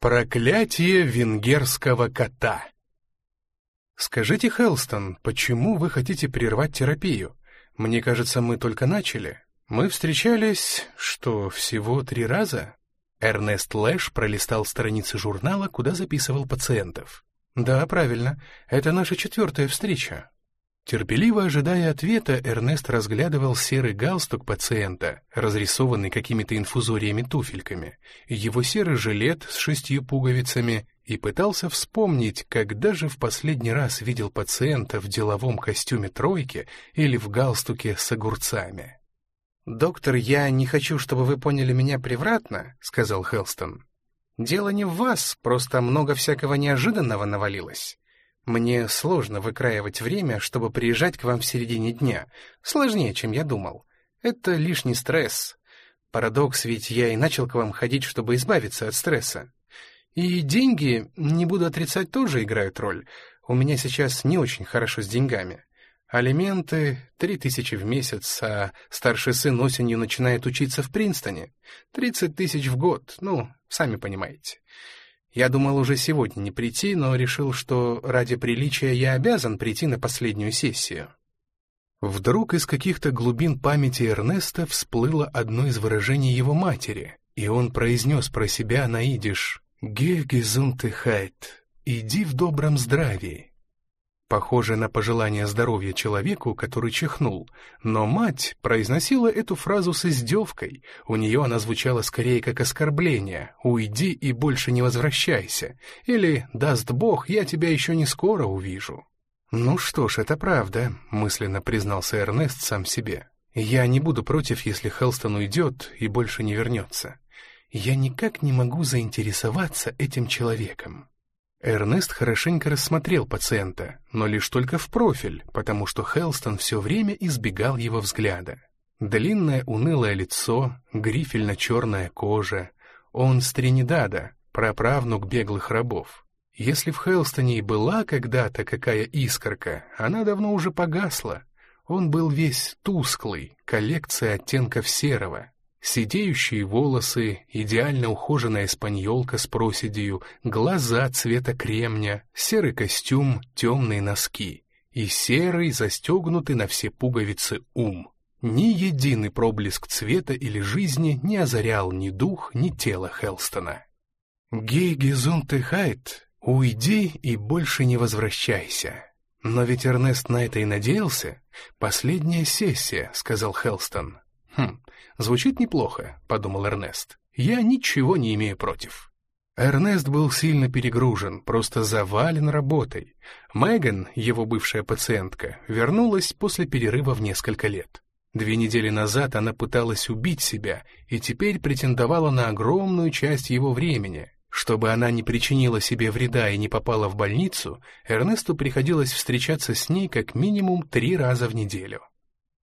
Проклятие венгерского кота. Скажите, Хелстон, почему вы хотите прервать терапию? Мне кажется, мы только начали. Мы встречались, что, всего три раза? Эрнест Лэш пролистал страницы журнала, куда записывал пациентов. Да, правильно, это наша четвертая встреча. Терпеливо ожидая ответа, Эрнест разглядывал серый галстук пациента, разрисованный какими-то инфузориями-туфельками, его серый жилет с шестью пуговицами, и пытался вспомнить, когда же в последний раз видел пациента в деловом костюме тройки или в галстуке с огурцами. «Доктор, я не хочу, чтобы вы поняли меня превратно», — сказал Хелстон. «Дело не в вас, просто много всякого неожиданного навалилось. Мне сложно выкраивать время, чтобы приезжать к вам в середине дня. Сложнее, чем я думал. Это лишний стресс. Парадокс, ведь я и начал к вам ходить, чтобы избавиться от стресса. И деньги, не буду отрицать, тоже играют роль. У меня сейчас не очень хорошо с деньгами. Алименты — три тысячи в месяц, а старший сын осенью начинает учиться в Принстоне. Тридцать тысяч в год, ну, сами понимаете. Я думал уже сегодня не прийти, но решил, что ради приличия я обязан прийти на последнюю сессию. Вдруг из каких-то глубин памяти Эрнеста всплыло одно из выражений его матери, и он произнес про себя на идиш «Geh gesundheit» — «Иди в добром здравии». Похоже на пожелание здоровья человеку, который чихнул, но мать произносила эту фразу с издевкой, у нее она звучала скорее как оскорбление «Уйди и больше не возвращайся» или «Даст Бог, я тебя еще не скоро увижу». «Ну что ж, это правда», — мысленно признался Эрнест сам себе. «Я не буду против, если Хелстон уйдет и больше не вернется. Я никак не могу заинтересоваться этим человеком». Эрнест хорошенько рассмотрел пациента, но лишь только в профиль, потому что Хелстон все время избегал его взгляда. Длинное унылое лицо, грифельно-черная кожа. Он с Тринидада, праправнук беглых рабов. Если в Хелстоне и была когда-то какая искорка, она давно уже погасла. Он был весь тусклый, коллекция оттенков серого, Сидеющие волосы, идеально ухоженная испаньолка с проседью, глаза цвета кремня, серый костюм, темные носки и серый, застегнутый на все пуговицы ум. Ни единый проблеск цвета или жизни не озарял ни дух, ни тело Хелстона. «Гей Гезунте Хайт, уйди и больше не возвращайся». «Но ведь Эрнест на это и надеялся. Последняя сессия», — сказал Хелстон. «Хм, звучит неплохо», — подумал Эрнест. «Я ничего не имею против». Эрнест был сильно перегружен, просто завален работой. Меган, его бывшая пациентка, вернулась после перерыва в несколько лет. Две недели назад она пыталась убить себя и теперь претендовала на огромную часть его времени. Чтобы она не причинила себе вреда и не попала в больницу, Эрнесту приходилось встречаться с ней как минимум три раза в неделю.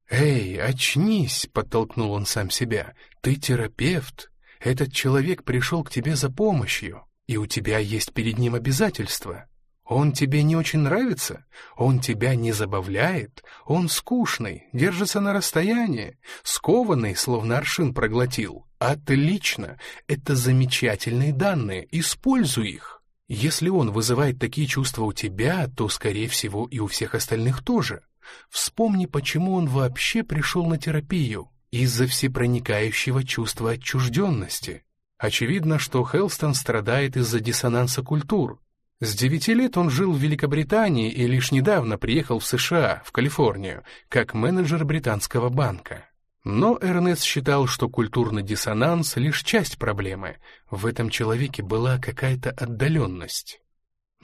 «Эй, очнись!» — подтолкнул он сам себя. «Ты терапевт. Этот человек пришел к тебе за помощью, и у тебя есть перед ним обязательства. Он тебе не очень нравится, он тебя не забавляет, он скучный, держится на расстоянии, скованный, словно аршин проглотил. Отлично! Это замечательные данные, используй их. Если он вызывает такие чувства у тебя, то, скорее всего, и у всех остальных тоже. Вспомни, почему он вообще пришел на терапию. Из-за всепроникающего чувства отчужденности. Очевидно, что Хелстон страдает из-за диссонанса культур. С девяти лет он жил в Великобритании и лишь недавно приехал в США, в Калифорнию, как менеджер британского банка. Но Эрнест считал, что культурный диссонанс — лишь часть проблемы. В этом человеке была какая-то отдаленность.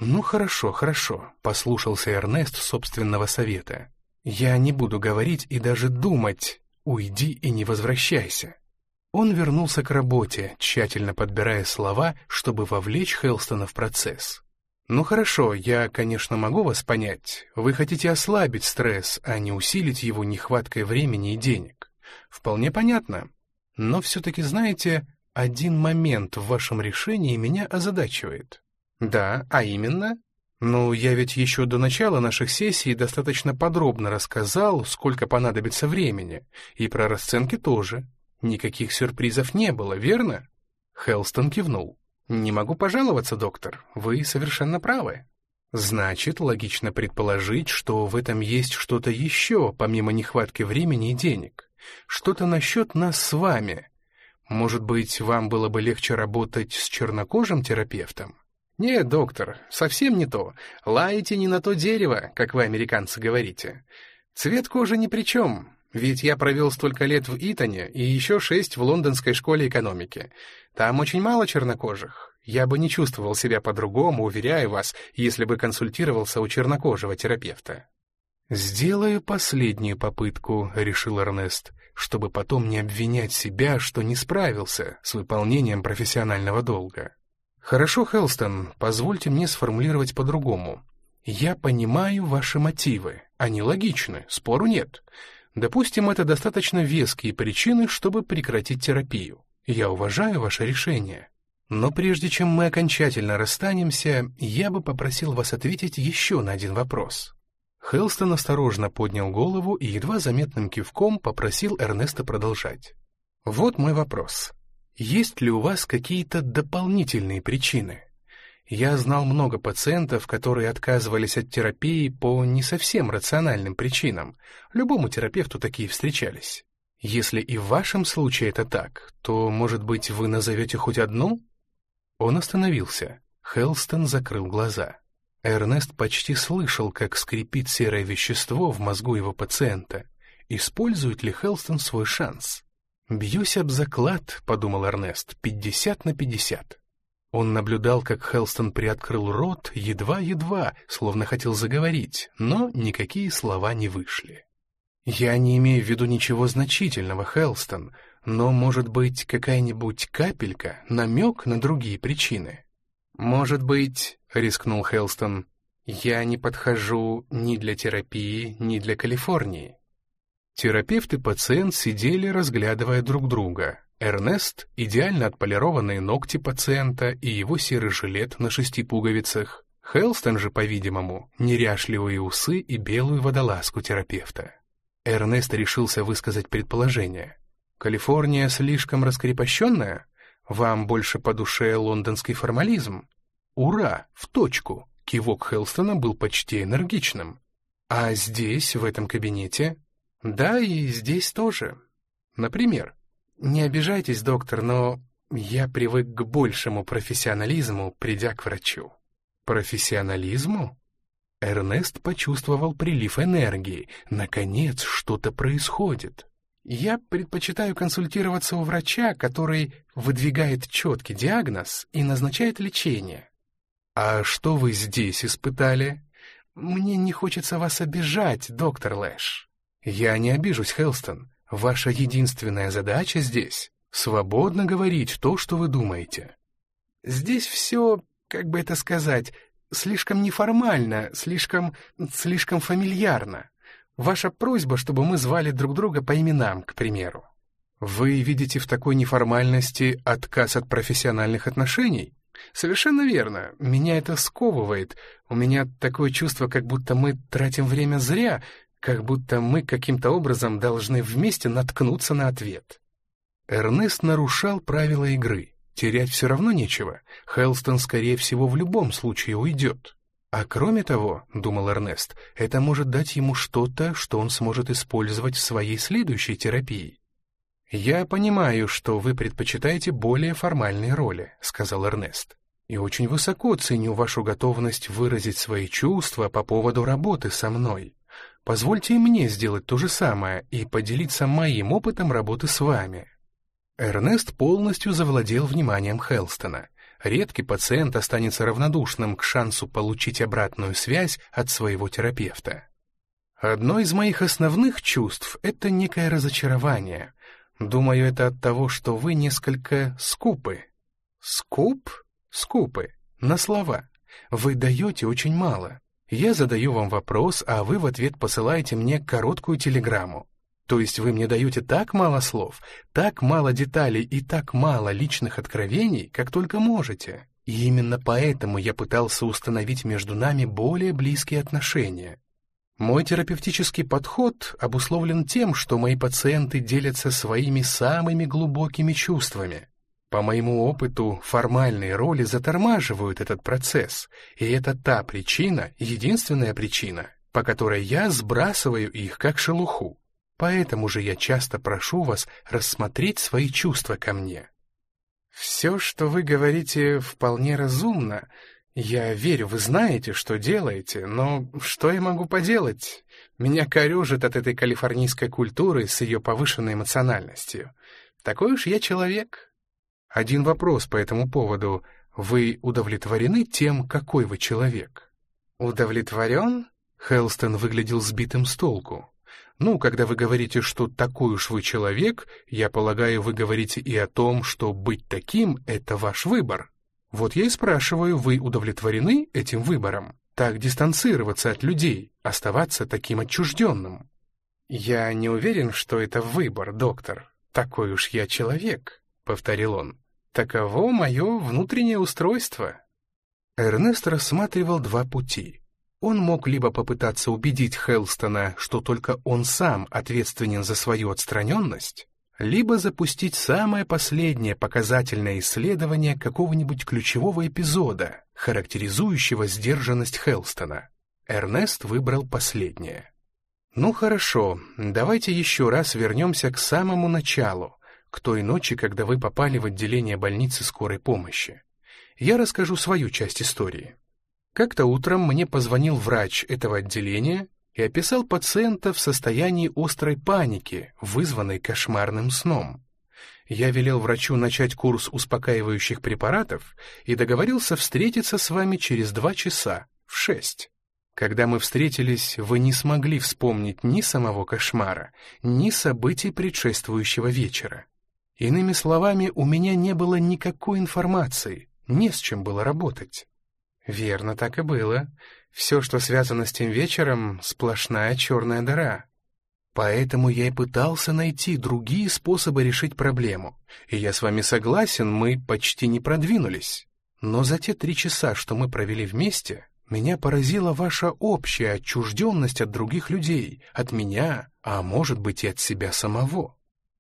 «Ну хорошо, хорошо», — послушался Эрнест собственного совета. «Я не буду говорить и даже думать. Уйди и не возвращайся». Он вернулся к работе, тщательно подбирая слова, чтобы вовлечь Хелстона в процесс. «Ну хорошо, я, конечно, могу вас понять. Вы хотите ослабить стресс, а не усилить его нехваткой времени и денег. Вполне понятно. Но все-таки, знаете, один момент в вашем решении меня озадачивает. Да, а именно? Ну, я ведь еще до начала наших сессий достаточно подробно рассказал, сколько понадобится времени, и про расценки тоже. Никаких сюрпризов не было, верно? Хелстон кивнул. Не могу пожаловаться, доктор, вы совершенно правы. Значит, логично предположить, что в этом есть что-то еще, помимо нехватки времени и денег. Что-то насчет нас с вами. Может быть, вам было бы легче работать с чернокожим терапевтом? Нет, доктор, совсем не то. Лаете не на то дерево, как вы, американцы, говорите. Цвет кожи ни при чем, ведь я провел столько лет в Итоне и еще шесть в лондонской школе экономики. Там очень мало чернокожих. Я бы не чувствовал себя по-другому, уверяю вас, если бы консультировался у чернокожего терапевта. «Сделаю последнюю попытку», — решил Эрнест, чтобы потом не обвинять себя, что не справился с выполнением профессионального долга. «Хорошо, Хелстон, позвольте мне сформулировать по-другому. Я понимаю ваши мотивы. Они логичны, спору нет. Допустим, это достаточно веские причины, чтобы прекратить терапию. Я уважаю ваше решение. Но прежде чем мы окончательно расстанемся, я бы попросил вас ответить еще на один вопрос. Хелстон осторожно поднял голову и едва заметным кивком попросил Эрнеста продолжать. Вот мой вопрос. Есть ли у вас какие-то дополнительные причины? Я знал много пациентов, которые отказывались от терапии по не совсем рациональным причинам. Любому терапевту такие встречались. Если и в вашем случае это так, то, может быть, вы назовете хоть одну? Он остановился. Хелстон закрыл глаза. Эрнест почти слышал, как скрипит серое вещество в мозгу его пациента. Использует ли Хелстон свой шанс? «Бьюсь об заклад», — подумал Эрнест, — «пятьдесят на пятьдесят». Он наблюдал, как Хелстон приоткрыл рот, едва-едва, словно хотел заговорить, но никакие слова не вышли. «Я не имею в виду ничего значительного, Хелстон, но, может быть, какая-нибудь капелька, намек на другие причины?» «Может быть», — рискнул Хелстон, — «я не подхожу ни для терапии, ни для Калифорнии». Терапевт и пациент сидели, разглядывая друг друга. Эрнест — идеально отполированные ногти пациента и его серый жилет на шести пуговицах. Хелстон же, по-видимому, неряшливые усы и белую водолазку терапевта. Эрнест решился высказать предположение. «Калифорния слишком раскрепощенная? Вам больше по душе лондонский формализм?» «Ура! В точку!» Кивок Хелстона был почти энергичным. «А здесь, в этом кабинете?» «Да, и здесь тоже. Например, не обижайтесь, доктор, но я привык к большему профессионализму, придя к врачу». «Профессионализму?» Эрнест почувствовал прилив энергии. Наконец, что-то происходит. Я предпочитаю консультироваться у врача, который выдвигает четкий диагноз и назначает лечение. А что вы здесь испытали? Мне не хочется вас обижать, доктор Лэш. Я не обижусь, Хелстон. Ваша единственная задача здесь — свободно говорить то, что вы думаете. Здесь все, как бы это сказать, слишком неформально, слишком... слишком фамильярно. Ваша просьба, чтобы мы звали друг друга по именам, к примеру. Вы видите в такой неформальности отказ от профессиональных отношений? Совершенно верно. Меня это сковывает. У меня такое чувство, как будто мы тратим время зря, как будто мы каким-то образом должны вместе наткнуться на ответ. Эрнест нарушал правила игры. Терять все равно нечего. Хелстон, скорее всего, в любом случае уйдет. А кроме того, — думал Эрнест, — это может дать ему что-то, что он сможет использовать в своей следующей терапии. «Я понимаю, что вы предпочитаете более формальные роли», — сказал Эрнест. «И очень высоко ценю вашу готовность выразить свои чувства по поводу работы со мной. Позвольте и мне сделать то же самое и поделиться моим опытом работы с вами. Эрнест полностью завладел вниманием Хелстона. Редкий пациент останется равнодушным к шансу получить обратную связь от своего терапевта. Одно из моих основных чувств — это некое разочарование. Думаю, это от того, что вы несколько скупы. Скуп? Скупы. На слова. Вы даете очень мало. Я задаю вам вопрос, а вы в ответ посылаете мне короткую телеграмму. То есть вы мне даете так мало слов, так мало деталей и так мало личных откровений, как только можете. И именно поэтому я пытался установить между нами более близкие отношения. Мой терапевтический подход обусловлен тем, что мои пациенты делятся своими самыми глубокими чувствами. По моему опыту, формальные роли затормаживают этот процесс, и это та причина, единственная причина, по которой я сбрасываю их как шелуху. Поэтому же я часто прошу вас рассмотреть свои чувства ко мне. Все, что вы говорите, вполне разумно. Я верю, вы знаете, что делаете, но что я могу поделать? Меня корежит от этой калифорнийской культуры с ее повышенной эмоциональностью. Такой уж я человек. Один вопрос по этому поводу. Вы удовлетворены тем, какой вы человек? Удовлетворен? Хелстон выглядел сбитым с толку. Ну, когда вы говорите, что такой уж вы человек, я полагаю, вы говорите и о том, что быть таким — это ваш выбор. Вот я и спрашиваю, вы удовлетворены этим выбором? Так дистанцироваться от людей, оставаться таким отчужденным? Я не уверен, что это выбор, доктор. Такой уж я человек, — повторил он. Таково мое внутреннее устройство. Эрнест рассматривал два пути. Он мог либо попытаться убедить Хелстона, что только он сам ответственен за свою отстраненность, либо запустить самое последнее показательное исследование какого-нибудь ключевого эпизода, характеризующего сдержанность Хелстона. Эрнест выбрал последнее. Ну хорошо, давайте еще раз вернемся к самому началу, к той ночи, когда вы попали в отделение больницы скорой помощи. Я расскажу свою часть истории. Как-то утром мне позвонил врач этого отделения и описал пациента в состоянии острой паники, вызванной кошмарным сном. Я велел врачу начать курс успокаивающих препаратов и договорился встретиться с вами через два часа, в шесть. Когда мы встретились, вы не смогли вспомнить ни самого кошмара, ни событий предшествующего вечера. Иными словами, у меня не было никакой информации, не с чем было работать. Верно, так и было. Все, что связано с тем вечером, сплошная черная дыра. Поэтому я и пытался найти другие способы решить проблему. И я с вами согласен, мы почти не продвинулись. Но за те три часа, что мы провели вместе, меня поразила ваша общая отчужденность от других людей, от меня, а может быть и от себя самого.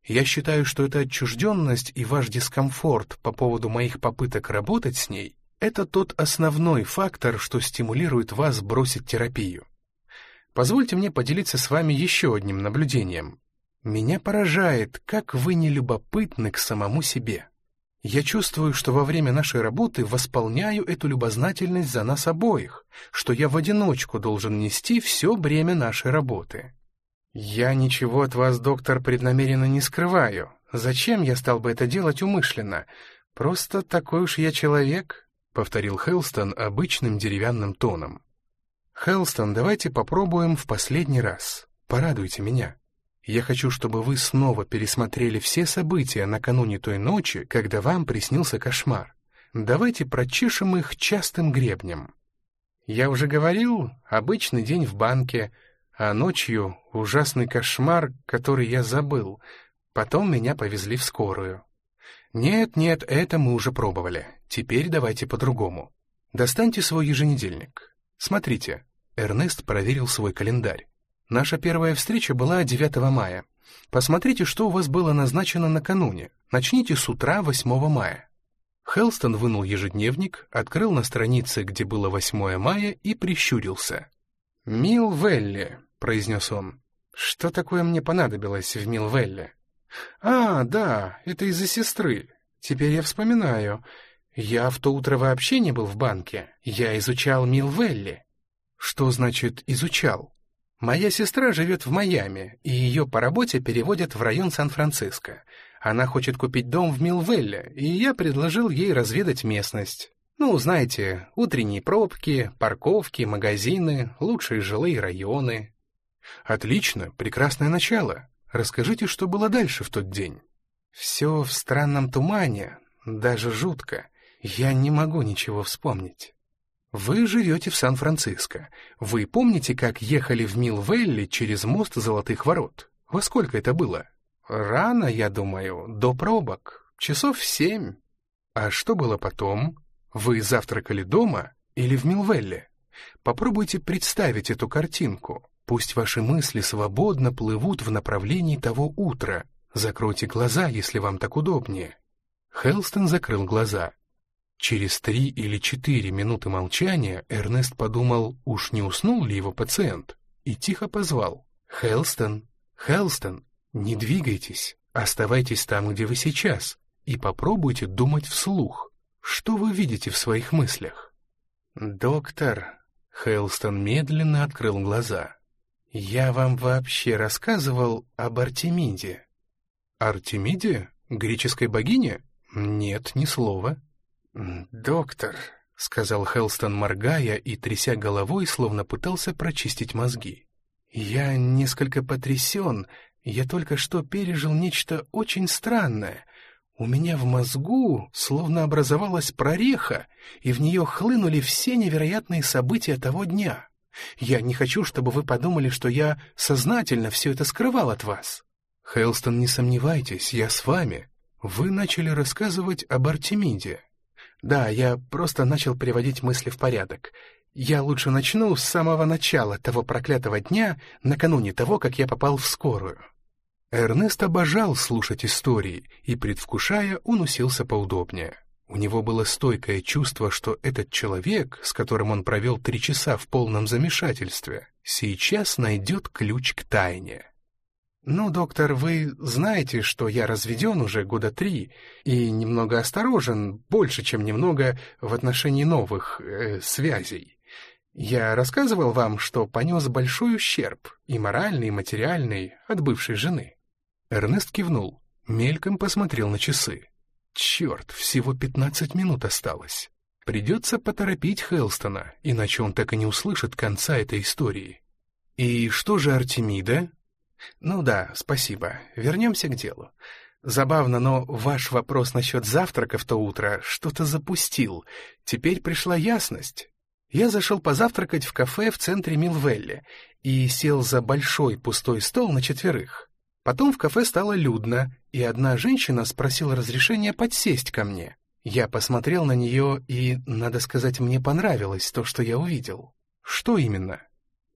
Я считаю, что эта отчужденность и ваш дискомфорт по поводу моих попыток работать с ней — это тот основной фактор, что стимулирует вас бросить терапию. Позвольте мне поделиться с вами еще одним наблюдением. Меня поражает, как вы не любопытны к самому себе. Я чувствую, что во время нашей работы восполняю эту любознательность за нас обоих, что я в одиночку должен нести все бремя нашей работы. «Я ничего от вас, доктор, преднамеренно не скрываю. Зачем я стал бы это делать умышленно? Просто такой уж я человек», — повторил Хелстон обычным деревянным тоном. «Хелстон, давайте попробуем в последний раз. Порадуйте меня. Я хочу, чтобы вы снова пересмотрели все события накануне той ночи, когда вам приснился кошмар. Давайте прочешем их частым гребнем». «Я уже говорил, обычный день в банке», а ночью ужасный кошмар, который я забыл. Потом меня повезли в скорую. Нет, нет, это мы уже пробовали. Теперь давайте по-другому. Достаньте свой еженедельник. Смотрите. Эрнест проверил свой календарь. Наша первая встреча была 9 мая. Посмотрите, что у вас было назначено накануне. Начните с утра 8 мая. Хелстон вынул ежедневник, открыл на странице, где было 8 мая, и прищурился. «Мил Велли, произнес он. «Что такое мне понадобилось в Милвелле?» «А, да, это из-за сестры. Теперь я вспоминаю. Я в то утро вообще не был в банке. Я изучал Милвелли». «Что значит «изучал»?» «Моя сестра живет в Майами, и ее по работе переводят в район Сан-Франциско. Она хочет купить дом в Милвелле, и я предложил ей разведать местность. Ну, знаете, утренние пробки, парковки, магазины, лучшие жилые районы, Отлично, прекрасное начало. Расскажите, что было дальше в тот день. Все в странном тумане, даже жутко. Я не могу ничего вспомнить. Вы живете в Сан-Франциско. Вы помните, как ехали в Милвелли через мост Золотых Ворот? Во сколько это было? Рано, я думаю, до пробок. Часов в семь. А что было потом? Вы завтракали дома или в Милвелле? Попробуйте представить эту картинку. Пусть ваши мысли свободно плывут в направлении того утра. Закройте глаза, если вам так удобнее. Хелстон закрыл глаза. Через три или четыре минуты молчания Эрнест подумал, уж не уснул ли его пациент, и тихо позвал. «Хелстон, Хелстон, не двигайтесь, оставайтесь там, где вы сейчас, и попробуйте думать вслух. Что вы видите в своих мыслях?» «Доктор...» — Хелстон медленно открыл глаза. «Я вам вообще рассказывал об Артемиде?» «Артемиде? Греческой богине?» «Нет, ни слова». «Доктор», — сказал Хелстон, моргая и тряся головой, словно пытался прочистить мозги. «Я несколько потрясен. Я только что пережил нечто очень странное. У меня в мозгу словно образовалась прореха, и в нее хлынули все невероятные события того дня. Я не хочу, чтобы вы подумали, что я сознательно все это скрывал от вас». «Хелстон, не сомневайтесь, я с вами. Вы начали рассказывать об Артемиде». «Да, я просто начал приводить мысли в порядок. Я лучше начну с самого начала того проклятого дня, накануне того, как я попал в скорую. Эрнест обожал слушать истории, и, предвкушая, он уселся поудобнее. У него было стойкое чувство, что этот человек, с которым он провел три часа в полном замешательстве, сейчас найдет ключ к тайне. «Ну, доктор, вы знаете, что я разведен уже года три и немного осторожен, больше, чем немного, в отношении новых э, связей. Я рассказывал вам, что понес большой ущерб, и моральный, и материальный, от бывшей жены». Эрнест кивнул, мельком посмотрел на часы. «Черт, всего пятнадцать минут осталось. Придется поторопить Хелстона, иначе он так и не услышит конца этой истории». «И что же Артемида?» «Ну да, спасибо. Вернемся к делу. Забавно, но ваш вопрос насчет завтрака в то утро что-то запустил. Теперь пришла ясность. Я зашел позавтракать в кафе в центре Милвелли и сел за большой пустой стол на четверых. Потом в кафе стало людно, и одна женщина спросила разрешения подсесть ко мне. Я посмотрел на нее, и, надо сказать, мне понравилось то, что я увидел. Что именно?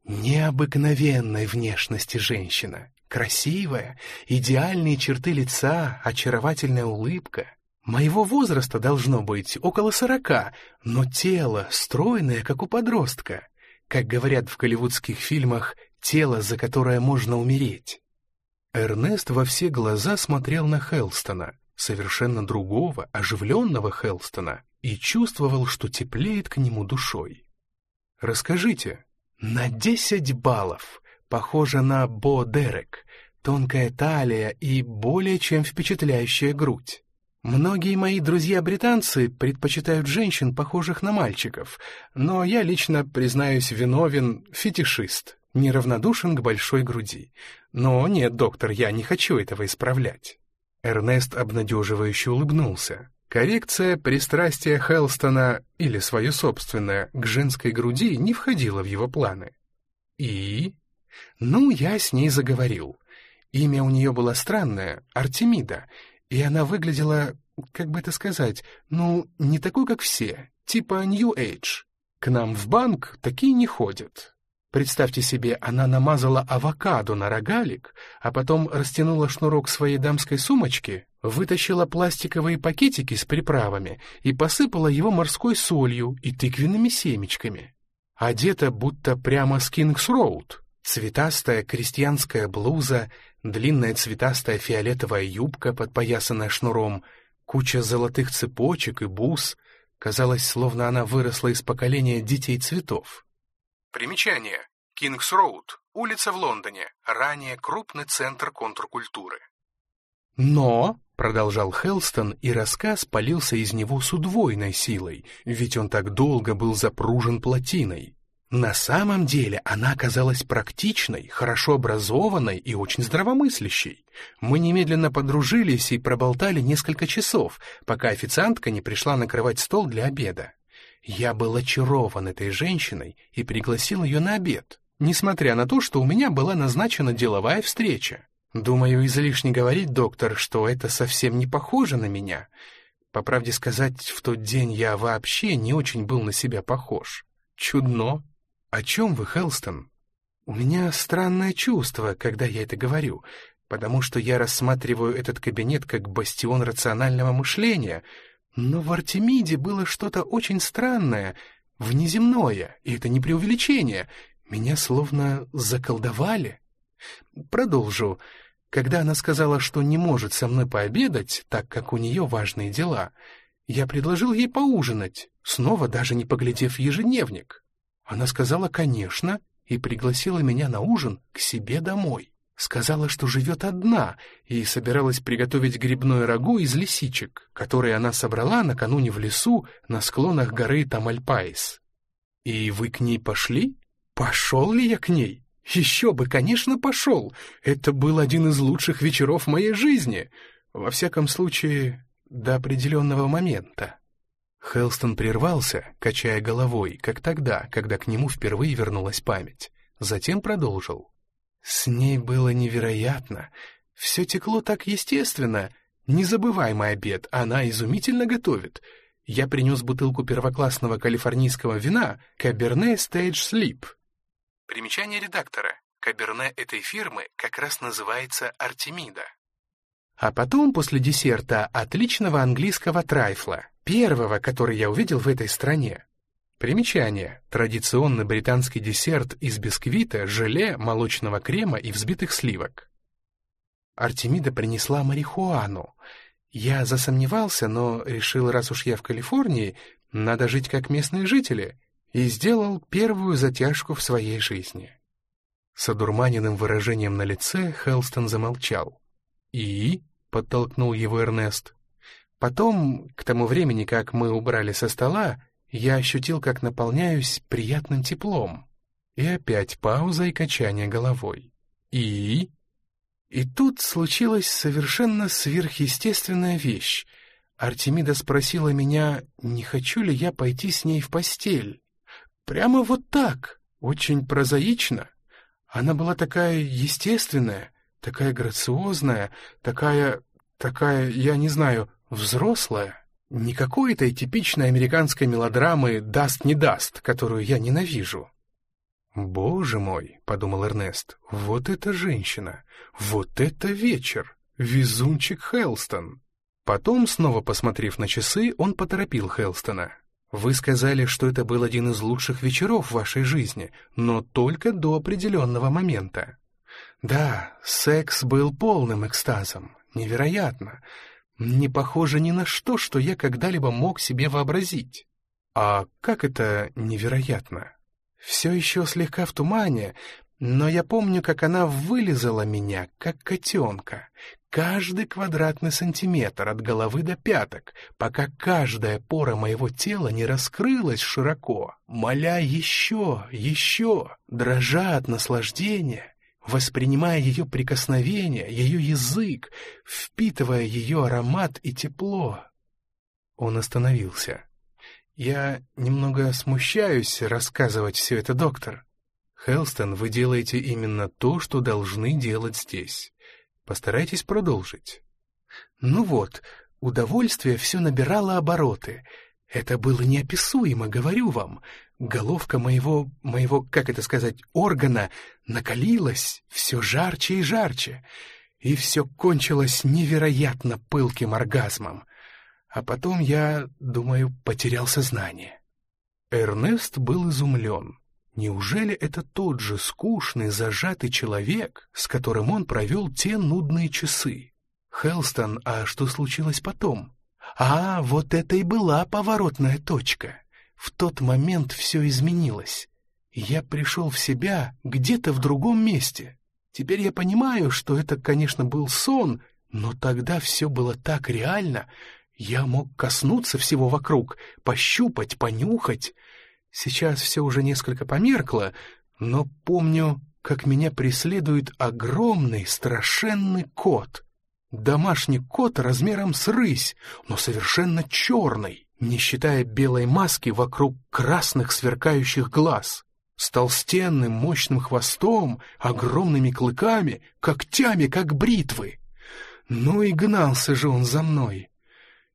Необыкновенной внешности женщина. Красивая, идеальные черты лица, очаровательная улыбка. Моего возраста должно быть около сорока, но тело стройное, как у подростка. Как говорят в голливудских фильмах, тело, за которое можно умереть. Эрнест во все глаза смотрел на Хелстона, совершенно другого, оживленного Хелстона, и чувствовал, что теплеет к нему душой. «Расскажите». «На десять баллов. Похоже на Бо Дерек. Тонкая талия и более чем впечатляющая грудь. Многие мои друзья-британцы предпочитают женщин, похожих на мальчиков, но я лично, признаюсь, виновен фетишист, неравнодушен к большой груди. Но нет, доктор, я не хочу этого исправлять. Эрнест обнадеживающе улыбнулся. Коррекция пристрастия Хелстона, или свое собственное, к женской груди не входила в его планы. И? Ну, я с ней заговорил. Имя у нее было странное — Артемида — и она выглядела, как бы это сказать, ну, не такой, как все, типа Age. К нам в банк такие не ходят. Представьте себе, она намазала авокадо на рогалик, а потом растянула шнурок своей дамской сумочки, вытащила пластиковые пакетики с приправами и посыпала его морской солью и тыквенными семечками. Одета будто прямо с Кингс-Роуд. Цветастая крестьянская блуза, длинная цветастая фиолетовая юбка, подпоясанная шнуром, куча золотых цепочек и бус. Казалось, словно она выросла из поколения детей цветов. Примечание. Кингс-Роуд, улица в Лондоне, ранее крупный центр контркультуры. «Но», — продолжал Хелстон, и рассказ полился из него с удвоенной силой, ведь он так долго был запружен плотиной. На самом деле она оказалась практичной, хорошо образованной и очень здравомыслящей. Мы немедленно подружились и проболтали несколько часов, пока официантка не пришла накрывать стол для обеда. Я был очарован этой женщиной и пригласил ее на обед, несмотря на то, что у меня была назначена деловая встреча. Думаю, излишне говорить, доктор, что это совсем не похоже на меня. По правде сказать, в тот день я вообще не очень был на себя похож. Чудно. «О чем вы, Хелстон?» «У меня странное чувство, когда я это говорю. потому что я рассматриваю этот кабинет как бастион рационального мышления, но в Артемиде было что-то очень странное, внеземное, и это не преувеличение. Меня словно заколдовали. Продолжу. Когда она сказала, что не может со мной пообедать, так как у нее важные дела, я предложил ей поужинать, снова даже не поглядев в ежедневник. Она сказала «конечно» и пригласила меня на ужин к себе домой. Сказала, что живет одна и собиралась приготовить грибное рагу из лисичек, которые она собрала накануне в лесу на склонах горы Тамальпаис. «И вы к ней пошли? Пошел ли я к ней?» Еще бы, конечно, пошел. Это был один из лучших вечеров моей жизни. Во всяком случае, до определенного момента. Хелстон прервался, качая головой, как тогда, когда к нему впервые вернулась память. Затем продолжил. С ней было невероятно. Все текло так естественно. Незабываемый обед, она изумительно готовит. Я принес бутылку первоклассного калифорнийского вина «Каберне Stage Sleep». Примечание редактора. Каберне этой фирмы как раз называется Артемида. А потом, после десерта, отличного английского трайфла, первого, который я увидел в этой стране. Примечание. Традиционный британский десерт из бисквита, желе, молочного крема и взбитых сливок. Артемида принесла марихуану. Я засомневался, но решил, раз уж я в Калифорнии, надо жить как местные жители, и сделал первую затяжку в своей жизни. С одурманенным выражением на лице Хелстон замолчал. «И?» — подтолкнул его Эрнест. Потом, к тому времени, как мы убрали со стола, я ощутил, как наполняюсь приятным теплом. И опять пауза и качание головой. «И?» И тут случилась совершенно сверхъестественная вещь. Артемида спросила меня, не хочу ли я пойти с ней в постель. Прямо вот так, очень прозаично. Она была такая естественная, такая грациозная, такая, такая, я не знаю, взрослая. Не какой-то типичной американской мелодрамы «даст, не даст», которую я ненавижу. «Боже мой», — подумал Эрнест, — «вот эта женщина, вот это вечер, везунчик Хелстон». Потом, снова посмотрев на часы, он поторопил Хелстона. Вы сказали, что это был один из лучших вечеров в вашей жизни, но только до определенного момента. Да, секс был полным экстазом. Невероятно. Не похоже ни на что, что я когда-либо мог себе вообразить. А как это невероятно? Все еще слегка в тумане, но я помню, как она вылезала меня, как котенка, каждый квадратный сантиметр от головы до пяток, пока каждая пора моего тела не раскрылась широко, моля еще, еще, дрожа от наслаждения, воспринимая ее прикосновение, ее язык, впитывая ее аромат и тепло. Он остановился. «Я немного смущаюсь рассказывать все это, доктор. Хелстон, вы делаете именно то, что должны делать здесь. Постарайтесь продолжить. Ну вот, удовольствие все набирало обороты. Это было неописуемо, говорю вам. Головка моего, моего, как это сказать, органа накалилась все жарче и жарче. И все кончилось невероятно пылким оргазмом. А потом я, думаю, потерял сознание. Эрнест был изумлен. Неужели это тот же скучный, зажатый человек, с которым он провел те нудные часы? Хелстон, а что случилось потом? А, вот это и была поворотная точка. В тот момент все изменилось. Я пришел в себя где-то в другом месте. Теперь я понимаю, что это, конечно, был сон, но тогда все было так реально. Я мог коснуться всего вокруг, пощупать, понюхать. Сейчас все уже несколько померкло, но помню, как меня преследует огромный, страшенный кот. Домашний кот размером с рысь, но совершенно черный, не считая белой маски вокруг красных сверкающих глаз, с толстенным мощным хвостом, огромными клыками, когтями, как бритвы. Ну и гнался же он за мной.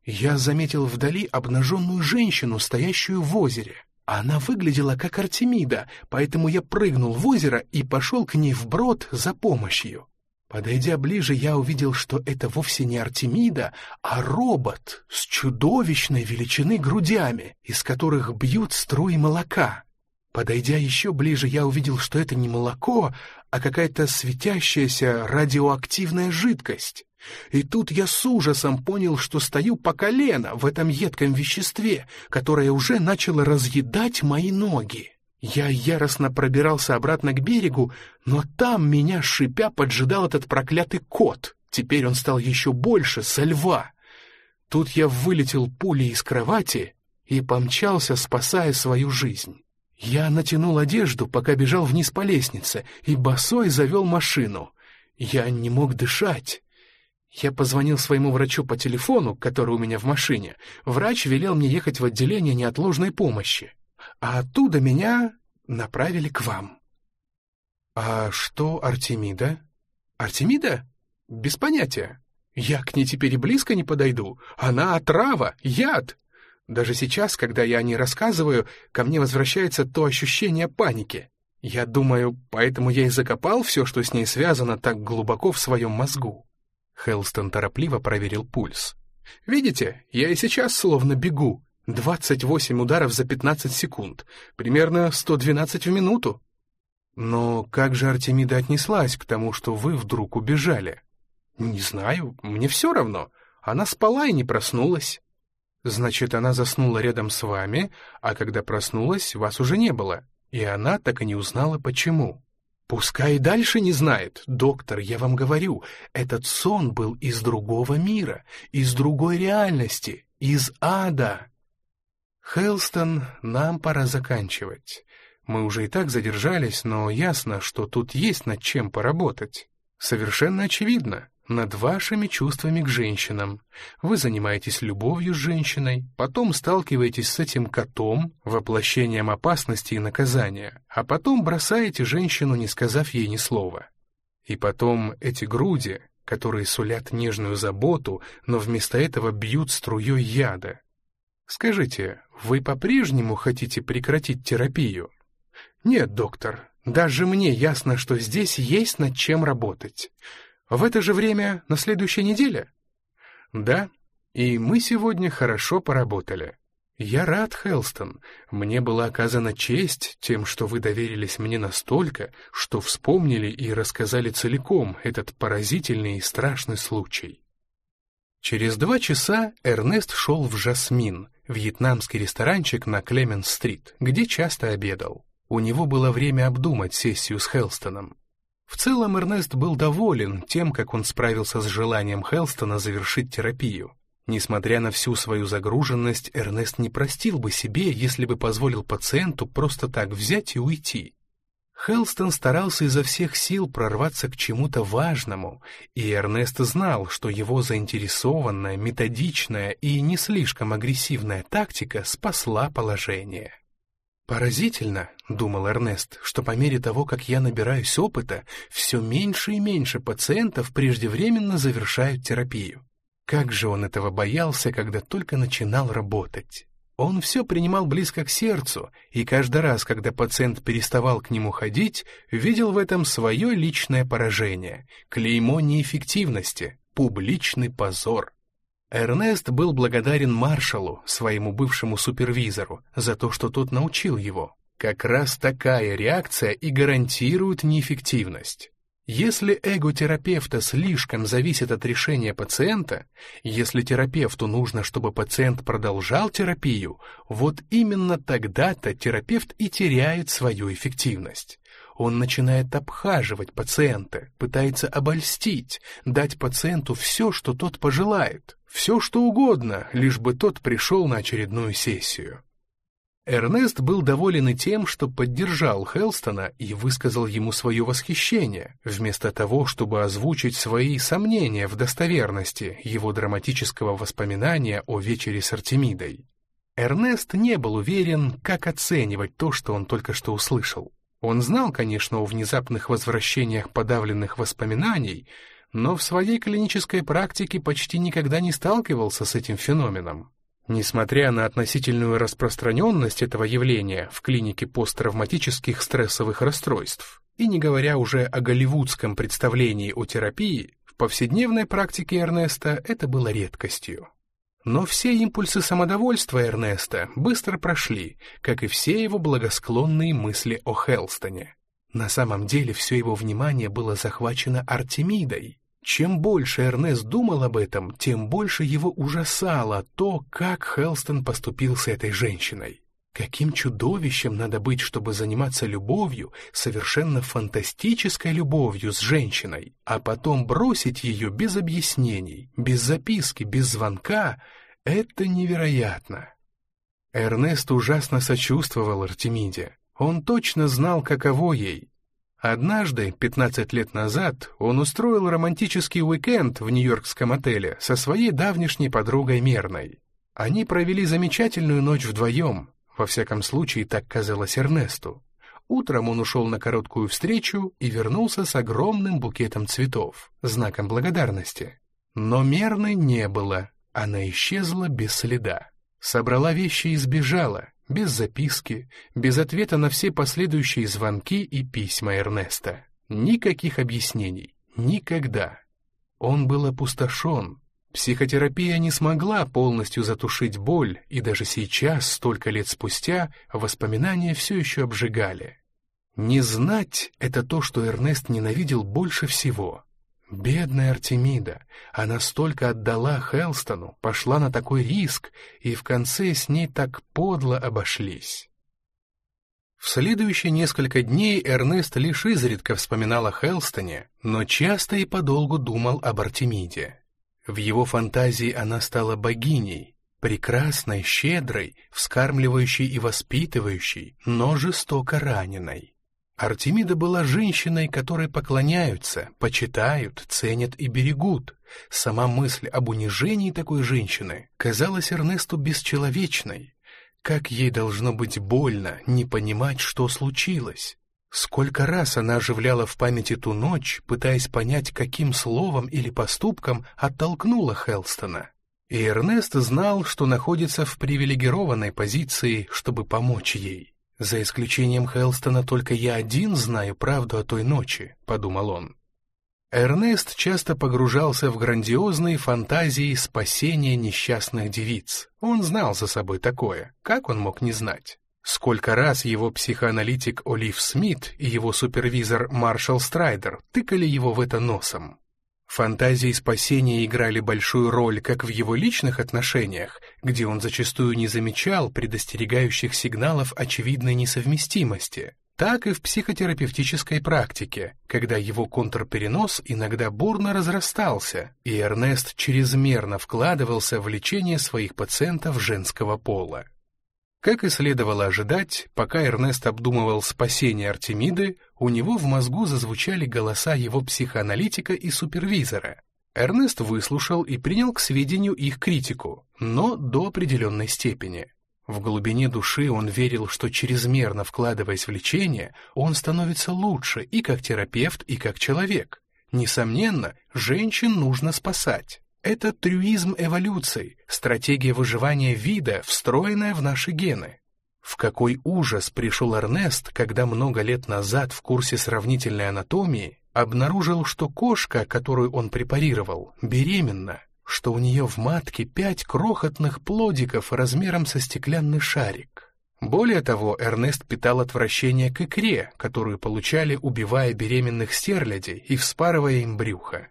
Я заметил вдали обнаженную женщину, стоящую в озере. Она выглядела как Артемида, поэтому я прыгнул в озеро и пошел к ней вброд за помощью. Подойдя ближе, я увидел, что это вовсе не Артемида, а робот с чудовищной величины грудями, из которых бьют струи молока. Подойдя еще ближе, я увидел, что это не молоко, а какая-то светящаяся радиоактивная жидкость. И тут я с ужасом понял, что стою по колено в этом едком веществе, которое уже начало разъедать мои ноги. Я яростно пробирался обратно к берегу, но там меня шипя поджидал этот проклятый кот. Теперь он стал еще больше, со льва. Тут я вылетел пулей из кровати и помчался, спасая свою жизнь. Я натянул одежду, пока бежал вниз по лестнице, и босой завел машину. Я не мог дышать. Я позвонил своему врачу по телефону, который у меня в машине. Врач велел мне ехать в отделение неотложной помощи а оттуда меня направили к вам. А что Артемида? Артемида? Без понятия. Я к ней теперь и близко не подойду. Она отрава, яд. Даже сейчас, когда я о ней рассказываю, ко мне возвращается то ощущение паники. Я думаю, поэтому я и закопал все, что с ней связано так глубоко в своем мозгу. Хелстон торопливо проверил пульс. «Видите, я и сейчас словно бегу. 28 ударов за 15 секунд, примерно 112 в минуту. Но как же Артемида отнеслась к тому, что вы вдруг убежали? Не знаю, мне все равно. Она спала и не проснулась. Значит, она заснула рядом с вами, а когда проснулась, вас уже не было. И она так и не узнала, почему. Пускай дальше не знает. Доктор, я вам говорю, этот сон был из другого мира, из другой реальности, из ада. «Хелстон, нам пора заканчивать. Мы уже и так задержались, но ясно, что тут есть над чем поработать. Совершенно очевидно, над вашими чувствами к женщинам. Вы занимаетесь любовью с женщиной, потом сталкиваетесь с этим котом, воплощением опасности и наказания, а потом бросаете женщину, не сказав ей ни слова. И потом эти груди, которые сулят нежную заботу, но вместо этого бьют струей яда. Скажите, вы по-прежнему хотите прекратить терапию? Нет, доктор, даже мне ясно, что здесь есть над чем работать. В это же время на следующей неделе? Да, и мы сегодня хорошо поработали. Я рад, Хелстон. Мне была оказана честь тем, что вы доверились мне настолько, что вспомнили и рассказали целиком этот поразительный и страшный случай. Через два часа Эрнест шел в Жасмин, вьетнамский ресторанчик на Клеменс-стрит, где часто обедал. У него было время обдумать сессию с Хелстоном. В целом Эрнест был доволен тем, как он справился с желанием Хелстона завершить терапию. Несмотря на всю свою загруженность, Эрнест не простил бы себе, если бы позволил пациенту просто так взять и уйти. Хелстон старался изо всех сил прорваться к чему-то важному, и Эрнест знал, что его заинтересованная, методичная и не слишком агрессивная тактика спасла положение. «Поразительно», — думал Эрнест, «что по мере того, как я набираюсь опыта, все меньше и меньше пациентов преждевременно завершают терапию. Как же он этого боялся, когда только начинал работать?» Он все принимал близко к сердцу, и каждый раз, когда пациент переставал к нему ходить, видел в этом свое личное поражение, клеймо неэффективности, публичный позор. Эрнест был благодарен маршалу, своему бывшему супервизору, за то, что тот научил его. Как раз такая реакция и гарантирует неэффективность. Если эго терапевта слишком зависит от решения пациента, если терапевту нужно, чтобы пациент продолжал терапию, вот именно тогда-то терапевт и теряет свою эффективность. Он начинает обхаживать пациента, пытается обольстить, дать пациенту все, что тот пожелает, все, что угодно, лишь бы тот пришел на очередную сессию. Эрнест был доволен и тем, что поддержал Хелстона и высказал ему свое восхищение, вместо того, чтобы озвучить свои сомнения в достоверности его драматического воспоминания о вечере с Артемидой. Эрнест не был уверен, как оценивать то, что он только что услышал. Он знал, конечно, о внезапных возвращениях подавленных воспоминаний, но в своей клинической практике почти никогда не сталкивался с этим феноменом. Несмотря на относительную распространенность этого явления в клинике посттравматических стрессовых расстройств, и не говоря уже о голливудском представлении о терапии, в повседневной практике Эрнеста это было редкостью. Но все импульсы самодовольства Эрнеста быстро прошли, как и все его благосклонные мысли о Хелстоне. На самом деле все его внимание было захвачено Артемидой. Чем больше Эрнест думал об этом, тем больше его ужасало то, как Хелстон поступил с этой женщиной. Каким чудовищем надо быть, чтобы заниматься любовью, совершенно фантастической любовью с женщиной, а потом бросить ее без объяснений, без записки, без звонка — это невероятно. Эрнест ужасно сочувствовал Артемиде. Он точно знал, каково ей. Однажды, 15 лет назад, он устроил романтический уикенд в нью-йоркском отеле со своей давнишней подругой Мерной. Они провели замечательную ночь вдвоем, во всяком случае, так казалось Эрнесту. Утром он ушел на короткую встречу и вернулся с огромным букетом цветов, знаком благодарности. Но Мерны не было, она исчезла без следа. Собрала вещи и сбежала, без записки, без ответа на все последующие звонки и письма Эрнеста. Никаких объяснений. Никогда. Он был опустошен. Психотерапия не смогла полностью затушить боль, и даже сейчас, столько лет спустя, воспоминания все еще обжигали. Не знать — это то, что Эрнест ненавидел больше всего. Бедная Артемида, она столько отдала Хелстону, пошла на такой риск, и в конце с ней так подло обошлись. В следующие несколько дней Эрнест лишь изредка вспоминал о Хелстоне, но часто и подолгу думал об Артемиде. В его фантазии она стала богиней, прекрасной, щедрой, вскармливающей и воспитывающей, но жестоко раненой. Артемида была женщиной, которой поклоняются, почитают, ценят и берегут. Сама мысль об унижении такой женщины казалась Эрнесту бесчеловечной. Как ей должно быть больно не понимать, что случилось. Сколько раз она оживляла в памяти ту ночь, пытаясь понять, каким словом или поступком оттолкнула Хелстона. И Эрнест знал, что находится в привилегированной позиции, чтобы помочь ей. «За исключением Хелстона только я один знаю правду о той ночи», — подумал он. Эрнест часто погружался в грандиозные фантазии спасения несчастных девиц. Он знал за собой такое, как он мог не знать? Сколько раз его психоаналитик Олив Смит и его супервизор Маршал Страйдер тыкали его в это носом. Фантазии спасения играли большую роль как в его личных отношениях, где он зачастую не замечал предостерегающих сигналов очевидной несовместимости, так и в психотерапевтической практике, когда его контрперенос иногда бурно разрастался, и Эрнест чрезмерно вкладывался в лечение своих пациентов женского пола. Как и следовало ожидать, пока Эрнест обдумывал спасение Артемиды, у него в мозгу зазвучали голоса его психоаналитика и супервизора. Эрнест выслушал и принял к сведению их критику, но до определенной степени. В глубине души он верил, что чрезмерно вкладываясь в лечение, он становится лучше и как терапевт, и как человек. Несомненно, женщин нужно спасать. Это трюизм эволюции, стратегия выживания вида, встроенная в наши гены. В какой ужас пришел Эрнест, когда много лет назад в курсе сравнительной анатомии обнаружил, что кошка, которую он препарировал, беременна, что у нее в матке пять крохотных плодиков размером со стеклянный шарик. Более того, Эрнест питал отвращение к икре, которую получали, убивая беременных стерлядей и вспарывая им брюхо.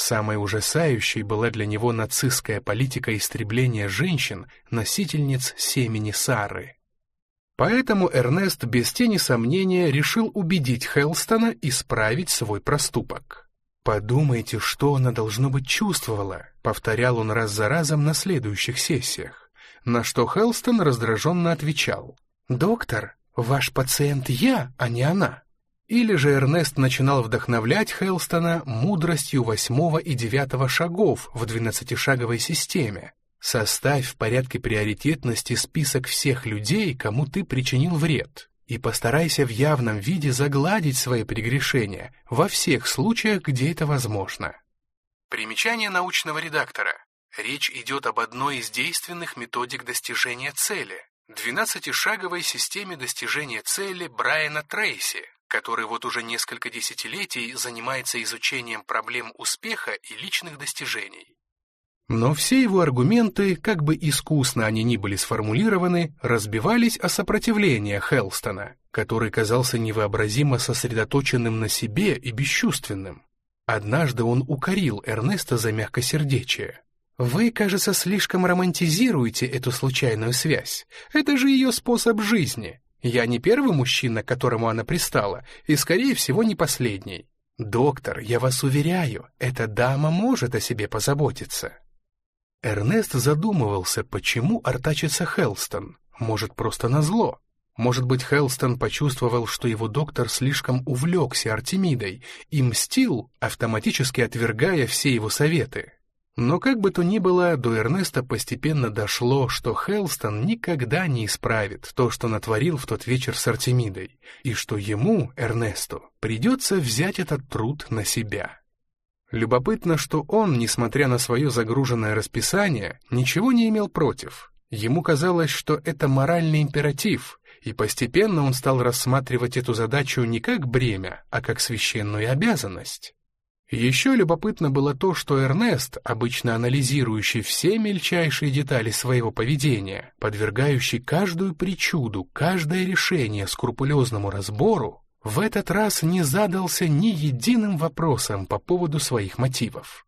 Самой ужасающей была для него нацистская политика истребления женщин, носительниц семени Сары. Поэтому Эрнест без тени сомнения решил убедить Хелстона исправить свой проступок. «Подумайте, что она, должно быть, чувствовала», — повторял он раз за разом на следующих сессиях, на что Хелстон раздраженно отвечал, «Доктор, ваш пациент я, а не она». Или же Эрнест начинал вдохновлять Хелстона мудростью восьмого и девятого шагов в двенадцатишаговой системе. Составь в порядке приоритетности список всех людей, кому ты причинил вред, и постарайся в явном виде загладить свои прегрешения во всех случаях, где это возможно. Примечание научного редактора. Речь идет об одной из действенных методик достижения цели – 12-шаговой системе достижения цели Брайана Трейси, который вот уже несколько десятилетий занимается изучением проблем успеха и личных достижений. Но все его аргументы, как бы искусно они ни были сформулированы, разбивались о сопротивлении Хелстона, который казался невообразимо сосредоточенным на себе и бесчувственным. Однажды он укорил Эрнеста за мягкосердечие. «Вы, кажется, слишком романтизируете эту случайную связь. Это же ее способ жизни. Я не первый мужчина, к которому она пристала, и, скорее всего, не последний. Доктор, я вас уверяю, эта дама может о себе позаботиться». Эрнест задумывался, почему артачится Хелстон. Может, просто назло. Может быть, Хелстон почувствовал, что его доктор слишком увлекся Артемидой и мстил, автоматически отвергая все его советы. Но как бы то ни было, до Эрнеста постепенно дошло, что Хелстон никогда не исправит то, что натворил в тот вечер с Артемидой, и что ему, Эрнесту, придется взять этот труд на себя. Любопытно, что он, несмотря на свое загруженное расписание, ничего не имел против. Ему казалось, что это моральный императив, и постепенно он стал рассматривать эту задачу не как бремя, а как священную обязанность. Еще любопытно было то, что Эрнест, обычно анализирующий все мельчайшие детали своего поведения, подвергающий каждую причуду, каждое решение скрупулезному разбору, в этот раз не задался ни единым вопросом по поводу своих мотивов.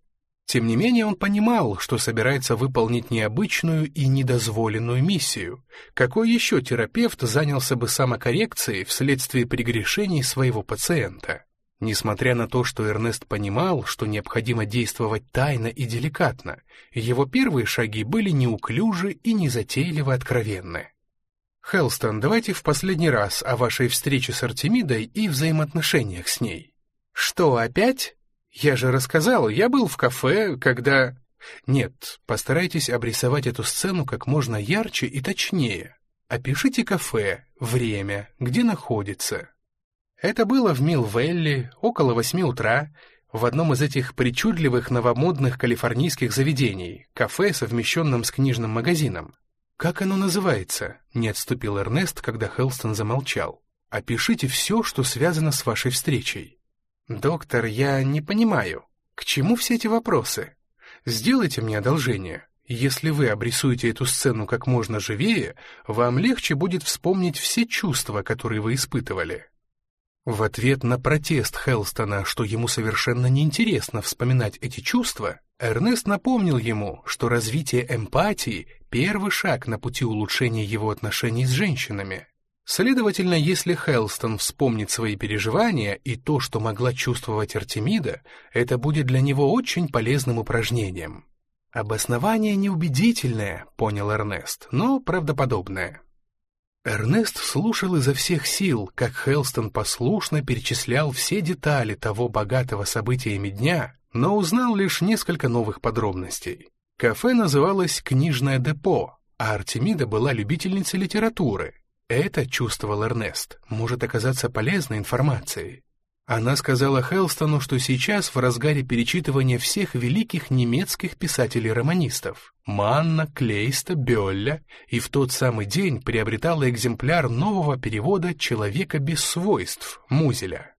Тем не менее он понимал, что собирается выполнить необычную и недозволенную миссию. Какой еще терапевт занялся бы самокоррекцией вследствие прегрешений своего пациента? Несмотря на то, что Эрнест понимал, что необходимо действовать тайно и деликатно, его первые шаги были неуклюжи и незатейливо откровенны. «Хелстон, давайте в последний раз о вашей встрече с Артемидой и взаимоотношениях с ней». «Что, опять?» «Я же рассказал, я был в кафе, когда...» «Нет, постарайтесь обрисовать эту сцену как можно ярче и точнее. Опишите кафе, время, где находится». Это было в Милвелли, около восьми утра, в одном из этих причудливых новомодных калифорнийских заведений, кафе, совмещенном с книжным магазином. «Как оно называется?» — не отступил Эрнест, когда Хелстон замолчал. «Опишите все, что связано с вашей встречей». «Доктор, я не понимаю, к чему все эти вопросы? Сделайте мне одолжение. Если вы обрисуете эту сцену как можно живее, вам легче будет вспомнить все чувства, которые вы испытывали». В ответ на протест Хелстона, что ему совершенно неинтересно вспоминать эти чувства, Эрнест напомнил ему, что развитие эмпатии — первый шаг на пути улучшения его отношений с женщинами. Следовательно, если Хелстон вспомнит свои переживания и то, что могла чувствовать Артемида, это будет для него очень полезным упражнением. «Обоснование неубедительное», — понял Эрнест, — «но правдоподобное». Эрнест слушал изо всех сил, как Хелстон послушно перечислял все детали того богатого событиями дня, но узнал лишь несколько новых подробностей. Кафе называлось «Книжное депо», а Артемида была любительницей литературы, это, чувствовал Эрнест, может оказаться полезной информацией. Она сказала Хелстону, что сейчас в разгаре перечитывания всех великих немецких писателей-романистов Манна, Клейста, Бёлля, и в тот самый день приобретала экземпляр нового перевода «Человека без свойств» Музеля.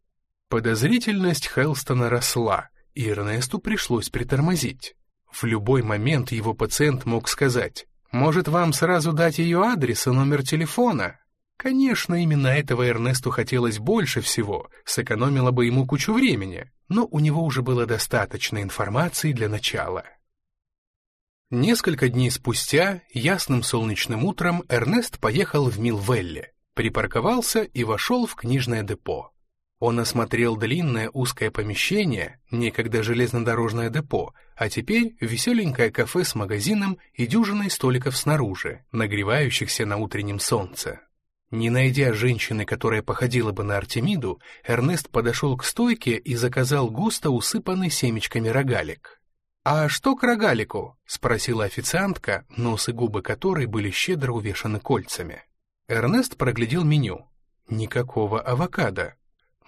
Подозрительность Хелстона росла, и Эрнесту пришлось притормозить. В любой момент его пациент мог сказать «Может, вам сразу дать ее адрес и номер телефона?» Конечно, именно этого Эрнесту хотелось больше всего, сэкономило бы ему кучу времени, но у него уже было достаточно информации для начала. Несколько дней спустя, ясным солнечным утром, Эрнест поехал в Милвелле, припарковался и вошел в книжное депо. Он осмотрел длинное узкое помещение, некогда железнодорожное депо, а теперь веселенькое кафе с магазином и дюжиной столиков снаружи, нагревающихся на утреннем солнце. Не найдя женщины, которая походила бы на Артемиду, Эрнест подошел к стойке и заказал густо усыпанный семечками рогалик. «А что к рогалику?» — спросила официантка, нос и губы которой были щедро увешаны кольцами. Эрнест проглядел меню. Никакого авокадо.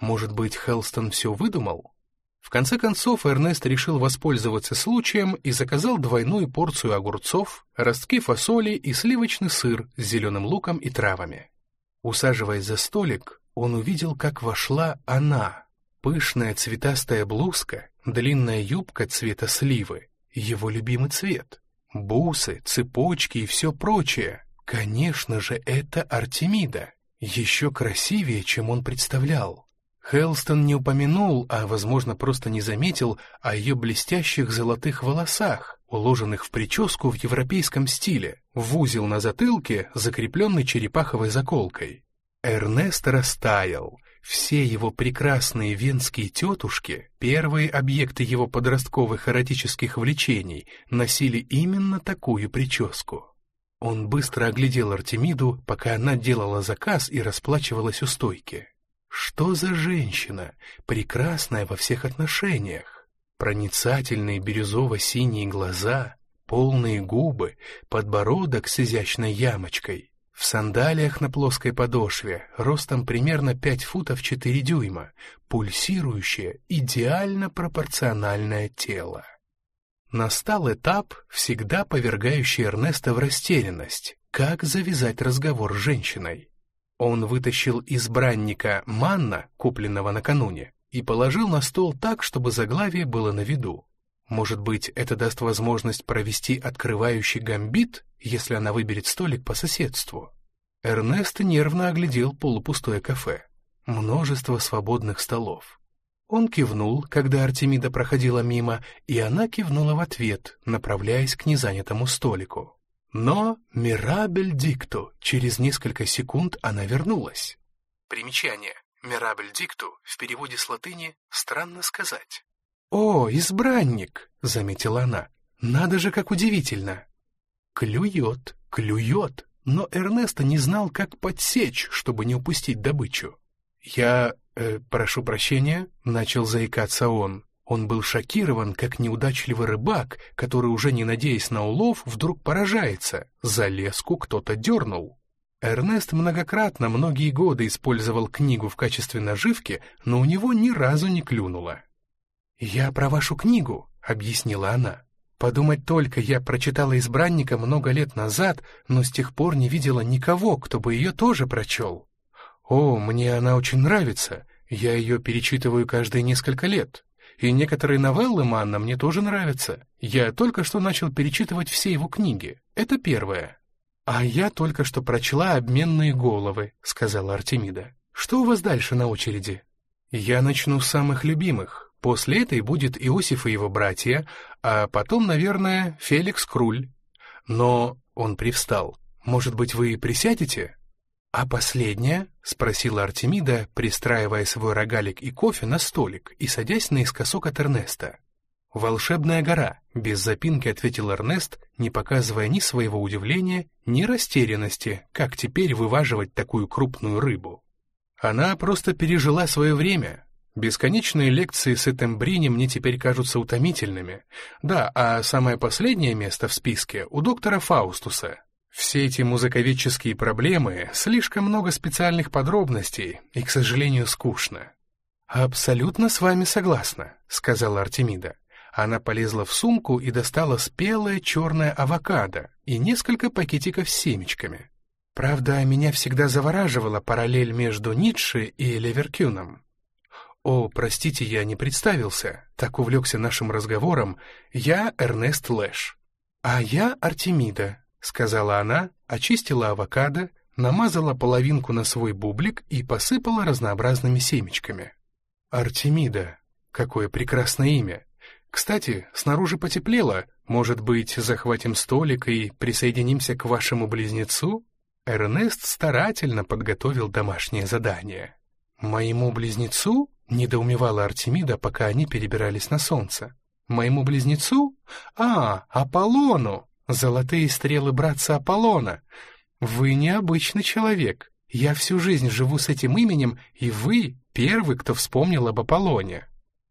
Может быть, Хелстон все выдумал? В конце концов, Эрнест решил воспользоваться случаем и заказал двойную порцию огурцов, ростки фасоли и сливочный сыр с зеленым луком и травами. Усаживаясь за столик, он увидел, как вошла она. Пышная цветастая блузка, длинная юбка цвета сливы, его любимый цвет, бусы, цепочки и все прочее. Конечно же, это Артемида. Еще красивее, чем он представлял. Хелстон не упомянул, а, возможно, просто не заметил о ее блестящих золотых волосах, уложенных в прическу в европейском стиле, в узел на затылке, закрепленный черепаховой заколкой. Эрнест растаял. Все его прекрасные венские тетушки, первые объекты его подростковых эротических влечений, носили именно такую прическу. Он быстро оглядел Артемиду, пока она делала заказ и расплачивалась у стойки. Что за женщина, прекрасная во всех отношениях? Проницательные бирюзово-синие глаза, полные губы, подбородок с изящной ямочкой. В сандалиях на плоской подошве, ростом примерно 5 футов 4 дюйма, пульсирующее, идеально пропорциональное тело. Настал этап, всегда повергающий Эрнеста в растерянность. Как завязать разговор с женщиной? Он вытащил избранника Манна, купленного накануне, и положил на стол так, чтобы заглавие было на виду. Может быть, это даст возможность провести открывающий гамбит, если она выберет столик по соседству. Эрнест нервно оглядел полупустое кафе. Множество свободных столов. Он кивнул, когда Артемида проходила мимо, и она кивнула в ответ, направляясь к незанятому столику. Но «Мирабель дикту» через несколько секунд она вернулась. Примечание. «Мирабель дикту» в переводе с латыни «странно сказать». «О, избранник!» — заметила она. «Надо же, как удивительно!» Клюет, клюет, но Эрнесто не знал, как подсечь, чтобы не упустить добычу. «Я... Э, прошу прощения», — начал заикаться он. Он был шокирован, как неудачливый рыбак, который, уже не надеясь на улов, вдруг поражается. За леску кто-то дернул. Эрнест многократно многие годы использовал книгу в качестве наживки, но у него ни разу не клюнуло. «Я про вашу книгу», — объяснила она. «Подумать только, я прочитала «Избранника» много лет назад, но с тех пор не видела никого, кто бы ее тоже прочел. О, мне она очень нравится, я ее перечитываю каждые несколько лет». И некоторые новеллы Манна мне тоже нравятся. Я только что начал перечитывать все его книги. Это первое. А я только что прочла «Обменные головы», — сказала Артемида. Что у вас дальше на очереди? Я начну с самых любимых. После этой будет Иосиф и его братья, а потом, наверное, Феликс Круль. Но он привстал. Может быть, вы присядете? «А последняя?» — спросила Артемида, пристраивая свой рогалик и кофе на столик и садясь наискосок от Эрнеста. «Волшебная гора», — без запинки ответил Эрнест, не показывая ни своего удивления, ни растерянности, как теперь вываживать такую крупную рыбу. Она просто пережила свое время. Бесконечные лекции с Этембрини мне теперь кажутся утомительными. Да, а самое последнее место в списке у доктора Фаустуса, все эти музыковедческие проблемы, слишком много специальных подробностей и, к сожалению, скучно. «Абсолютно с вами согласна», — сказала Артемида. Она полезла в сумку и достала спелое черное авокадо и несколько пакетиков с семечками. Правда, меня всегда завораживала параллель между Ницше и Леверкюном. О, простите, я не представился, так увлекся нашим разговором. Я Эрнест Лэш. А я Артемида, — сказала она, очистила авокадо, намазала половинку на свой бублик и посыпала разнообразными семечками. «Артемида. Какое прекрасное имя. Кстати, снаружи потеплело. Может быть, захватим столик и присоединимся к вашему близнецу?» Эрнест старательно подготовил домашнее задание. «Моему близнецу?» — недоумевала Артемида, пока они перебирались на солнце. «Моему близнецу? А, Аполлону! Золотые стрелы братца Аполлона. Вы необычный человек. Я всю жизнь живу с этим именем, и вы первый, кто вспомнил об Аполлоне.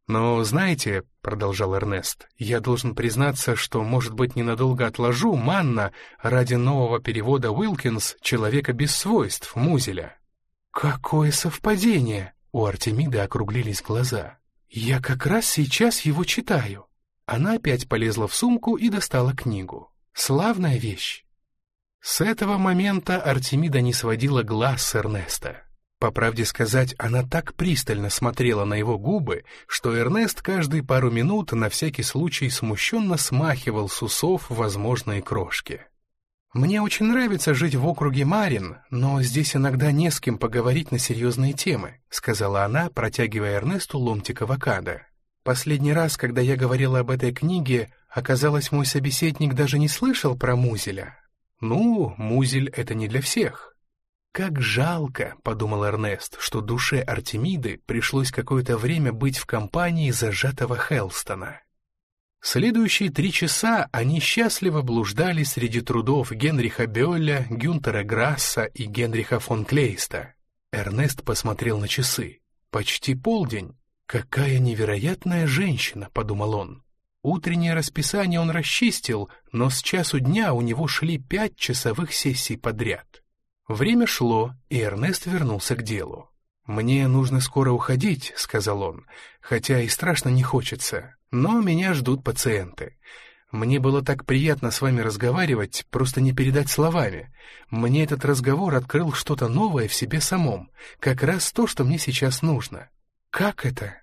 Но знаете, — продолжал Эрнест, — я должен признаться, что, может быть, ненадолго отложу Манна ради нового перевода Уилкинс «Человека без свойств» Музеля. Какое совпадение! У Артемиды округлились глаза. Я как раз сейчас его читаю». Она опять полезла в сумку и достала книгу. «Славная вещь». С этого момента Артемида не сводила глаз с Эрнеста. По правде сказать, она так пристально смотрела на его губы, что Эрнест каждые пару минут на всякий случай смущенно смахивал с усов возможные крошки. «Мне очень нравится жить в округе Марин, но здесь иногда не с кем поговорить на серьезные темы», сказала она, протягивая Эрнесту ломтик авокадо. «Последний раз, когда я говорила об этой книге, оказалось, мой собеседник даже не слышал про Музеля. Ну, Музель — это не для всех». «Как жалко», — подумал Эрнест, что душе Артемиды пришлось какое-то время быть в компании зажатого Хелстона. Следующие три часа они счастливо блуждали среди трудов Генриха Бёля, Гюнтера Грасса и Генриха фон Клейста. Эрнест посмотрел на часы. «Почти полдень. Какая невероятная женщина», — подумал он. Утреннее расписание он расчистил, но с часу дня у него шли пять часовых сессий подряд. Время шло, и Эрнест вернулся к делу. «Мне нужно скоро уходить», — сказал он, «хотя и страшно не хочется, но меня ждут пациенты. Мне было так приятно с вами разговаривать, просто не передать словами. Мне этот разговор открыл что-то новое в себе самом, как раз то, что мне сейчас нужно. Как это?»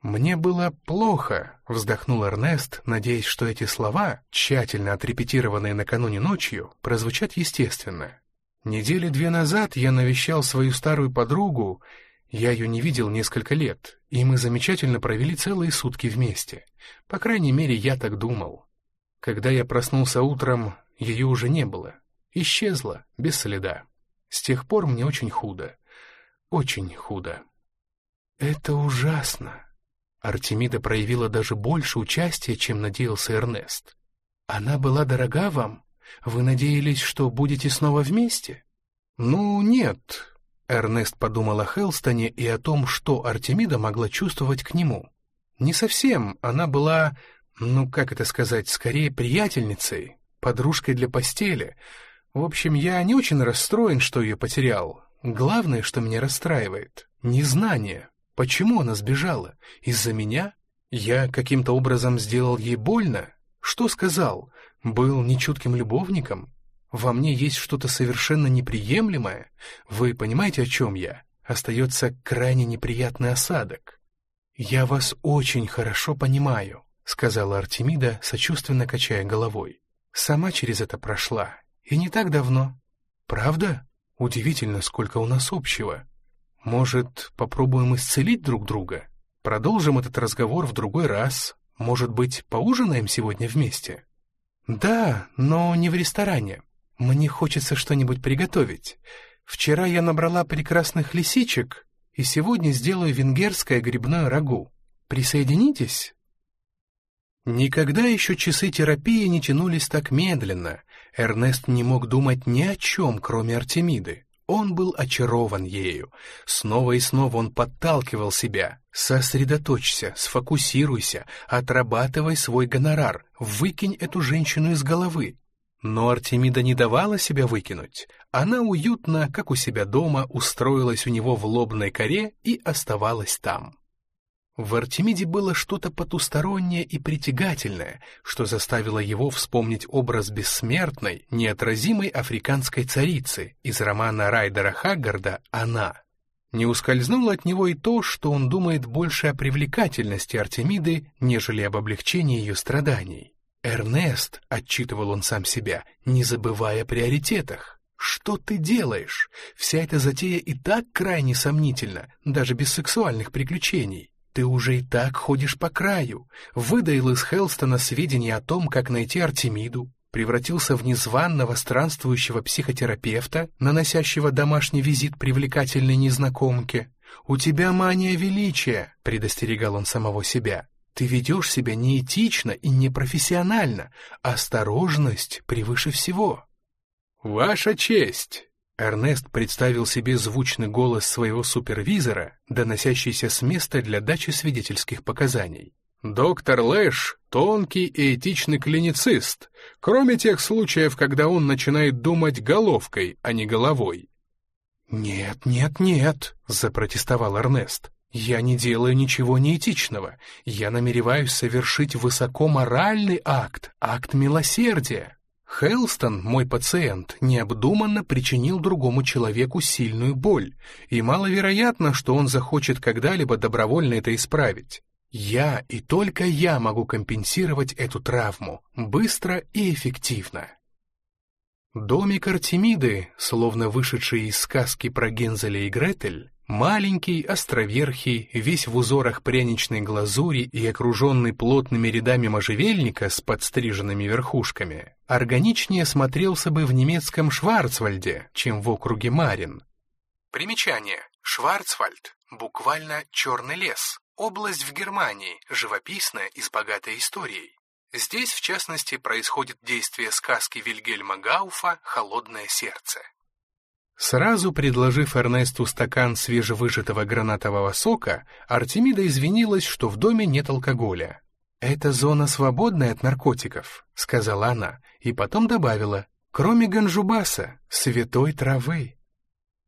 «Мне было плохо», — вздохнул Эрнест, надеясь, что эти слова, тщательно отрепетированные накануне ночью, прозвучат естественно. Недели две назад я навещал свою старую подругу, я ее не видел несколько лет, и мы замечательно провели целые сутки вместе. По крайней мере, я так думал. Когда я проснулся утром, ее уже не было. Исчезла, без следа. С тех пор мне очень худо. Очень худо. Это ужасно. Артемида проявила даже больше участия, чем надеялся Эрнест. Она была дорога вам? Вы надеялись, что будете снова вместе? Ну, нет. Эрнест подумал о Хелстоне и о том, что Артемида могла чувствовать к нему. Не совсем, она была, ну, как это сказать, скорее приятельницей, подружкой для постели. В общем, я не очень расстроен, что ее потерял. Главное, что меня расстраивает — незнание. Почему она сбежала? Из-за меня? Я каким-то образом сделал ей больно? Что сказал? Был нечутким любовником? Во мне есть что-то совершенно неприемлемое? Вы понимаете, о чем я? Остается крайне неприятный осадок. «Я вас очень хорошо понимаю», — сказала Артемида, сочувственно качая головой. «Сама через это прошла. И не так давно. Правда? Удивительно, сколько у нас общего. Может, попробуем исцелить друг друга? Продолжим этот разговор в другой раз. Может быть, поужинаем сегодня вместе?» «Да, но не в ресторане. Мне хочется что-нибудь приготовить. Вчера я набрала прекрасных лисичек, и сегодня сделаю венгерское грибное рагу. Присоединитесь?» Никогда еще часы терапии не тянулись так медленно. Эрнест не мог думать ни о чем, кроме Артемиды. Он был очарован ею. Снова и снова он подталкивал себя. Сосредоточься, сфокусируйся, отрабатывай свой гонорар, выкинь эту женщину из головы. Но Артемида не давала себя выкинуть. Она уютно, как у себя дома, устроилась у него в лобной коре и оставалась там. В Артемиде было что-то потустороннее и притягательное, что заставило его вспомнить образ бессмертной, неотразимой африканской царицы из романа Райдера Хаггарда «Она». Не ускользнуло от него и то, что он думает больше о привлекательности Артемиды, нежели об облегчении ее страданий. «Эрнест», — отчитывал он сам себя, не забывая о приоритетах. «Что ты делаешь? Вся эта затея и так крайне сомнительна, даже без сексуальных приключений. Ты уже и так ходишь по краю. Выдаил из Хелстона сведения о том, как найти Артемиду, превратился в незваного странствующего психотерапевта, наносящего домашний визит привлекательной незнакомке. «У тебя мания величия», — предостерегал он самого себя. «Ты ведешь себя неэтично и непрофессионально. Осторожность превыше всего». «Ваша честь!» Эрнест представил себе звучный голос своего супервизора, доносящийся с места для дачи свидетельских показаний. «Доктор Лэш — тонкий и этичный клиницист, кроме тех случаев, когда он начинает думать головкой, а не головой». «Нет, нет, нет», — запротестовал Эрнест. Я не делаю ничего неэтичного. Я намереваюсь совершить высокоморальный акт, акт милосердия. Хелстон, мой пациент, необдуманно причинил другому человеку сильную боль, и маловероятно, что он захочет когда-либо добровольно это исправить. Я и только я могу компенсировать эту травму быстро и эффективно. Домик Артемиды, словно вышедший из сказки про Гензеля и Гретель, маленький, островерхий, весь в узорах пряничной глазури и окруженный плотными рядами можжевельника с подстриженными верхушками, органичнее смотрелся бы в немецком Шварцвальде, чем в округе Марин. Примечание. Шварцвальд, буквально «черный лес», область в Германии, живописная и с богатой историей. Здесь, в частности, происходит действие сказки Вильгельма Гауфа «Холодное сердце». Сразу предложив Эрнесту стакан свежевыжатого гранатового сока, Артемида извинилась, что в доме нет алкоголя. «Это зона свободная от наркотиков», — сказала она, и потом добавила, «кроме ганжубаса, святой травы».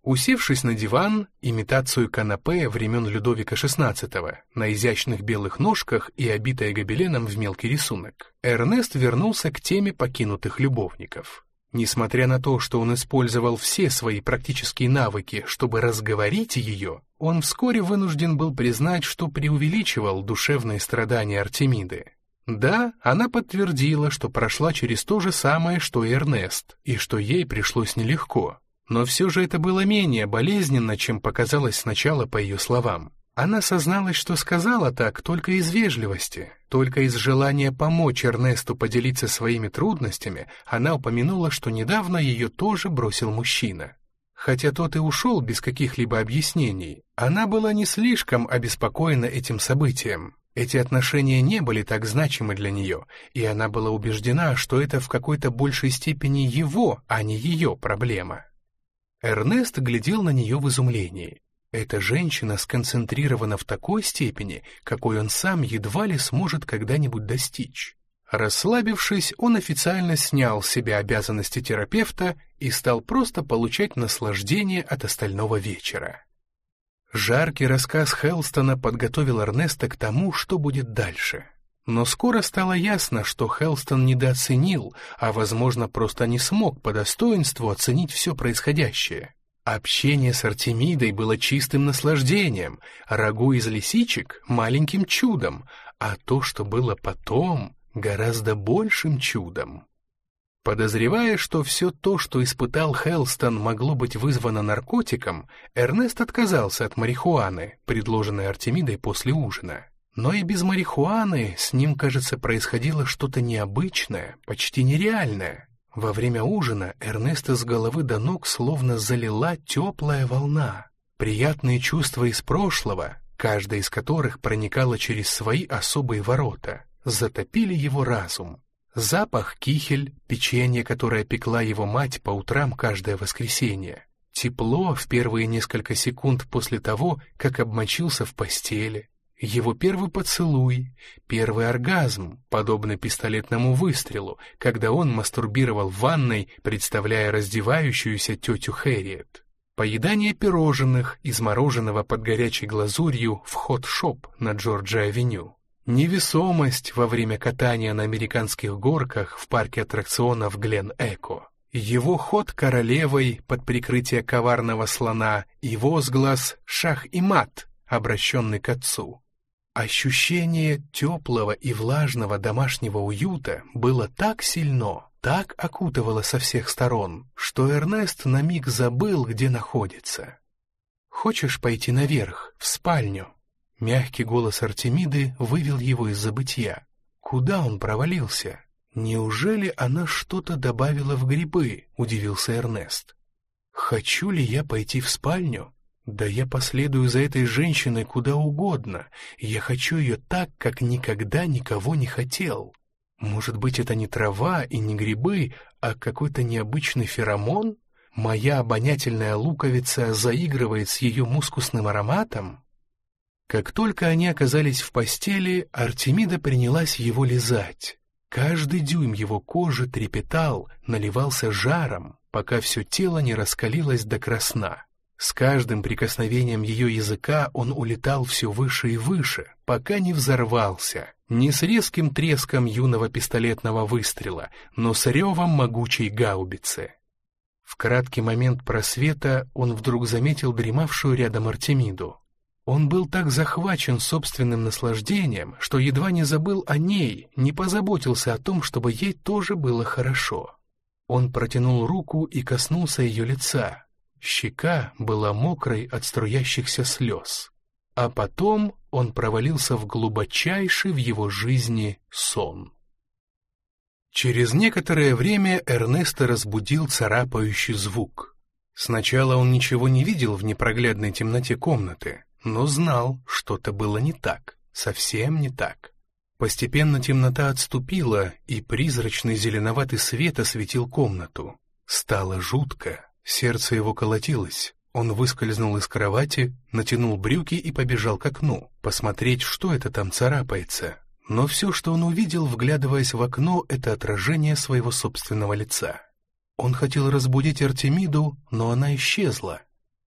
Усевшись на диван, имитацию канапе времен Людовика XVI, на изящных белых ножках и обитая гобеленом в мелкий рисунок, Эрнест вернулся к теме покинутых любовников. Несмотря на то, что он использовал все свои практические навыки, чтобы разговорить ее, он вскоре вынужден был признать, что преувеличивал душевные страдания Артемиды. Да, она подтвердила, что прошла через то же самое, что и Эрнест, и что ей пришлось нелегко. Но все же это было менее болезненно, чем показалось сначала по ее словам. Она созналась, что сказала так только из вежливости, только из желания помочь Эрнесту поделиться своими трудностями, она упомянула, что недавно ее тоже бросил мужчина. Хотя тот и ушел без каких-либо объяснений, она была не слишком обеспокоена этим событием. Эти отношения не были так значимы для нее, и она была убеждена, что это в какой-то большей степени его, а не ее проблема. Эрнест глядел на нее в изумлении. Эта женщина сконцентрирована в такой степени, какой он сам едва ли сможет когда-нибудь достичь. Расслабившись, он официально снял с себя обязанности терапевта и стал просто получать наслаждение от остального вечера. Жаркий рассказ Хелстона подготовил Эрнеста к тому, что будет дальше. Но скоро стало ясно, что Хелстон недооценил, а, возможно, просто не смог по достоинству оценить все происходящее. Общение с Артемидой было чистым наслаждением, рагу из лисичек — маленьким чудом, а то, что было потом, гораздо большим чудом. Подозревая, что все то, что испытал Хелстон, могло быть вызвано наркотиком, Эрнест отказался от марихуаны, предложенной Артемидой после ужина. Но и без марихуаны с ним, кажется, происходило что-то необычное, почти нереальное. Во время ужина Эрнеста с головы до ног словно залила теплая волна. Приятные чувства из прошлого, каждая из которых проникала через свои особые ворота, затопили его разум. Запах кихель, печенье, которое пекла его мать по утрам каждое воскресенье. Тепло в первые несколько секунд после того, как обмочился в постели, его первый поцелуй, первый оргазм, подобный пистолетному выстрелу, когда он мастурбировал в ванной, представляя раздевающуюся тетю Хэрриет. Поедание пирожных из мороженого под горячей глазурью в хот-шоп на Джорджия-авеню. Невесомость во время катания на американских горках в парке аттракционов Глен-Эко. Его ход королевой под прикрытие коварного слона и возглас «Шах и мат», обращенный к отцу. Ощущение теплого и влажного домашнего уюта было так сильно, так окутывало со всех сторон, что Эрнест на миг забыл, где находится. «Хочешь пойти наверх, в спальню?» Мягкий голос Артемиды вывел его из забытья. Куда он провалился? Неужели она что-то добавила в грибы? Удивился Эрнест. Хочу ли я пойти в спальню? Да я последую за этой женщиной куда угодно. Я хочу ее так, как никогда никого не хотел. Может быть, это не трава и не грибы, а какой-то необычный феромон? Моя обонятельная луковица заигрывает с ее мускусным ароматом? Как только они оказались в постели, Артемида принялась его лизать. Каждый дюйм его кожи трепетал, наливался жаром, пока все тело не раскалилось до красна. С каждым прикосновением ее языка он улетал все выше и выше, пока не взорвался, не с резким треском юного пистолетного выстрела, но с ревом могучей гаубицы. В краткий момент просвета он вдруг заметил дремавшую рядом Артемиду. Он был так захвачен собственным наслаждением, что едва не забыл о ней, не позаботился о том, чтобы ей тоже было хорошо. Он протянул руку и коснулся ее лица, Щека была мокрой от струящихся слез. А потом он провалился в глубочайший в его жизни сон. Через некоторое время Эрнеста разбудил царапающий звук. Сначала он ничего не видел в непроглядной темноте комнаты, но знал, что-то было не так, совсем не так. Постепенно темнота отступила, и призрачный зеленоватый свет осветил комнату. Стало жутко, Сердце его колотилось. Он выскользнул из кровати, натянул брюки и побежал к окну, посмотреть, что это там царапается. Но все, что он увидел, вглядываясь в окно, это отражение своего собственного лица. Он хотел разбудить Артемиду, но она исчезла.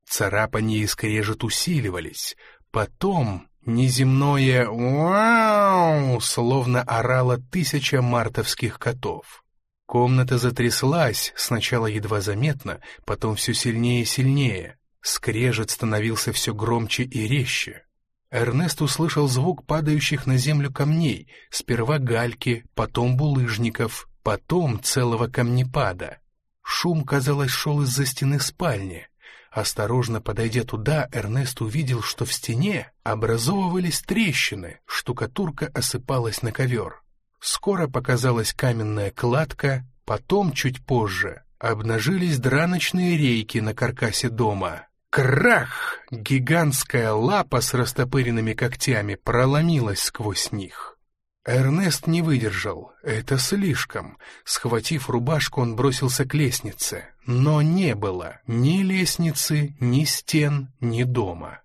Царапанье и скрежет усиливались. Потом неземное «Вау!» словно орало тысяча мартовских котов. Комната затряслась, сначала едва заметно, потом все сильнее и сильнее. Скрежет становился все громче и резче. Эрнест услышал звук падающих на землю камней, сперва гальки, потом булыжников, потом целого камнепада. Шум, казалось, шел из-за стены спальни. Осторожно подойдя туда, Эрнест увидел, что в стене образовывались трещины, штукатурка осыпалась на ковер. Скоро показалась каменная кладка, потом, чуть позже, обнажились драночные рейки на каркасе дома. Крах! Гигантская лапа с растопыренными когтями проломилась сквозь них. Эрнест не выдержал. Это слишком. Схватив рубашку, он бросился к лестнице. Но не было ни лестницы, ни стен, ни дома.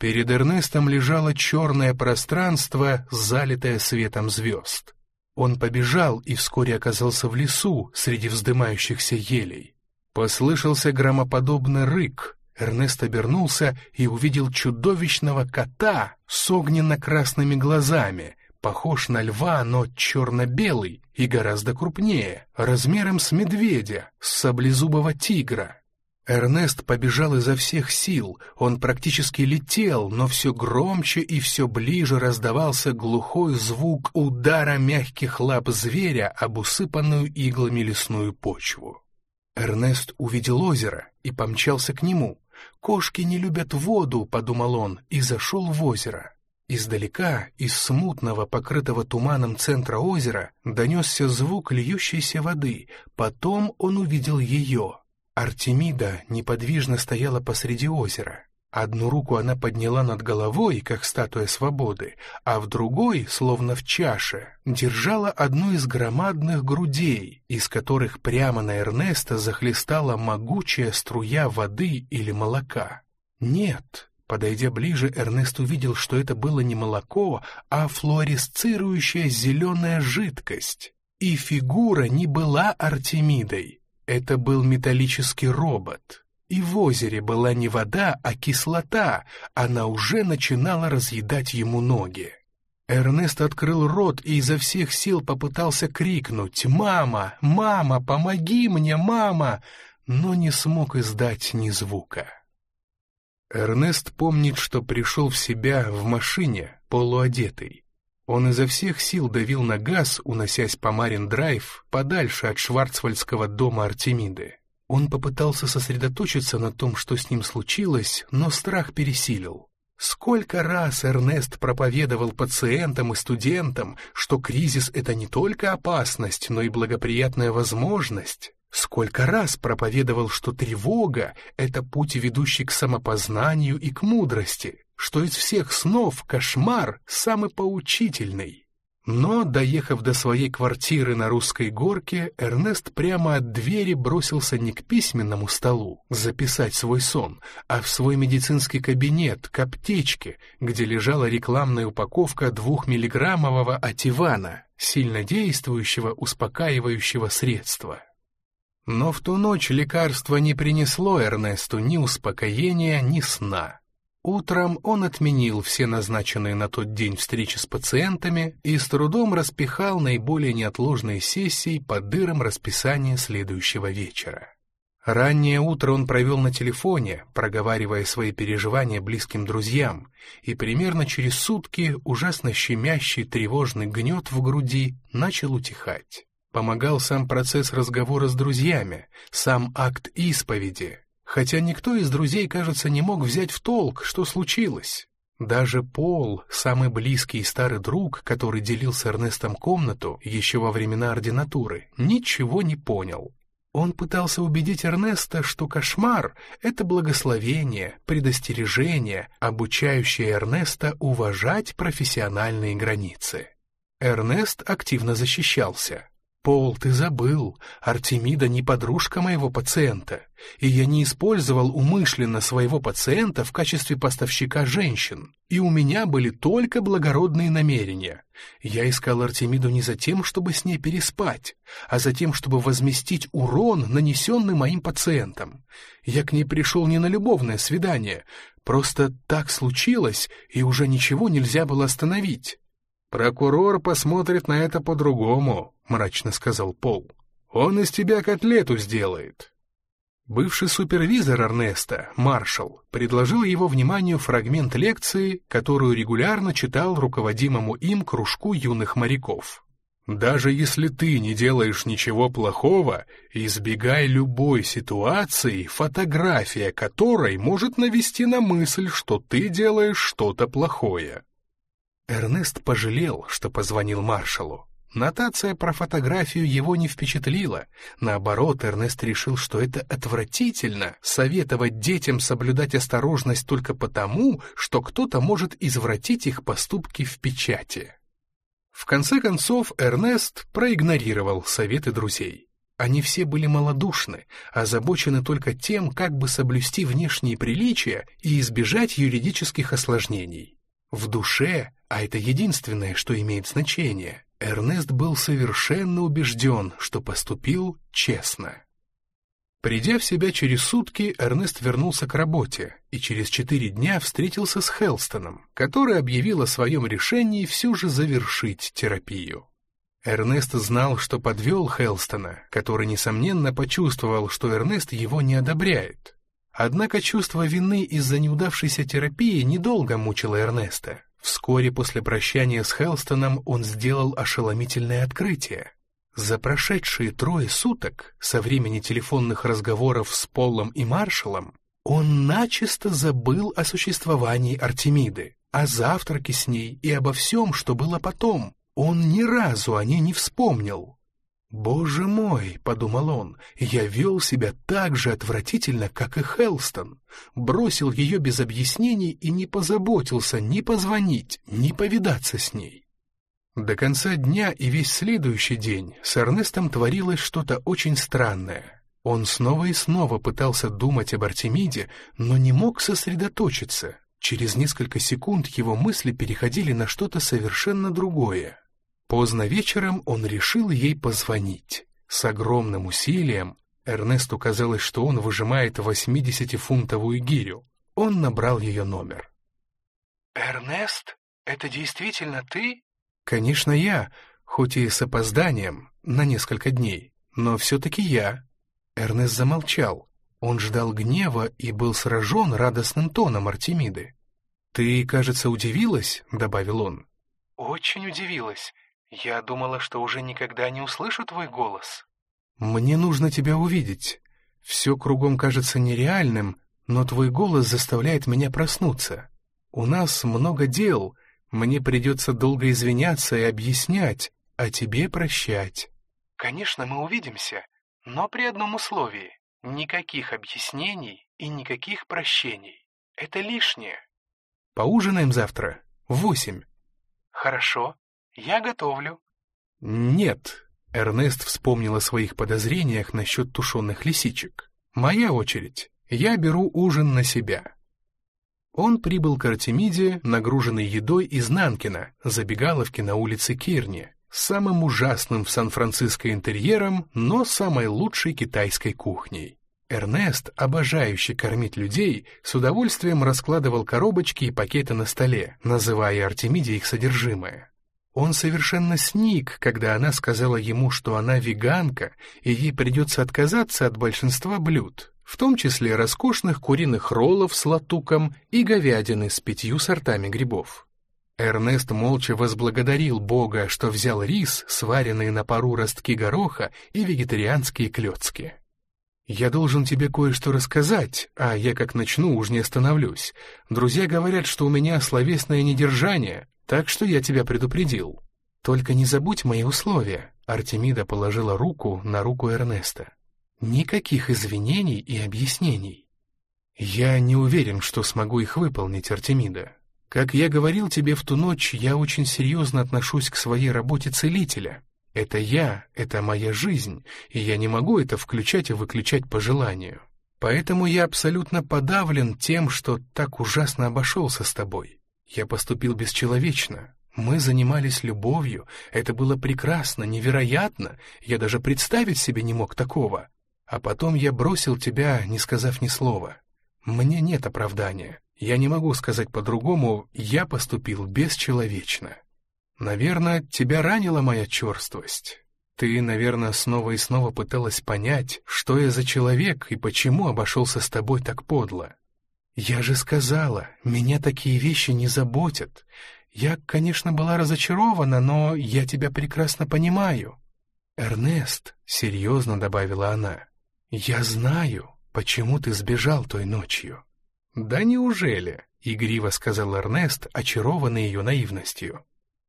Перед Эрнестом лежало черное пространство, залитое светом звезд. Он побежал и вскоре оказался в лесу среди вздымающихся елей. Послышался громоподобный рык. Эрнест обернулся и увидел чудовищного кота с огненно-красными глазами, похож на льва, но черно-белый и гораздо крупнее, размером с медведя, с саблезубого тигра. Эрнест побежал изо всех сил, он практически летел, но все громче и все ближе раздавался глухой звук удара мягких лап зверя об усыпанную иглами лесную почву. Эрнест увидел озеро и помчался к нему. «Кошки не любят воду», — подумал он, и зашел в озеро. Издалека, из смутного, покрытого туманом центра озера, донесся звук льющейся воды, потом он увидел ее. Артемида неподвижно стояла посреди озера. Одну руку она подняла над головой, как статуя свободы, а в другой, словно в чаше, держала одну из громадных грудей, из которых прямо на Эрнеста захлестала могучая струя воды или молока. Нет, подойдя ближе, Эрнест увидел, что это было не молоко, а флуоресцирующая зеленая жидкость. И фигура не была Артемидой, это был металлический робот. И в озере была не вода, а кислота, она уже начинала разъедать ему ноги. Эрнест открыл рот и изо всех сил попытался крикнуть «Мама! Мама! Помоги мне, мама!» но не смог издать ни звука. Эрнест помнит, что пришел в себя в машине, полуодетый. Он изо всех сил давил на газ, уносясь по Марин-драйв, подальше от шварцвальдского дома Артемиды. Он попытался сосредоточиться на том, что с ним случилось, но страх пересилил. Сколько раз Эрнест проповедовал пациентам и студентам, что кризис — это не только опасность, но и благоприятная возможность. Сколько раз проповедовал, что тревога — это путь, ведущий к самопознанию и к мудрости, что из всех снов кошмар самый поучительный. Но, доехав до своей квартиры на русской горке, Эрнест прямо от двери бросился не к письменному столу записать свой сон, а в свой медицинский кабинет, к аптечке, где лежала рекламная упаковка двухмиллиграммового ативана, сильнодействующего успокаивающего средства. Но в ту ночь лекарство не принесло Эрнесту ни успокоения, ни сна. Утром он отменил все назначенные на тот день встречи с пациентами и с трудом распихал наиболее неотложные сессии по дырам расписания следующего вечера. Раннее утро он провел на телефоне, проговаривая свои переживания близким друзьям, и примерно через сутки ужасно щемящий тревожный гнет в груди начал утихать. Помогал сам процесс разговора с друзьями, сам акт исповеди, хотя никто из друзей, кажется, не мог взять в толк, что случилось. Даже Пол, самый близкий и старый друг, который делил с Эрнестом комнату еще во времена ординатуры, ничего не понял. Он пытался убедить Эрнеста, что кошмар — это благословение, предостережение, обучающее Эрнеста уважать профессиональные границы. Эрнест активно защищался. «Пол, ты забыл, Артемида не подружка моего пациента, и я не использовал умышленно своего пациента в качестве поставщика женщин, и у меня были только благородные намерения. Я искал Артемиду не за тем, чтобы с ней переспать, а за тем, чтобы возместить урон, нанесенный моим пациентам. Я к ней пришел не на любовное свидание, просто так случилось, и уже ничего нельзя было остановить». «Прокурор посмотрит на это по-другому», — мрачно сказал Пол. «Он из тебя котлету сделает». Бывший супервизор Эрнеста, маршал, предложил его вниманию фрагмент лекции, которую регулярно читал руководимому им кружку юных моряков. «Даже если ты не делаешь ничего плохого, избегай любой ситуации, фотография которой может навести на мысль, что ты делаешь что-то плохое». Эрнест пожалел, что позвонил маршалу. Нотация про фотографию его не впечатлила. Наоборот, Эрнест решил, что это отвратительно — советовать детям соблюдать осторожность только потому, что кто-то может извратить их поступки в печати. В конце концов, Эрнест проигнорировал советы друзей. Они все были малодушны, озабочены только тем, как бы соблюсти внешние приличия и избежать юридических осложнений. В душе, а это единственное, что имеет значение, Эрнест был совершенно убежден, что поступил честно. Придя в себя через сутки, Эрнест вернулся к работе и через четыре дня встретился с Хелстоном, который объявил о своем решении все же завершить терапию. Эрнест знал, что подвел Хелстона, который, несомненно, почувствовал, что Эрнест его не одобряет. Однако чувство вины из-за неудавшейся терапии недолго мучило Эрнеста. Вскоре после прощания с Хелстоном он сделал ошеломительное открытие. За прошедшие трое суток, со времени телефонных разговоров с Полом и Маршалом, он начисто забыл о существовании Артемиды, о завтраке с ней и обо всем, что было потом. Он ни разу о ней не вспомнил. «Боже мой!» — подумал он, — «я вел себя так же отвратительно, как и Хелстон. Бросил ее без объяснений и не позаботился ни позвонить, ни повидаться с ней». До конца дня и весь следующий день с Эрнестом творилось что-то очень странное. Он снова и снова пытался думать об Артемиде, но не мог сосредоточиться. Через несколько секунд его мысли переходили на что-то совершенно другое. Поздно вечером он решил ей позвонить. С огромным усилием Эрнесту казалось, что он выжимает восьмидесятифунтовую гирю. Он набрал ее номер. «Эрнест, это действительно ты?» «Конечно, я, хоть и с опозданием, на несколько дней, но все-таки я». Эрнест замолчал. Он ждал гнева и был сражен радостным тоном Артемиды. «Ты, кажется, удивилась?» — добавил он. «Очень удивилась. Я думала, что уже никогда не услышу твой голос. Мне нужно тебя увидеть. Все кругом кажется нереальным, но твой голос заставляет меня проснуться. У нас много дел, мне придется долго извиняться и объяснять, а тебе прощать. Конечно, мы увидимся, но при одном условии. Никаких объяснений и никаких прощений. Это лишнее. Поужинаем завтра в восемь. Хорошо. «Я готовлю». «Нет», — Эрнест вспомнил о своих подозрениях насчет тушеных лисичек. «Моя очередь. Я беру ужин на себя». Он прибыл к Артемиде, нагруженный едой из Нанкина, забегаловки на улице Кирни, самым ужасным в Сан-Франциско интерьером, но самой лучшей китайской кухней. Эрнест, обожающий кормить людей, с удовольствием раскладывал коробочки и пакеты на столе, называя Артемиде их содержимое. Он совершенно сник, когда она сказала ему, что она веганка, и ей придется отказаться от большинства блюд, в том числе роскошных куриных роллов с латуком и говядины с пятью сортами грибов. Эрнест молча возблагодарил Бога, что взял рис, сваренные на пару ростки гороха и вегетарианские клетки. «Я должен тебе кое-что рассказать, а я как начну, уж не остановлюсь. Друзья говорят, что у меня словесное недержание, так что я тебя предупредил. Только не забудь мои условия». Артемида положила руку на руку Эрнеста. «Никаких извинений и объяснений». «Я не уверен, что смогу их выполнить, Артемида. Как я говорил тебе в ту ночь, я очень серьезно отношусь к своей работе целителя. Это я, это моя жизнь, и я не могу это включать и выключать по желанию. Поэтому я абсолютно подавлен тем, что так ужасно обошелся с тобой. Я поступил бесчеловечно. Мы занимались любовью, это было прекрасно, невероятно, я даже представить себе не мог такого. А потом я бросил тебя, не сказав ни слова. Мне нет оправдания. Я не могу сказать по-другому, я поступил бесчеловечно. Наверное, тебя ранила моя черствость. Ты, наверное, снова и снова пыталась понять, что я за человек и почему обошелся с тобой так подло. Я же сказала, меня такие вещи не заботят. Я, конечно, была разочарована, но я тебя прекрасно понимаю. Эрнест, серьезно добавила она, я знаю, почему ты сбежал той ночью. Да неужели? Игриво сказал Эрнест, очарованный ее наивностью.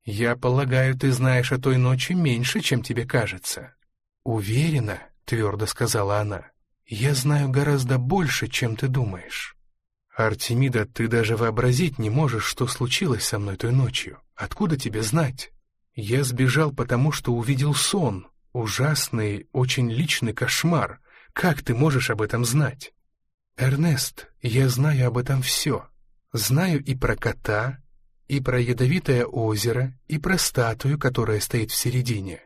«Я полагаю, ты знаешь о той ночи меньше, чем тебе кажется». «Уверена», — твердо сказала она, — «я знаю гораздо больше, чем ты думаешь». «Артемида, ты даже вообразить не можешь, что случилось со мной той ночью. Откуда тебе знать? Я сбежал, потому что увидел сон, ужасный, очень личный кошмар. Как ты можешь об этом знать?» «Эрнест, я знаю об этом все. Знаю и про кота, и про ядовитое озеро, и про статую, которая стоит в середине.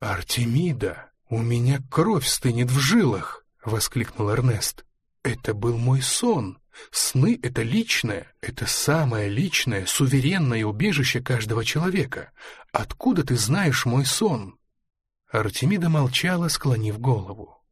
«Артемида, у меня кровь стынет в жилах!» — воскликнул Эрнест. «Это был мой сон. Сны — это личное, это самое личное, суверенное убежище каждого человека. Откуда ты знаешь мой сон?» Артемида молчала, склонив голову.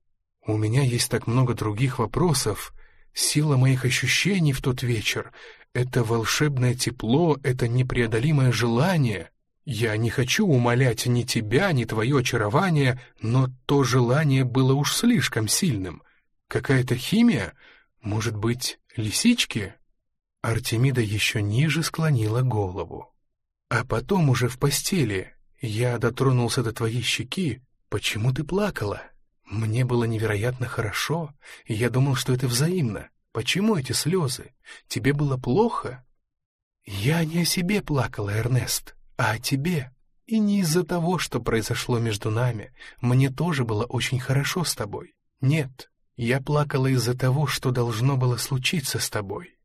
«У меня есть так много других вопросов. Сила моих ощущений в тот вечер это волшебное тепло, это непреодолимое желание. Я не хочу умолять ни тебя, ни твое очарование, но то желание было уж слишком сильным. Какая-то химия? Может быть, лисички?» Артемида еще ниже склонила голову. «А потом уже в постели я дотронулся до твоей щеки. Почему ты плакала? Мне было невероятно хорошо, я думал, что это взаимно. Почему эти слезы? Тебе было плохо? Я не о себе плакала, Эрнест, а о тебе. И не из-за того, что произошло между нами. Мне тоже было очень хорошо с тобой. Нет, я плакала из-за того, что должно было случиться с тобой.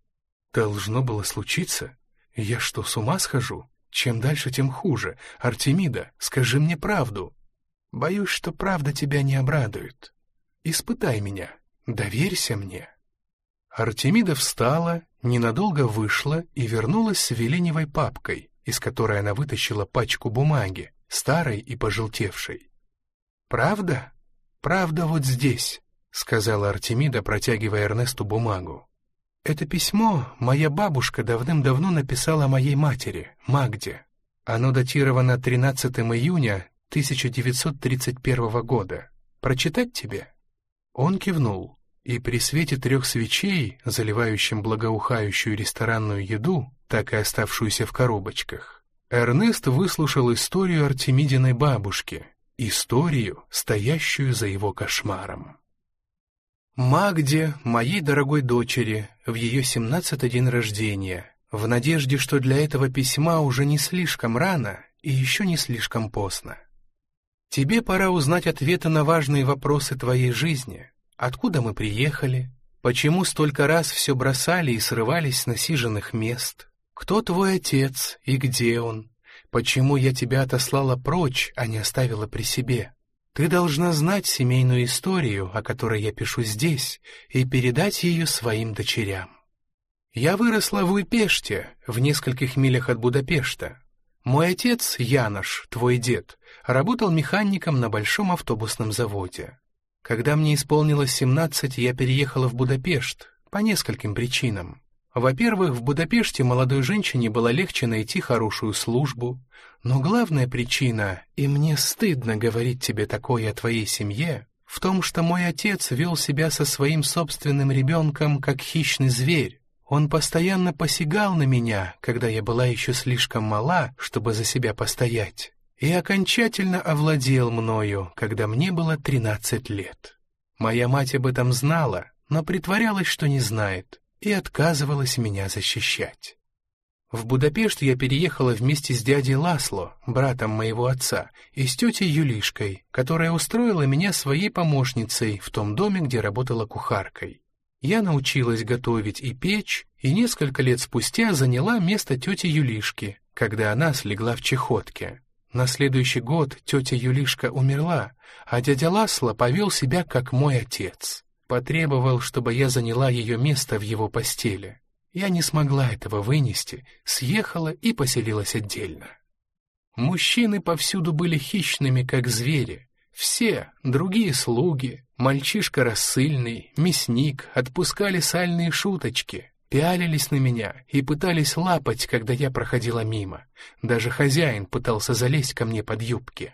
Должно было случиться? Я что, с ума схожу? Чем дальше, тем хуже. Артемида, скажи мне правду. Боюсь, что правда тебя не обрадует. Испытай меня, доверься мне. Артемида встала, ненадолго вышла и вернулась с веленевой папкой, из которой она вытащила пачку бумаги, старой и пожелтевшей. «Правда? Правда вот здесь», — сказала Артемида, протягивая Эрнесту бумагу. «Это письмо моя бабушка давным-давно написала моей матери, Магде. Оно датировано 13 июня 1931 года. Прочитать тебе?» Он кивнул и при свете трех свечей, заливающим благоухающую ресторанную еду, так и оставшуюся в коробочках, Эрнест выслушал историю Артемидиной бабушки, историю, стоящую за его кошмаром. Магде, моей дорогой дочери, в ее семнадцатый день рождения, в надежде, что для этого письма уже не слишком рано и еще не слишком поздно. Тебе пора узнать ответы на важные вопросы твоей жизни, Откуда мы приехали? Почему столько раз все бросали и срывались с насиженных мест? Кто твой отец и где он? почему я тебя отослала прочь, а не оставила при себе. Ты должна знать семейную историю, о которой я пишу здесь, и передать ее своим дочерям. Я выросла в Уйпеште, в нескольких милях от Будапешта. Мой отец, Янош, твой дед, работал механиком на большом автобусном заводе. Когда мне исполнилось 17, я переехала в Будапешт по нескольким причинам. Во-первых, в Будапеште молодой женщине было легче найти хорошую службу, но главная причина, и мне стыдно говорить тебе такое о твоей семье, в том, что мой отец вел себя со своим собственным ребенком как хищный зверь. Он постоянно посягал на меня, когда я была еще слишком мала, чтобы за себя постоять, и окончательно овладел мною, когда мне было тринадцать лет. Моя мать об этом знала, но притворялась, что не знает, и отказывалась меня защищать. В Будапешт я переехала вместе с дядей Ласло, братом моего отца, и с тетей Юлишкой, которая устроила меня своей помощницей в том доме, где работала кухаркой. Я научилась готовить и печь, и несколько лет спустя заняла место тети Юлишки, когда она слегла в чехотке. На следующий год тетя Юлишка умерла, а дядя Ласло повел себя как мой отец. Потребовал, чтобы я заняла ее место в его постели. Я не смогла этого вынести, съехала и поселилась отдельно. Мужчины повсюду были хищными, как звери. Все, другие слуги, мальчишка рассыльный, мясник, отпускали сальные шуточки, пялились на меня и пытались лапать, когда я проходила мимо. Даже хозяин пытался залезть ко мне под юбки.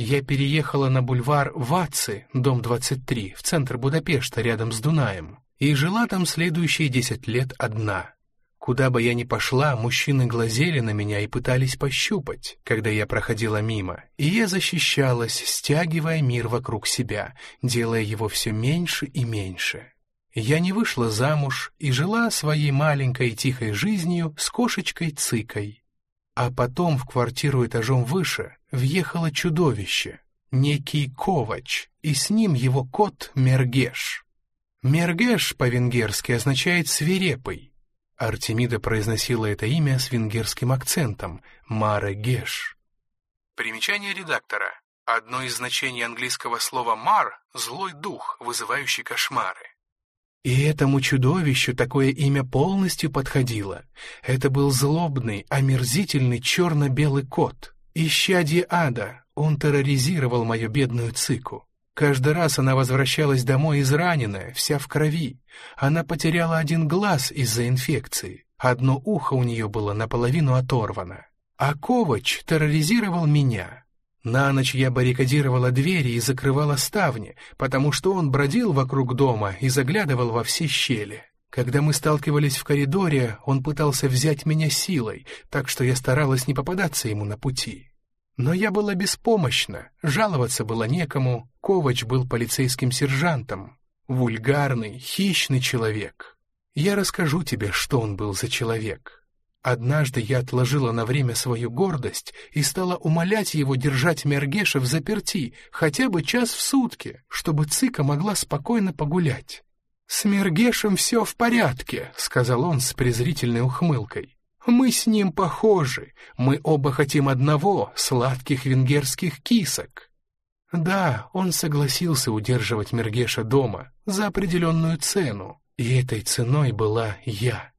Я переехала на бульвар Ватцы, дом 23, в центр Будапешта, рядом с Дунаем и жила там следующие десять лет одна. Куда бы я ни пошла, мужчины глазели на меня и пытались пощупать, когда я проходила мимо, и я защищалась, стягивая мир вокруг себя, делая его все меньше и меньше. Я не вышла замуж и жила своей маленькой тихой жизнью с кошечкой Цикой. А потом в квартиру этажом выше въехало чудовище, некий Ковач, и с ним его кот Мергеш. Мергеш по-венгерски означает «свирепый». Артемида произносила это имя с венгерским акцентом «Маре Геш». Примечание редактора. Одно из значений английского слова «мар» — злой дух, вызывающий кошмары. И этому чудовищу такое имя полностью подходило. Это был злобный, омерзительный черно-белый кот. Исчадье ада, он терроризировал мою бедную цику. Каждый раз она возвращалась домой израненная, вся в крови. Она потеряла один глаз из-за инфекции. Одно ухо у нее было наполовину оторвано. А Ковач терроризировал меня. На ночь я баррикадировала двери и закрывала ставни, потому что он бродил вокруг дома и заглядывал во все щели. Когда мы сталкивались в коридоре, он пытался взять меня силой, так что я старалась не попадаться ему на пути. Но я была беспомощна, жаловаться было некому, Ковач был полицейским сержантом. Вульгарный, хищный человек. Я расскажу тебе, что он был за человек. Однажды я отложила на время свою гордость и стала умолять его держать Мергеша в заперти хотя бы час в сутки, чтобы Цика могла спокойно погулять. «С Мергешем все в порядке», — сказал он с презрительной ухмылкой. Мы с ним похожи, мы оба хотим одного, сладких венгерских кисок. Да, он согласился удерживать Мергеша дома за определенную цену, и этой ценой была я.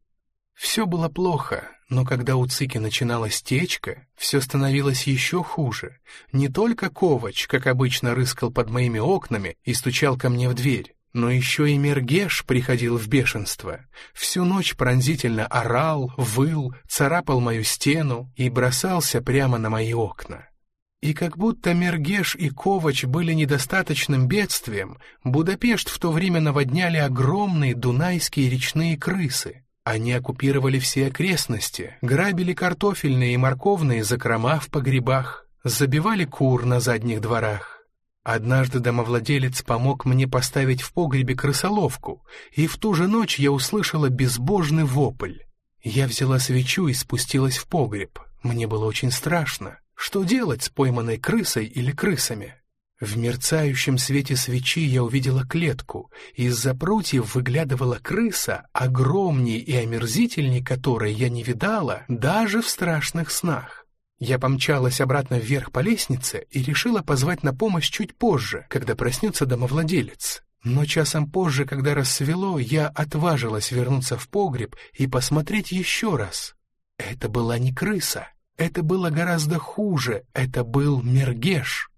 Все было плохо, но когда у Цики начиналась течка, все становилось еще хуже. Не только Ковач, как обычно, рыскал под моими окнами и стучал ко мне в дверь, но еще и Мергеш приходил в бешенство. Всю ночь пронзительно орал, выл, царапал мою стену и бросался прямо на мои окна. И как будто Мергеш и Ковач были недостаточным бедствием, Будапешт в то время наводняли огромные дунайские речные крысы. Они оккупировали все окрестности, грабили картофельные и морковные закрома в погребах, забивали кур на задних дворах. Однажды домовладелец помог мне поставить в погребе крысоловку, и в ту же ночь я услышала безбожный вопль. Я взяла свечу и спустилась в погреб. Мне было очень страшно. Что делать с пойманной крысой или крысами? В мерцающем свете свечи я увидела клетку. Из-за прутьев выглядывала крыса, огромней и омерзительней которой я не видала даже в страшных снах. Я помчалась обратно вверх по лестнице и решила позвать на помощь чуть позже, когда проснется домовладелец. Но часом позже, когда рассвело, я отважилась вернуться в погреб и посмотреть еще раз. Это была не крыса. Это было гораздо хуже. Это был Мергеш.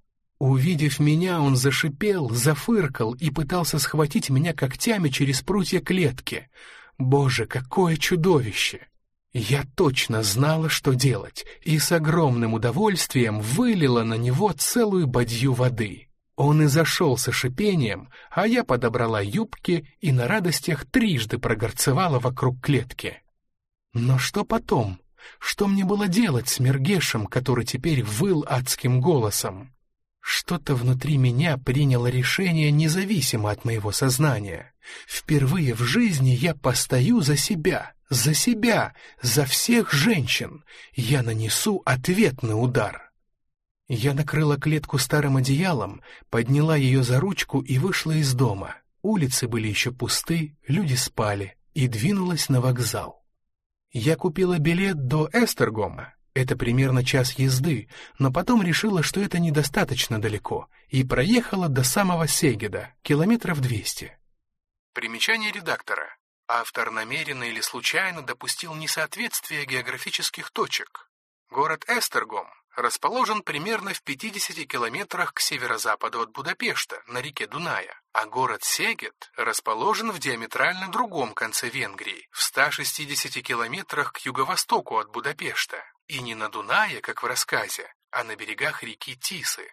Увидев меня, он зашипел, зафыркал и пытался схватить меня когтями через прутья клетки. Боже, какое чудовище! Я точно знала, что делать, и с огромным удовольствием вылила на него целую бадью воды. Он и зашел со шипением, а я подобрала юбки и на радостях трижды прогорцевала вокруг клетки. Но что потом? Что мне было делать с Мергешем, который теперь выл адским голосом? Что-то внутри меня приняло решение независимо от моего сознания. Впервые в жизни я постою за себя, за себя, за всех женщин. Я нанесу ответный удар. Я накрыла клетку старым одеялом, подняла ее за ручку и вышла из дома. Улицы были еще пусты, люди спали, и двинулась на вокзал. Я купила билет до Эстергома, это примерно час езды, но потом решила, что это недостаточно далеко, и проехала до самого Сегеда, километров двести. Примечание редактора. Автор намеренно или случайно допустил несоответствие географических точек. Город Эстергом расположен примерно в 50 километрах к северо-западу от Будапешта, на реке Дуная, а город Сегет расположен в диаметрально другом конце Венгрии, в 160 километрах к юго-востоку от Будапешта, и не на Дунае, как в рассказе, а на берегах реки Тисы.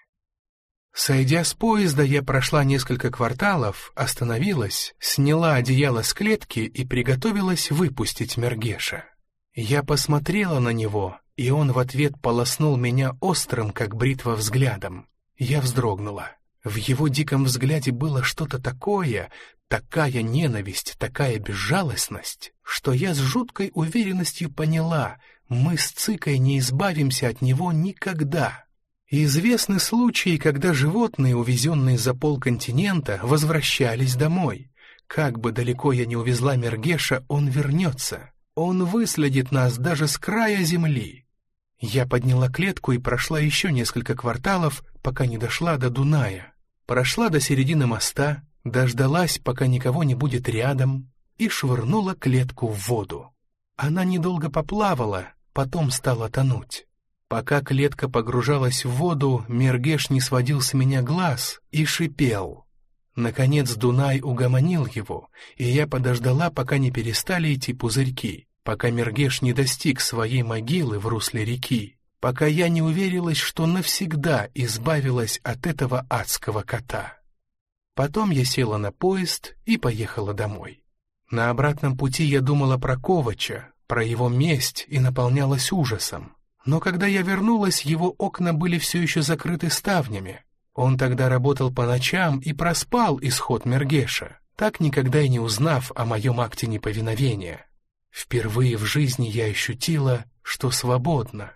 Сойдя с поезда, я прошла несколько кварталов, остановилась, сняла одеяло с клетки и приготовилась выпустить Мергеша. Я посмотрела на него, и он в ответ полоснул меня острым, как бритва, взглядом. Я вздрогнула. В его диком взгляде было что-то такое, такая ненависть, такая безжалостность, что я с жуткой уверенностью поняла, мы с Цикой не избавимся от него никогда. Известны случаи, когда животные, увезенные за полконтинента, возвращались домой. Как бы далеко я ни увезла Мергеша, он вернется. Он выследит нас даже с края земли. Я подняла клетку и прошла еще несколько кварталов, пока не дошла до Дуная. Прошла до середины моста, дождалась, пока никого не будет рядом, и швырнула клетку в воду. Она недолго поплавала, потом стала тонуть. Пока клетка погружалась в воду, Мергеш не сводил с меня глаз и шипел. Наконец Дунай угомонил его, и я подождала, пока не перестали идти пузырьки, пока Мергеш не достиг своей могилы в русле реки, пока я не уверилась, что навсегда избавилась от этого адского кота. Потом я села на поезд и поехала домой. На обратном пути я думала про Ковача, про его месть и наполнялась ужасом. Но когда я вернулась, его окна были все еще закрыты ставнями. Он тогда работал по ночам и проспал исход Мергеша, так никогда и не узнав о моем акте неповиновения. Впервые в жизни я ощутила, что свободна.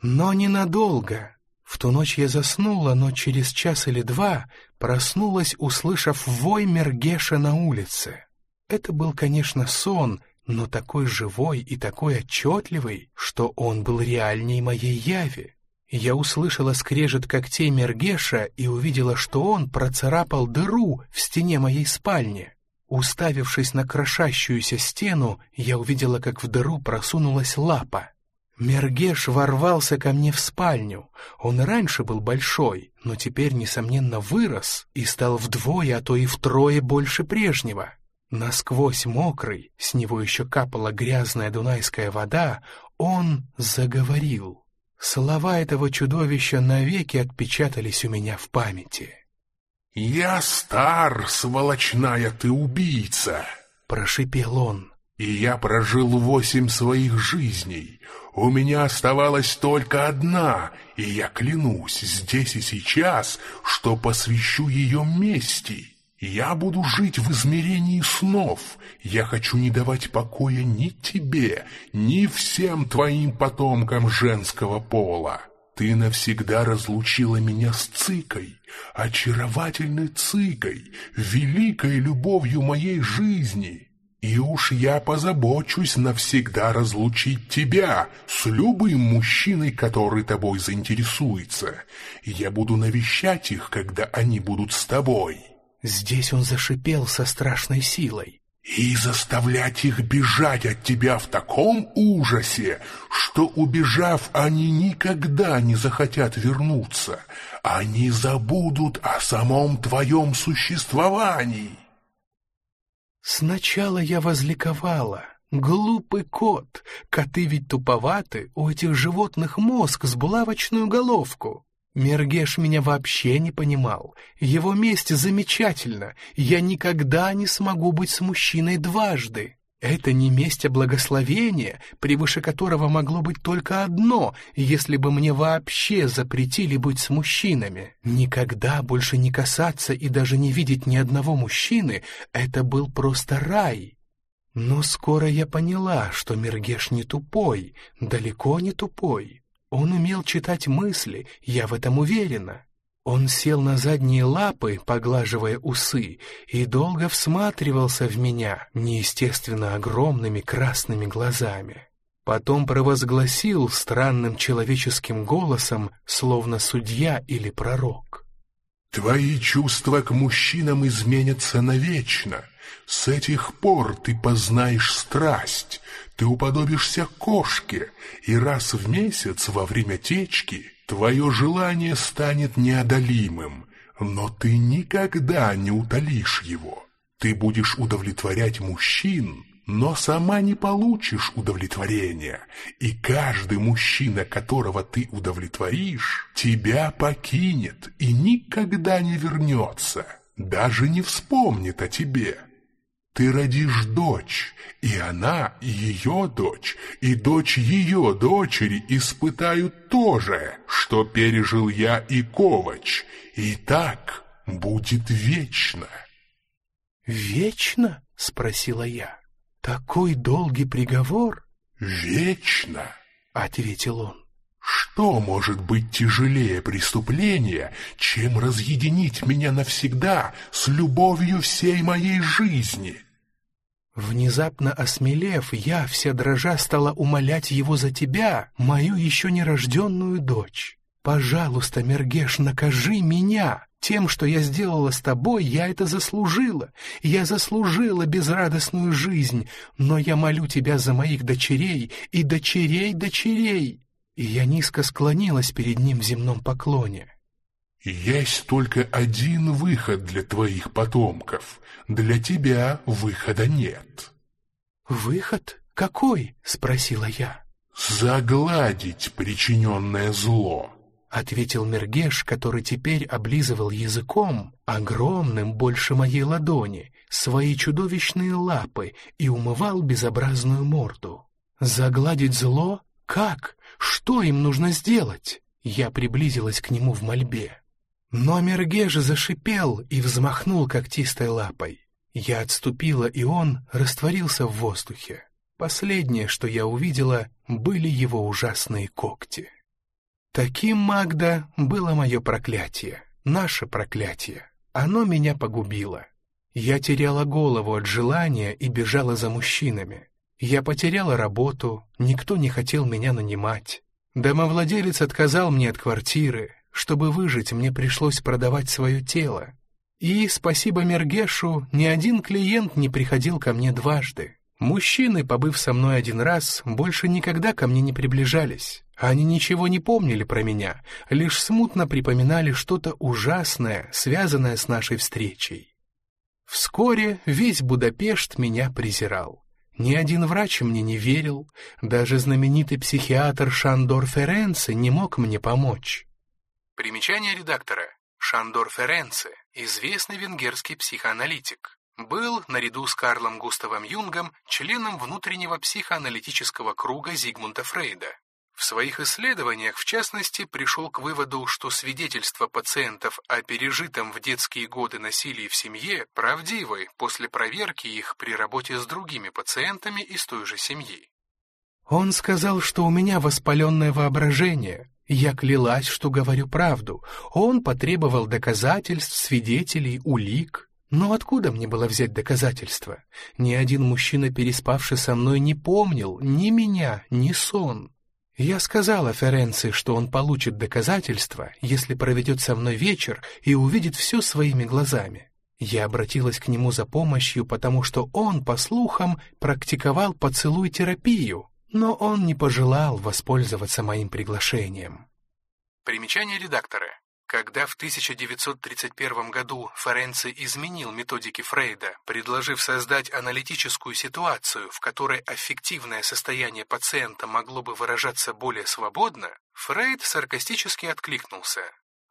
Но ненадолго. В ту ночь я заснула, но через час или два проснулась, услышав вой Мергеша на улице. Это был, конечно, сон, но такой живой и такой отчетливый, что он был реальней моей яви. Я услышала скрежет когтей Мергеша и увидела, что он процарапал дыру в стене моей спальни. Уставившись на крошащуюся стену, я увидела, как в дыру просунулась лапа. Мергеш ворвался ко мне в спальню. Он раньше был большой, но теперь, несомненно, вырос и стал вдвое, а то и втрое больше прежнего. Насквозь мокрый, с него еще капала грязная дунайская вода, он заговорил. Слова этого чудовища навеки отпечатались у меня в памяти. «Я стар, сволочная ты убийца!» — прошипел он. «И я прожил восемь своих жизней. У меня оставалась только одна, и я клянусь здесь и сейчас, что посвящу ее мести». Я буду жить в измерении снов. Я хочу не давать покоя ни тебе, ни всем твоим потомкам женского пола. Ты навсегда разлучила меня с Цикой, очаровательной Цикой, великой любовью моей жизни. И уж я позабочусь навсегда разлучить тебя с любым мужчиной, который тобой заинтересуется. Я буду навещать их, когда они будут с тобой». Здесь он зашипел со страшной силой. «И заставлять их бежать от тебя в таком ужасе, что, убежав, они никогда не захотят вернуться. Они забудут о самом твоем существовании». Сначала я возликовала. Глупый кот, коты ведь туповаты, у этих животных мозг с булавочную головку. Мергеш меня вообще не понимал. Его месть замечательна. Я никогда не смогу быть с мужчиной дважды. Это не месть, а благословение, превыше которого могло быть только одно, если бы мне вообще запретили быть с мужчинами. Никогда больше не касаться и даже не видеть ни одного мужчины — это был просто рай. Но скоро я поняла, что Мергеш не тупой, далеко не тупой. Он умел читать мысли, я в этом уверена. Он сел на задние лапы, поглаживая усы, и долго всматривался в меня неестественно огромными красными глазами. Потом провозгласил странным человеческим голосом, словно судья или пророк. «Твои чувства к мужчинам изменятся навечно. С этих пор ты познаешь страсть, ты уподобишься кошке, и раз в месяц во время течки Твое желание станет неодолимым, но ты никогда не утолишь его. Ты будешь удовлетворять мужчин, но сама не получишь удовлетворения, и каждый мужчина, которого ты удовлетворишь, тебя покинет и никогда не вернется, даже не вспомнит о тебе. Ты родишь дочь, и она, и ее дочь, и дочь ее дочери испытают то же, что пережил я и Ковач, и так будет вечно». «Вечно?» — спросила я. «Такой долгий приговор?» «Вечно!» — ответил он. Что может быть тяжелее преступления, чем разъединить меня навсегда с любовью всей моей жизни? Внезапно осмелев, я, вся дрожа, стала умолять его за тебя, мою еще нерожденную дочь. Пожалуйста, Мергеш, накажи меня. Тем, что я сделала с тобой, я это заслужила. Я заслужила безрадостную жизнь, но я молю тебя за моих дочерей и дочерей дочерей. И я низко склонилась перед ним в земном поклоне. Есть только один выход для твоих потомков. Для тебя выхода нет. Выход? Какой? Спросила я. Загладить причиненное зло. Ответил Мергеш, который теперь облизывал языком, огромным больше моей ладони, свои чудовищные лапы и умывал безобразную морду. Загладить зло? Как? Что им нужно сделать? Я приблизилась к нему в мольбе. Но Мергеж зашипел и взмахнул когтистой лапой. Я отступила, и он растворился в воздухе. Последнее, что я увидела, были его ужасные когти. Таким, Магда, было мое проклятие, наше проклятие. Оно меня погубило. Я теряла голову от желания и бежала за мужчинами. Я потеряла работу, никто не хотел меня нанимать. Домовладелец отказал мне от квартиры, чтобы выжить, мне пришлось продавать свое тело. И, спасибо Мергешу, ни один клиент не приходил ко мне дважды. Мужчины, побыв со мной один раз, больше никогда ко мне не приближались. Они ничего не помнили про меня, лишь смутно припоминали что-то ужасное, связанное с нашей встречей. Вскоре весь Будапешт меня презирал. Ни один врач мне не верил, даже знаменитый психиатр Шандор Ференце не мог мне помочь. Примечание редактора. Шандор Ференце, известный венгерский психоаналитик, был, наряду с Карлом Густавом Юнгом, членом внутреннего психоаналитического круга Зигмунда Фрейда. В своих исследованиях, в частности, пришел к выводу, что свидетельства пациентов о пережитом в детские годы насилии в семье правдивы после проверки их при работе с другими пациентами из той же семьи. Он сказал, что у меня воспаленное воображение, я клялась, что говорю правду. Он потребовал доказательств, свидетелей, улик. Но откуда мне было взять доказательства? Ни один мужчина, переспавший со мной, не помнил ни меня, ни сон. Я сказала Ференции, что он получит доказательства, если проведет со мной вечер и увидит все своими глазами. Я обратилась к нему за помощью, потому что он, по слухам, практиковал поцелуй-терапию, но он не пожелал воспользоваться моим приглашением. Примечание редактора. Когда в 1931 году Ференци изменил методики Фрейда, предложив создать аналитическую ситуацию, в которой аффективное состояние пациента могло бы выражаться более свободно, Фрейд саркастически откликнулся.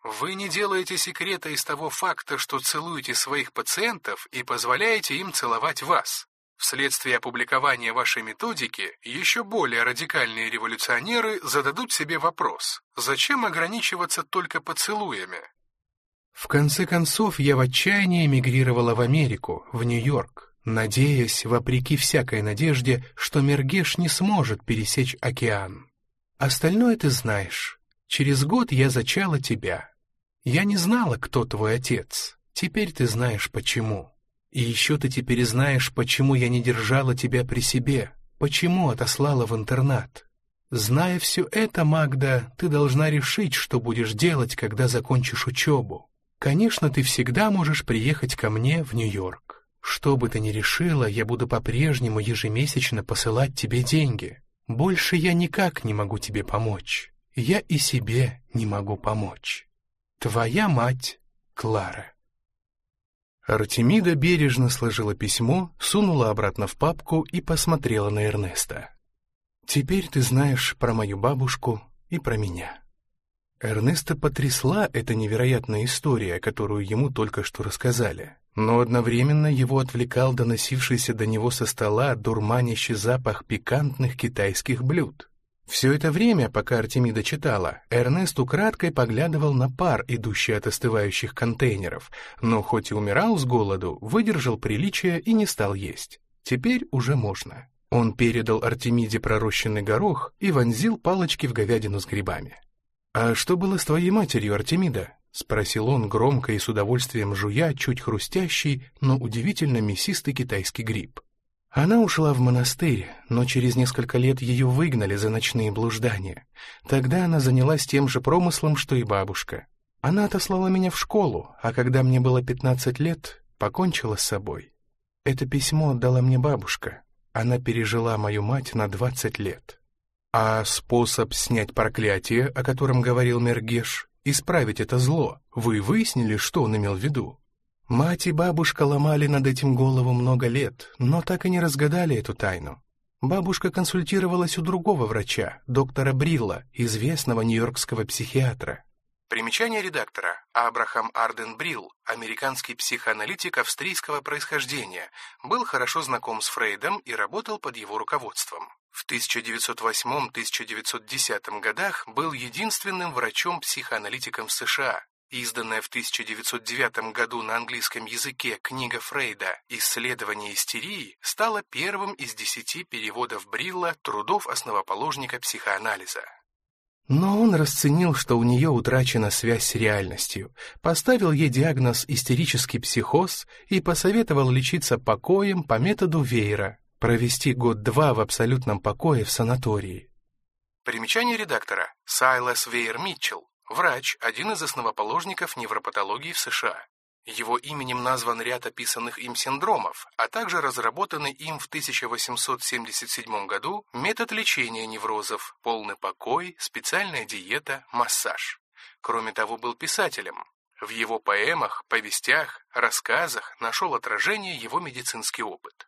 Вы не делаете секрета из того факта, что целуете своих пациентов и позволяете им целовать вас. Вследствие опубликования вашей методики, еще более радикальные революционеры зададут себе вопрос, зачем ограничиваться только поцелуями? В конце концов, я в отчаянии эмигрировала в Америку, в Нью-Йорк, надеясь, вопреки всякой надежде, что Мергеш не сможет пересечь океан. Остальное ты знаешь. Через год я зачала тебя. Я не знала, кто твой отец. Теперь ты знаешь, почему. И еще ты теперь знаешь, почему я не держала тебя при себе, почему отослала в интернат. Зная все это, Магда, ты должна решить, что будешь делать, когда закончишь учебу. Конечно, ты всегда можешь приехать ко мне в Нью-Йорк. Что бы ты ни решила, я буду по-прежнему ежемесячно посылать тебе деньги. Больше я никак не могу тебе помочь. Я и себе не могу помочь. Твоя мать Клара. Артемида бережно сложила письмо, сунула обратно в папку и посмотрела на Эрнеста. «Теперь ты знаешь про мою бабушку и про меня». Эрнеста потрясла эта невероятная история, которую ему только что рассказали. Но одновременно его отвлекал доносившийся до него со стола дурманящий запах пикантных китайских блюд. Все это время, пока Артемида читала, Эрнест украдкой поглядывал на пар, идущий от остывающих контейнеров, но хоть и умирал с голоду, выдержал приличие и не стал есть. Теперь уже можно. Он передал Артемиде пророщенный горох и вонзил палочки в говядину с грибами. «А что было с твоей матерью, Артемида?» — спросил он громко и с удовольствием жуя чуть хрустящий, но удивительно мясистый китайский гриб. Она ушла в монастырь, но через несколько лет ее выгнали за ночные блуждания. Тогда она занялась тем же промыслом, что и бабушка. Она отослала меня в школу, а когда мне было 15 лет, покончила с собой. Это письмо отдала мне бабушка. Она пережила мою мать на 20 лет. А способ снять проклятие, о котором говорил Мергеш, исправить это зло, вы выяснили, что он имел в виду? Мать и бабушка ломали над этим голову много лет, но так и не разгадали эту тайну. Бабушка консультировалась у другого врача, доктора Брилла, известного нью-йоркского психиатра. Примечание редактора. Абрахам Арден Брилл, американский психоаналитик австрийского происхождения, был хорошо знаком с Фрейдом и работал под его руководством. В 1908-1910 годах был единственным врачом-психоаналитиком в США, Изданная в 1909 году на английском языке книга Фрейда «Исследование истерии» стала первым из десяти переводов Брилла трудов основоположника психоанализа. Но он расценил, что у нее утрачена связь с реальностью, поставил ей диагноз «истерический психоз» и посоветовал лечиться покоем по методу Вейера, провести год-два в абсолютном покое в санатории. Примечание редактора. Сайлас Вейер Митчелл, Врач – один из основоположников невропатологии в США. Его именем назван ряд описанных им синдромов, а также разработанный им в 1877 году метод лечения неврозов, полный покой, специальная диета, массаж. Кроме того, был писателем. В его поэмах, повестях, рассказах нашел отражение его медицинский опыт.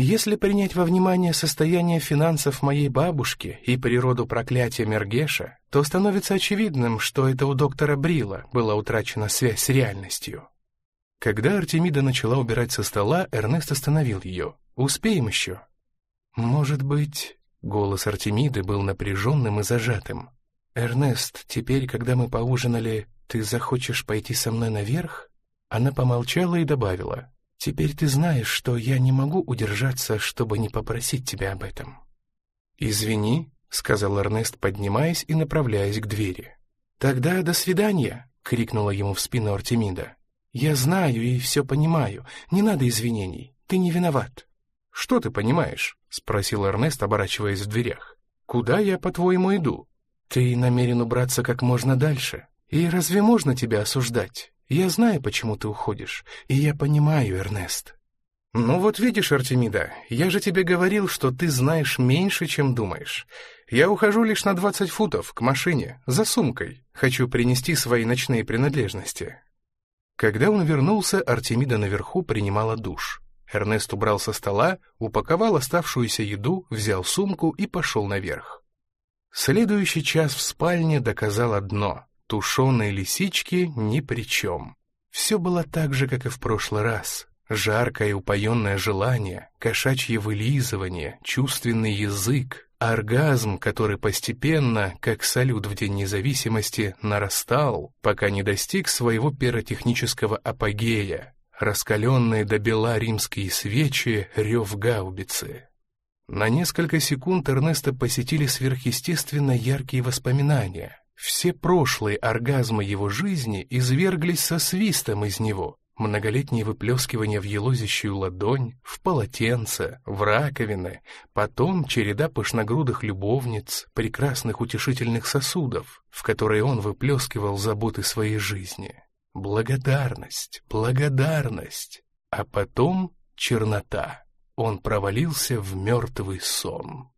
Если принять во внимание состояние финансов моей бабушки и природу проклятия Мергеша, то становится очевидным, что это у доктора Брила была утрачена связь с реальностью. Когда Артемида начала убирать со стола, Эрнест остановил ее. «Успеем еще?» «Может быть...» — голос Артемиды был напряженным и зажатым. «Эрнест, теперь, когда мы поужинали, ты захочешь пойти со мной наверх?» Она помолчала и добавила. Теперь ты знаешь, что я не могу удержаться, чтобы не попросить тебя об этом». «Извини», — сказал Эрнест, поднимаясь и направляясь к двери. «Тогда до свидания», — крикнула ему в спину Артемида. «Я знаю и все понимаю. Не надо извинений. Ты не виноват». «Что ты понимаешь?» — спросил Эрнест, оборачиваясь в дверях. «Куда я, по-твоему, иду?» «Ты намерен убраться как можно дальше. И разве можно тебя осуждать? Я знаю, почему ты уходишь, и я понимаю, Эрнест». «Ну вот видишь, Артемида, я же тебе говорил, что ты знаешь меньше, чем думаешь. Я ухожу лишь на двадцать футов, к машине, за сумкой. Хочу принести свои ночные принадлежности». Когда он вернулся, Артемида наверху принимала душ. Эрнест убрал со стола, упаковал оставшуюся еду, взял сумку и пошел наверх. Следующий час в спальне доказал одно — тушеные лисички ни при чем. Все было так же, как и в прошлый раз. Жаркое упоенное желание, кошачье вылизывание, чувственный язык, оргазм, который постепенно, как салют в День независимости, нарастал, пока не достиг своего пиротехнического апогея, раскаленные до бела римские свечи, рев гаубицы. На несколько секунд Эрнеста посетили сверхъестественно яркие воспоминания. Все прошлые оргазмы его жизни изверглись со свистом из него. Многолетние выплескивания в елозящую ладонь, в полотенце, в раковины, потом череда пышногрудых любовниц, прекрасных утешительных сосудов, в которые он выплескивал заботы своей жизни. Благодарность, благодарность. А потом чернота. Он провалился в мертвый сон.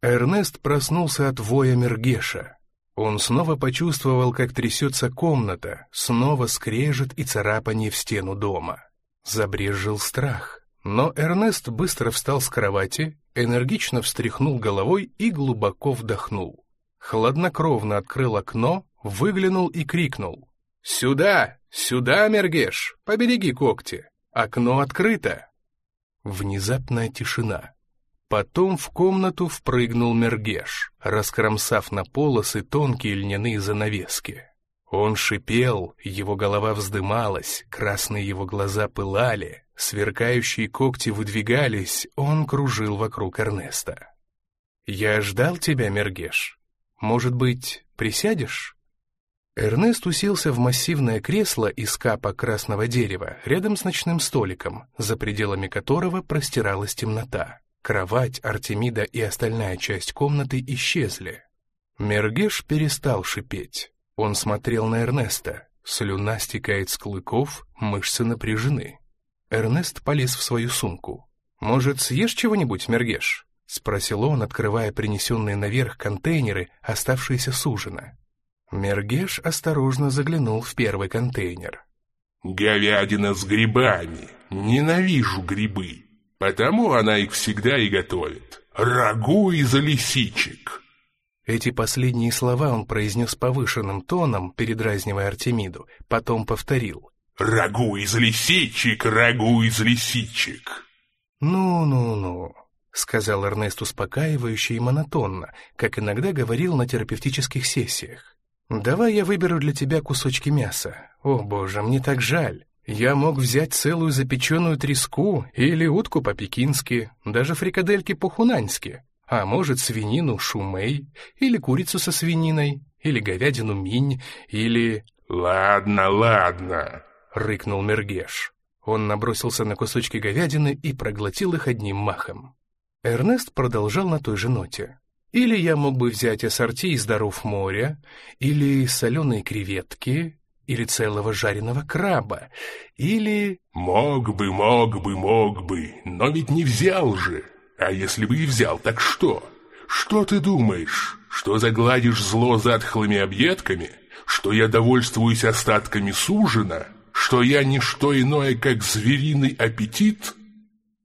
Эрнест проснулся от воя Мергеша. Он снова почувствовал, как трясется комната, снова скрежет и царапанье в стену дома. Забрежил страх. Но Эрнест быстро встал с кровати, энергично встряхнул головой и глубоко вдохнул. Хладнокровно открыл окно, выглянул и крикнул. «Сюда! Сюда, Мергеш! Побереги когти! Окно открыто!» Внезапная тишина. Потом в комнату впрыгнул Мергеш, раскромсав на полосы тонкие льняные занавески. Он шипел, его голова вздымалась, красные его глаза пылали, сверкающие когти выдвигались, он кружил вокруг Эрнеста. «Я ждал тебя, Мергеш. Может быть, присядешь?» Эрнест уселся в массивное кресло из капа красного дерева рядом с ночным столиком, за пределами которого простиралась темнота. Кровать, Артемида и остальная часть комнаты исчезли. Мергеш перестал шипеть. Он смотрел на Эрнеста. Слюна стекает с клыков, мышцы напряжены. Эрнест полез в свою сумку. «Может, съешь чего-нибудь, Мергеш?» — спросил он, открывая принесенные наверх контейнеры, оставшиеся с ужина. Мергеш осторожно заглянул в первый контейнер. «Говядина с грибами. Ненавижу грибы. Потому она их всегда и готовит. Рагу из лисичек». Эти последние слова он произнес повышенным тоном, передразнивая Артемиду, потом повторил. «Рагу из лисичек, рагу из лисичек». «Ну-ну-ну», — сказал Эрнест успокаивающе и монотонно, как иногда говорил на терапевтических сессиях. «Давай я выберу для тебя кусочки мяса. О, боже, мне так жаль. Я мог взять целую запеченную треску или утку по-пекински, даже фрикадельки по-хунаньски, а может свинину шумей, или курицу со свининой, или говядину минь, или... «Ладно, ладно», — рыкнул Мергеш. Он набросился на кусочки говядины и проглотил их одним махом. Эрнест продолжал на той же ноте. Или я мог бы взять ассорти из даров моря, или соленые креветки, или целого жареного краба, или... Мог бы, мог бы, мог бы, но ведь не взял же. А если бы и взял, так что? Что ты думаешь? Что загладишь зло затхлыми объедками? Что я довольствуюсь остатками сужена? Что я не что иное, как звериный аппетит?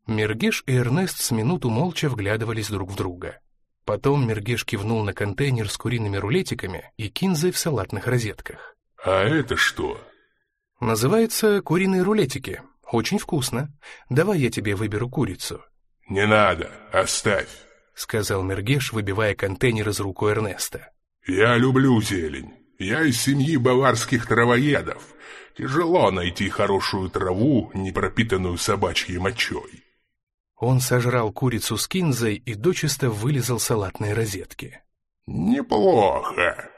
Мергеш и Эрнест с минуту молча вглядывались друг в друга. Потом Мергеш кивнул на контейнер с куриными рулетиками и кинзой в салатных розетках. «А это что?» «Называется куриные рулетики. Очень вкусно. Давай я тебе выберу курицу». «Не надо, оставь», — сказал Мергеш, выбивая контейнер из рук Эрнеста. «Я люблю зелень. Я из семьи баварских травоедов. Тяжело найти хорошую траву, не пропитанную собачьей мочой. Он сожрал курицу с кинзой и дочисто вылезал салатные розетки. «Неплохо.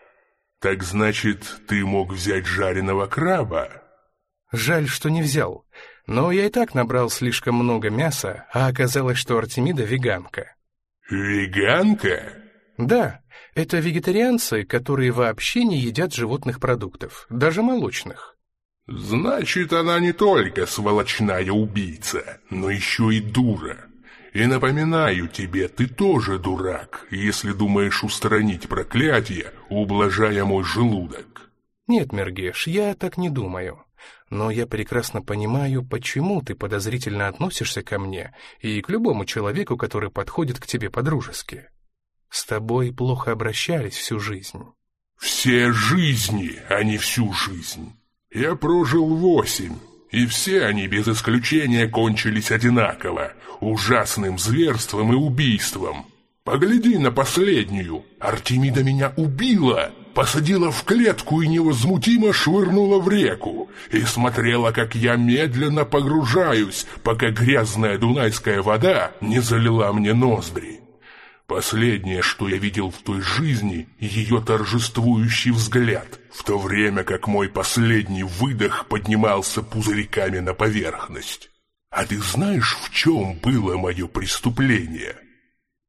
Так значит, ты мог взять жареного краба?» Жаль, что не взял. Но я и так набрал слишком много мяса, а оказалось, что Артемида веганка. Веганка? Да, это вегетарианцы, которые вообще не едят животных продуктов, даже молочных. Значит, она не только сволочная убийца, но еще и дура. И напоминаю тебе, ты тоже дурак, если думаешь устранить проклятие, ублажая мой желудок. Нет, Мергеш, я так не думаю но я прекрасно понимаю, почему ты подозрительно относишься ко мне и к любому человеку, который подходит к тебе по-дружески. С тобой плохо обращались всю жизнь. Все жизни, а не всю жизнь. Я прожил восемь, и все они без исключения кончились одинаково, ужасным зверством и убийством. Погляди на последнюю. Артемида меня убила посадила в клетку и невозмутимо швырнула в реку, и смотрела, как я медленно погружаюсь, пока грязная дунайская вода не залила мне ноздри. Последнее, что я видел в той жизни, ее торжествующий взгляд, в то время как мой последний выдох поднимался пузырьками на поверхность. А ты знаешь, в чем было мое преступление?»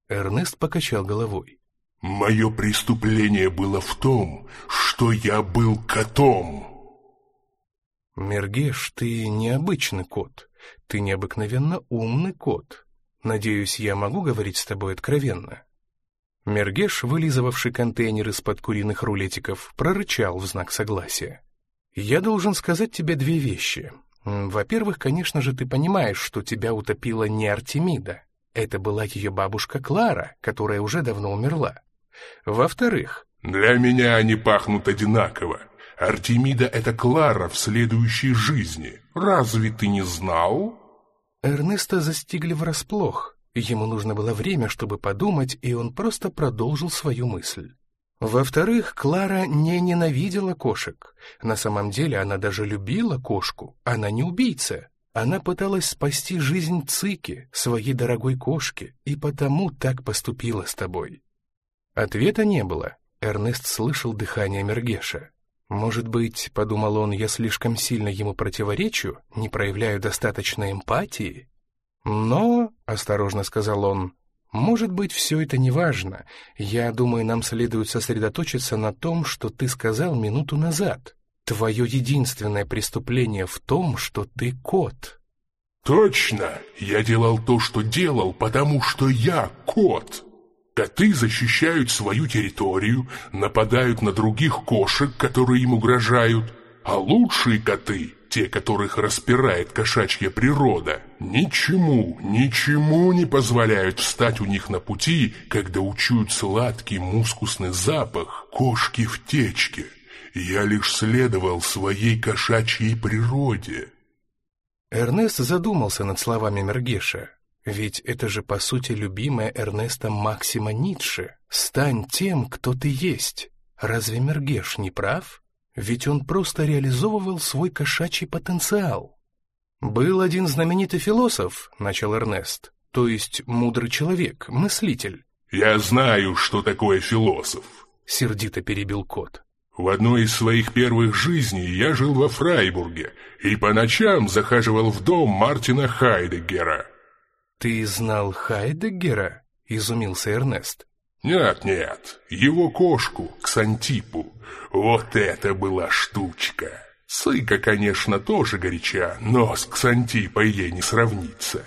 Эрнест покачал головой. Мое преступление было в том, что я был котом. Мергеш, ты необычный кот. Ты необыкновенно умный кот. Надеюсь, я могу говорить с тобой откровенно. Мергеш, вылизывавший контейнер из-под куриных рулетиков, прорычал в знак согласия. «Я должен сказать тебе две вещи. Во-первых, конечно же, ты понимаешь, что тебя утопила не Артемида. Это была ее бабушка Клара, которая уже давно умерла. Во-вторых... Для меня они пахнут одинаково. Артемида — это Клара в следующей жизни. Разве ты не знал? Эрнеста застигли врасплох. Ему нужно было время, чтобы подумать, и он просто продолжил свою мысль. Во-вторых, Клара не ненавидела кошек. На самом деле она даже любила кошку. Она не убийца. Она пыталась спасти жизнь Цики, своей дорогой кошки, и потому так поступила с тобой. Ответа не было. Эрнест слышал дыхание Мергеша. «Может быть, — подумал он, — я слишком сильно ему противоречу, не проявляю достаточно эмпатии?» «Но, — осторожно сказал он, — может быть, все это не важно. Я думаю, нам следует сосредоточиться на том, что ты сказал минуту назад. Твое единственное преступление в том, что ты кот». «Точно! Я делал то, что делал, потому что я кот!» Коты защищают свою территорию, нападают на других кошек, которые им угрожают, а лучшие коты, те, которых распирает кошачья природа, ничему, ничему не позволяют встать у них на пути, когда учуют сладкий мускусный запах кошки в течке. Я лишь следовал своей кошачьей природе. Эрнест задумался над словами Мергеша. Ведь это же, по сути, любимая Эрнеста Максима Ницше. «Стань тем, кто ты есть». Разве Мергеш не прав? Ведь он просто реализовывал свой кошачий потенциал. «Был один знаменитый философ», — начал Эрнест, то есть мудрый человек, мыслитель. «Я знаю, что такое философ», — сердито перебил кот. В одной из своих первых жизней я жил во Фрайбурге и по ночам захаживал в дом Мартина Хайдеггера. «Ты знал Хайдеггера?» — изумился Эрнест. «Нет-нет, его кошку, Ксантипу. Вот это была штучка. Сыка, конечно, тоже горяча, но с Ксантипой ей не сравнится.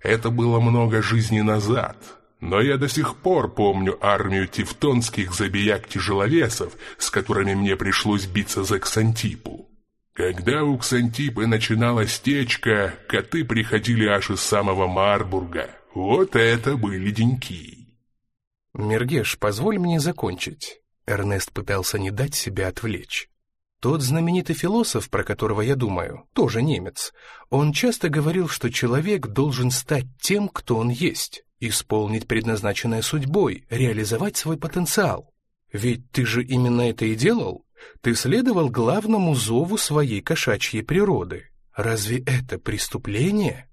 Это было много жизней назад, но я до сих пор помню армию тевтонских забияк-тяжеловесов, с которыми мне пришлось биться за Ксантипу. Когда у Ксантипы начиналась течка, коты приходили аж из самого Марбурга. Вот это были деньки. «Мергеш, позволь мне закончить». Эрнест пытался не дать себя отвлечь. Тот знаменитый философ, про которого я думаю, тоже немец. Он часто говорил, что человек должен стать тем, кто он есть, исполнить предназначенное судьбой, реализовать свой потенциал. Ведь ты же именно это и делал? Ты следовал главному зову своей кошачьей природы. Разве это преступление?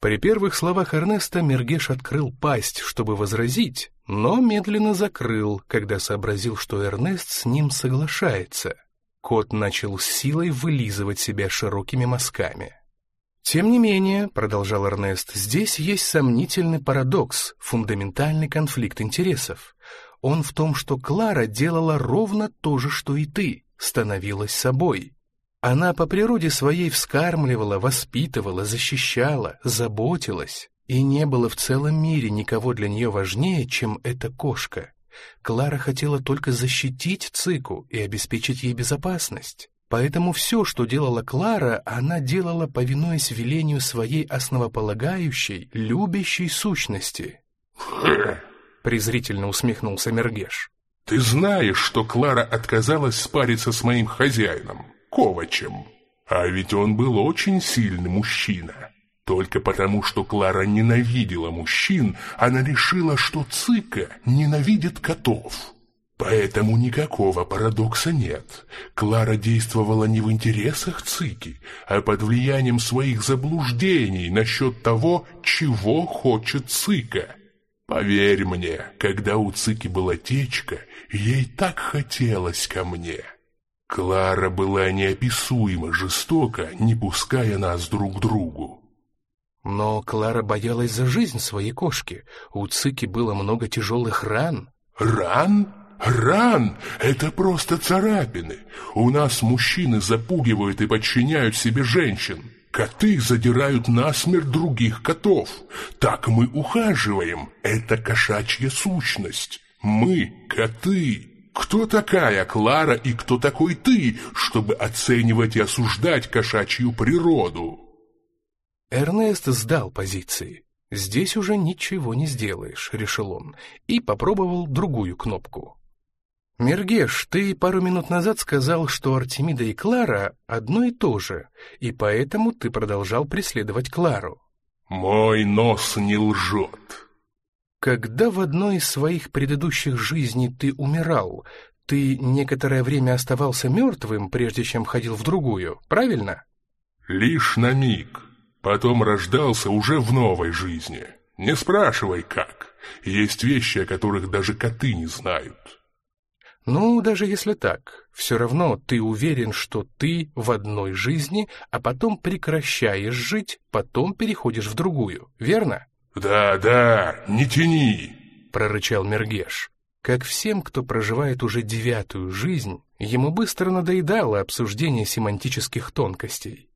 При первых словах Эрнеста Мергеш открыл пасть, чтобы возразить, но медленно закрыл, когда сообразил, что Эрнест с ним соглашается. Кот начал с силой вылизывать себя широкими мазками. «Тем не менее», — продолжал Эрнест, — «здесь есть сомнительный парадокс, фундаментальный конфликт интересов. Он в том, что Клара делала ровно то же, что и ты, становилась собой. Она по природе своей вскармливала, воспитывала, защищала, заботилась, и не было в целом мире никого для нее важнее, чем эта кошка. Клара хотела только защитить Цику и обеспечить ей безопасность. Поэтому все, что делала Клара, она делала, повинуясь велению своей основополагающей, любящей сущности. Презрительно усмехнулся Мергеш. «Ты знаешь, что Клара отказалась спариться с моим хозяином, Ковачем. А ведь он был очень сильный мужчина. Только потому, что Клара ненавидела мужчин, она решила, что Цика ненавидит котов». Поэтому никакого парадокса нет. Клара действовала не в интересах Цики, а под влиянием своих заблуждений насчет того, чего хочет Цика. Поверь мне, когда у Цики была течка, ей так хотелось ко мне. Клара была неописуемо жестока, не пуская нас друг к другу. Но Клара боялась за жизнь своей кошки. У Цики было много тяжелых ран. Ран? Ран — это просто царапины. У нас мужчины запугивают и подчиняют себе женщин. Коты задирают насмерть других котов. Так мы ухаживаем. Это кошачья сущность. Мы — коты. Кто такая Клара и кто такой ты, чтобы оценивать и осуждать кошачью природу? Эрнест сдал позиции. «Здесь уже ничего не сделаешь», — решил он, и попробовал другую кнопку. «Мергеш, ты пару минут назад сказал, что Артемида и Клара одно и то же, и поэтому ты продолжал преследовать Клару». «Мой нос не лжет». «Когда в одной из своих предыдущих жизней ты умирал, ты некоторое время оставался мертвым, прежде чем входил в другую, правильно?» «Лишь на миг. Потом рождался уже в новой жизни. Не спрашивай, как. Есть вещи, о которых даже коты не знают». Ну, даже если так, все равно ты уверен, что ты в одной жизни, а потом прекращаешь жить, потом переходишь в другую, верно? «Да, да, не тяни!» — прорычал Мергеш. Как всем, кто проживает уже девятую жизнь, ему быстро надоедало обсуждение семантических тонкостей.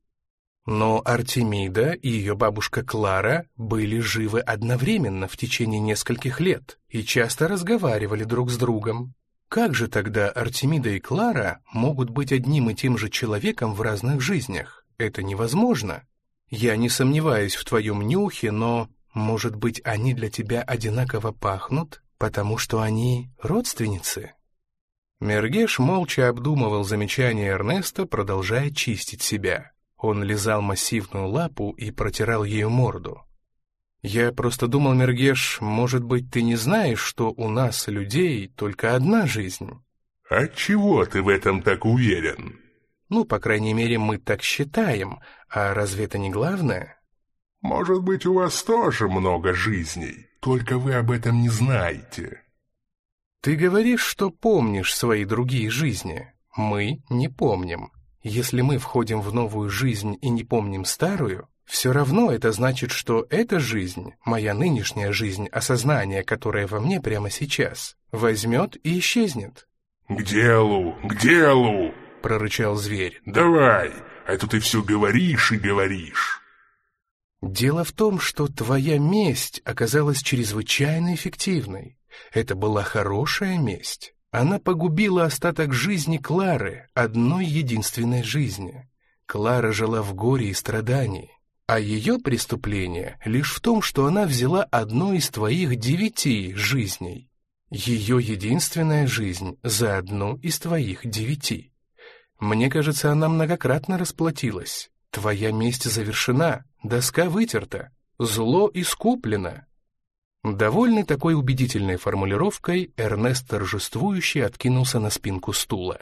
Но Артемида и ее бабушка Клара были живы одновременно в течение нескольких лет и часто разговаривали друг с другом. Как же тогда Артемида и Клара могут быть одним и тем же человеком в разных жизнях? Это невозможно. Я не сомневаюсь в твоем нюхе, но, может быть, они для тебя одинаково пахнут, потому что они родственницы?» Мергеш молча обдумывал замечание Эрнеста, продолжая чистить себя. Он лизал массивную лапу и протирал ею морду. «Я просто думал, Мергеш, может быть, ты не знаешь, что у нас, людей, только одна жизнь?» «Отчего ты в этом так уверен?» «Ну, по крайней мере, мы так считаем. А разве это не главное?» «Может быть, у вас тоже много жизней, только вы об этом не знаете». «Ты говоришь, что помнишь свои другие жизни. Мы не помним. Если мы входим в новую жизнь и не помним старую, все равно это значит, что эта жизнь, моя нынешняя жизнь, осознание, которое во мне прямо сейчас, возьмет и исчезнет. «К делу, к делу!» — прорычал зверь. «Давай, а то ты все говоришь и говоришь». Дело в том, что твоя месть оказалась чрезвычайно эффективной. Это была хорошая месть. Она погубила остаток жизни Клары, одной единственной жизни. Клара жила в горе и страдании. А ее преступление лишь в том, что она взяла одну из твоих девяти жизней. Ее единственная жизнь за одну из твоих девяти. Мне кажется, она многократно расплатилась. Твоя месть завершена, доска вытерта, зло искуплено. Довольный такой убедительной формулировкой, Эрнест торжествующе откинулся на спинку стула.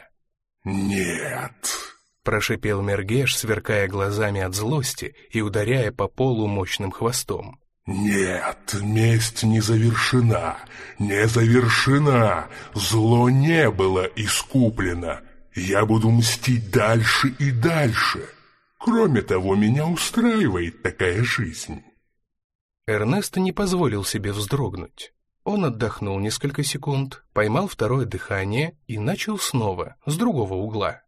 «Нет», прошипел Мергеш, сверкая глазами от злости и ударяя по полу мощным хвостом. «Нет, месть не завершена, не завершена, зло не было искуплено. Я буду мстить дальше и дальше. Кроме того, меня устраивает такая жизнь. Эрнест не позволил себе вздрогнуть. Он отдохнул несколько секунд, поймал второе дыхание и начал снова, с другого угла.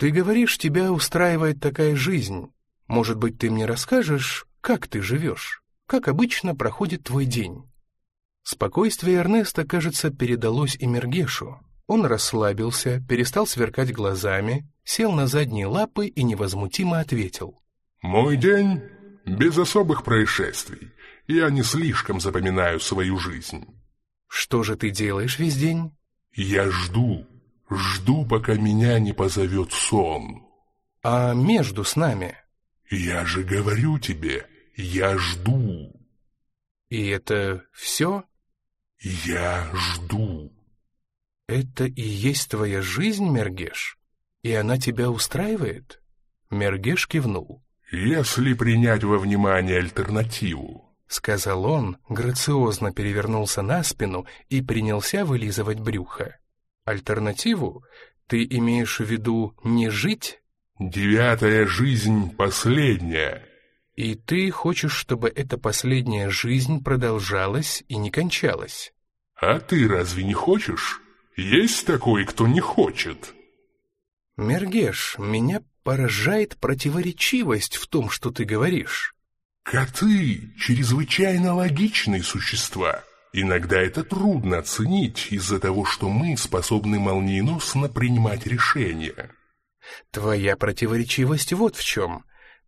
«Ты говоришь, тебя устраивает такая жизнь. Может быть, ты мне расскажешь, как ты живешь? Как обычно проходит твой день?» Спокойствие Эрнеста, кажется, передалось и Мергешу. Он расслабился, перестал сверкать глазами, сел на задние лапы и невозмутимо ответил. «Мой день без особых происшествий. Я не слишком запоминаю свою жизнь. Что же ты делаешь весь день? Я жду. Жду, пока меня не позовет сон. А между с нами? Я же говорю тебе, я жду. И это все? Я жду. Это и есть твоя жизнь, Мергеш? И она тебя устраивает? Мергеш кивнул. Если принять во внимание альтернативу, — сказал он, грациозно перевернулся на спину и принялся вылизывать брюхо. «Альтернативу? Ты имеешь в виду не жить?» «Девятая жизнь последняя». «И ты хочешь, чтобы эта последняя жизнь продолжалась и не кончалась?» «А ты разве не хочешь? Есть такой, кто не хочет?» «Мергеш, меня поражает противоречивость в том, что ты говоришь». Коты — чрезвычайно логичные существа. Иногда это трудно оценить из-за того, что мы способны молниеносно принимать решения. Твоя противоречивость вот в чем.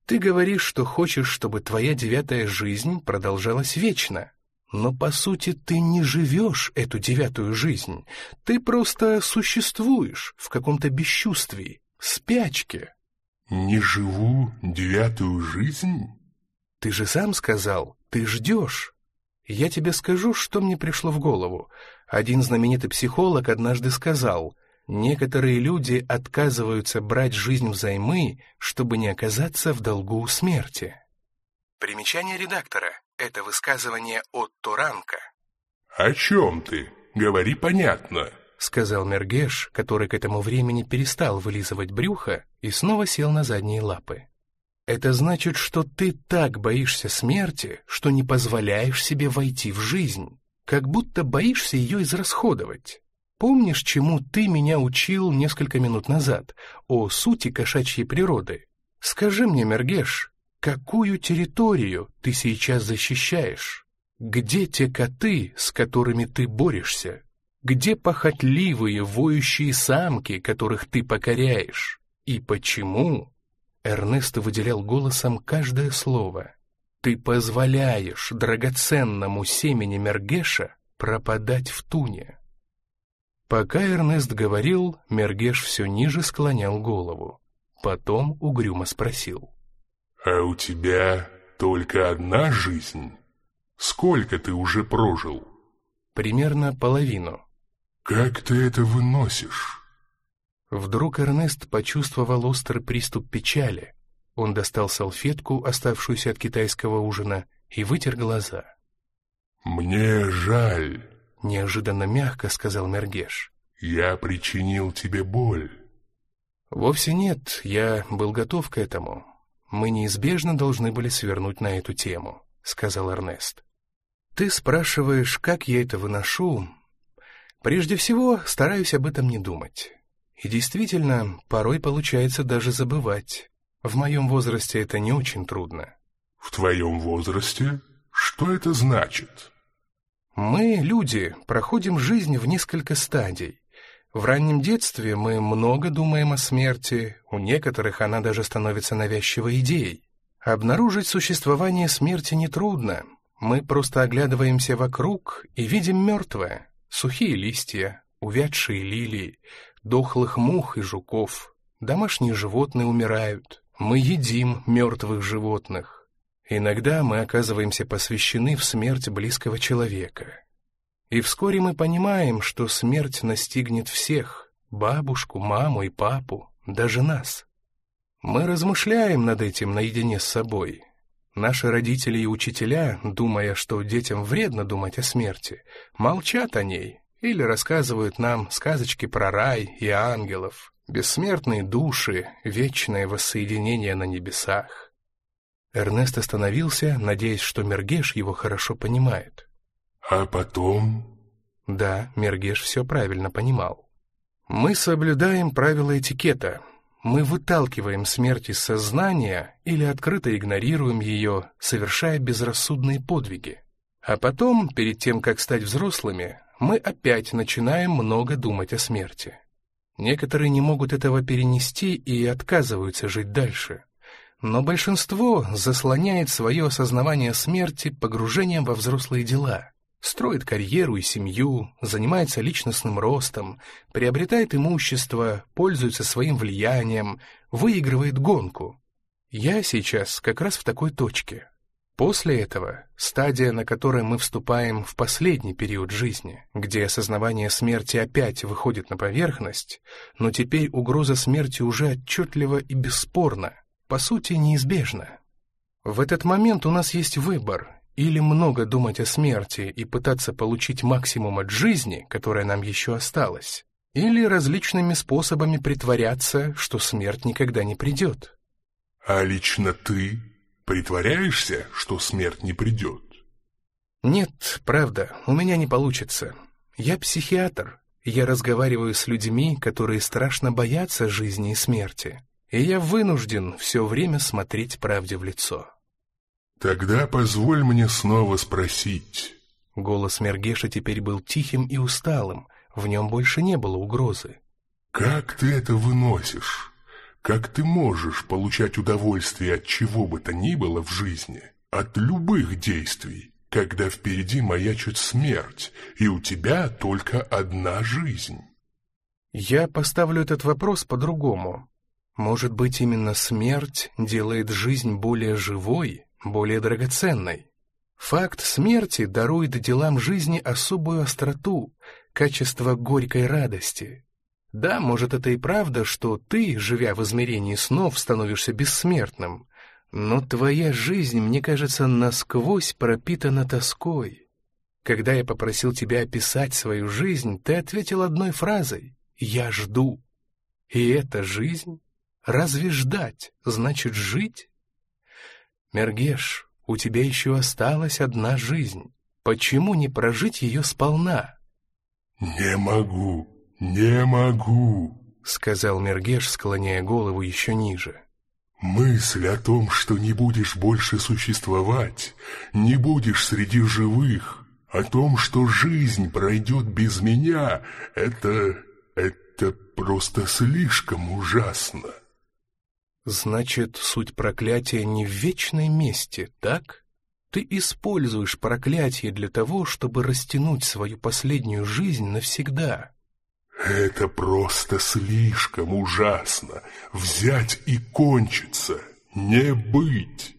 Ты говоришь, что хочешь, чтобы твоя девятая жизнь продолжалась вечно. Но, по сути, ты не живешь эту девятую жизнь. Ты просто существуешь в каком-то бесчувствии, спячке. Не живу девятую жизнь? Ты же сам сказал, ты ждешь. Я тебе скажу, что мне пришло в голову. Один знаменитый психолог однажды сказал, некоторые люди отказываются брать жизнь взаймы, чтобы не оказаться в долгу у смерти. Примечание редактора. Это высказывание от Туранка. «О чем ты? Говори понятно», — сказал Мергеш, который к этому времени перестал вылизывать брюхо и снова сел на задние лапы. Это значит, что ты так боишься смерти, что не позволяешь себе войти в жизнь, как будто боишься ее израсходовать. Помнишь, чему ты меня учил несколько минут назад, о сути кошачьей природы? Скажи мне, Мергеш, какую территорию ты сейчас защищаешь? Где те коты, с которыми ты борешься? Где похотливые, воющие самки, которых ты покоряешь? И почему Эрнест выделял голосом каждое слово. «Ты позволяешь драгоценному семени Мергеша пропадать в туне». Пока Эрнест говорил, Мергеш все ниже склонял голову. Потом угрюмо спросил. «А у тебя только одна жизнь? Сколько ты уже прожил?» «Примерно половину». «Как ты это выносишь?» Вдруг Эрнест почувствовал острый приступ печали. Он достал салфетку, оставшуюся от китайского ужина, и вытер глаза. «Мне жаль», — неожиданно мягко сказал Мергеш. «Я причинил тебе боль». «Вовсе нет, я был готов к этому. Мы неизбежно должны были свернуть на эту тему», — сказал Эрнест. «Ты спрашиваешь, как я это выношу?» «Прежде всего, стараюсь об этом не думать». И действительно, порой получается даже забывать. В моем возрасте это не очень трудно. В твоем возрасте? Что это значит? Мы, люди, проходим жизнь в несколько стадий. В раннем детстве мы много думаем о смерти, у некоторых она даже становится навязчивой идеей. Обнаружить существование смерти нетрудно. Мы просто оглядываемся вокруг и видим мертвое, сухие листья, увядшие лилии, дохлых мух и жуков. Домашние животные умирают. Мы едим мертвых животных. Иногда мы оказываемся посвящены в смерть близкого человека. И вскоре мы понимаем, что смерть настигнет всех — бабушку, маму и папу, даже нас. Мы размышляем над этим наедине с собой. Наши родители и учителя, думая, что детям вредно думать о смерти, молчат о ней, или рассказывают нам сказочки про рай и ангелов. Бессмертные души, вечное воссоединение на небесах. Эрнест остановился, надеясь, что Мергеш его хорошо понимает. «А потом?» Да, Мергеш все правильно понимал. «Мы соблюдаем правила этикета. Мы выталкиваем смерть из сознания или открыто игнорируем ее, совершая безрассудные подвиги. А потом, перед тем, как стать взрослыми, мы опять начинаем много думать о смерти. Некоторые не могут этого перенести и отказываются жить дальше. Но большинство заслоняет свое осознавание смерти погружением во взрослые дела. Строит карьеру и семью, занимается личностным ростом, приобретает имущество, пользуется своим влиянием, выигрывает гонку. Я сейчас как раз в такой точке. После этого стадия, на которой мы вступаем в последний период жизни, где осознавание смерти опять выходит на поверхность, но теперь угроза смерти уже отчетлива и бесспорна, по сути неизбежна. В этот момент у нас есть выбор или много думать о смерти и пытаться получить максимум от жизни, которая нам еще осталась, или различными способами притворяться, что смерть никогда не придет. А лично ты Притворяешься, что смерть не придет? Нет, правда, у меня не получится. Я психиатр. Я разговариваю с людьми, которые страшно боятся жизни и смерти. И я вынужден все время смотреть правде в лицо. Тогда позволь мне снова спросить. Голос Мергеша теперь был тихим и усталым, в нем больше не было угрозы. Как ты это выносишь? Как ты можешь получать удовольствие от чего бы то ни было в жизни, от любых действий, когда впереди маячит смерть, и у тебя только одна жизнь? Я поставлю этот вопрос по-другому. Может быть, именно смерть делает жизнь более живой, более драгоценной? Факт смерти дарует делам жизни особую остроту, качество горькой радости, да, может, это и правда, что ты, живя в измерении снов, становишься бессмертным, но твоя жизнь, мне кажется, насквозь пропитана тоской. Когда я попросил тебя описать свою жизнь, ты ответил одной фразой «Я жду». И эта жизнь? Разве ждать значит жить? Мергеш, у тебя еще осталась одна жизнь. Почему не прожить ее сполна? «Не могу», «Не могу», — сказал Мергеш, склоняя голову еще ниже. «Мысль о том, что не будешь больше существовать, не будешь среди живых, о том, что жизнь пройдет без меня, это... это просто слишком ужасно». «Значит, суть проклятия не в вечной месте, так? Ты используешь проклятие для того, чтобы растянуть свою последнюю жизнь навсегда». Это просто слишком ужасно. Взять и кончиться. Не быть.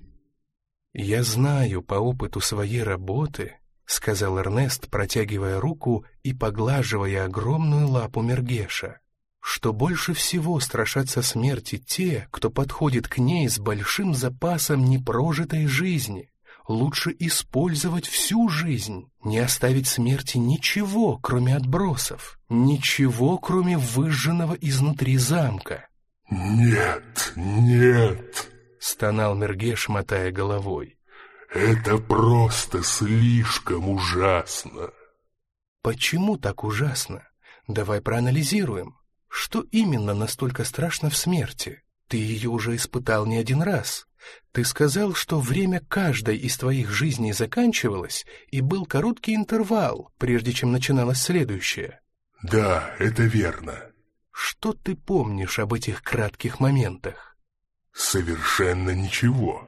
«Я знаю по опыту своей работы», — сказал Эрнест, протягивая руку и поглаживая огромную лапу Мергеша, «что больше всего страшатся смерти те, кто подходит к ней с большим запасом непрожитой жизни, лучше использовать всю жизнь, не оставить смерти ничего, кроме отбросов, ничего, кроме выжженного изнутри замка. «Нет, нет!» — стонал Мергеш, мотая головой. «Это просто слишком ужасно!» «Почему так ужасно? Давай проанализируем. Что именно настолько страшно в смерти? Ты ее уже испытал не один раз. Ты сказал, что время каждой из твоих жизней заканчивалось, и был короткий интервал, прежде чем начиналось следующее. Да, это верно. Что ты помнишь об этих кратких моментах? Совершенно ничего.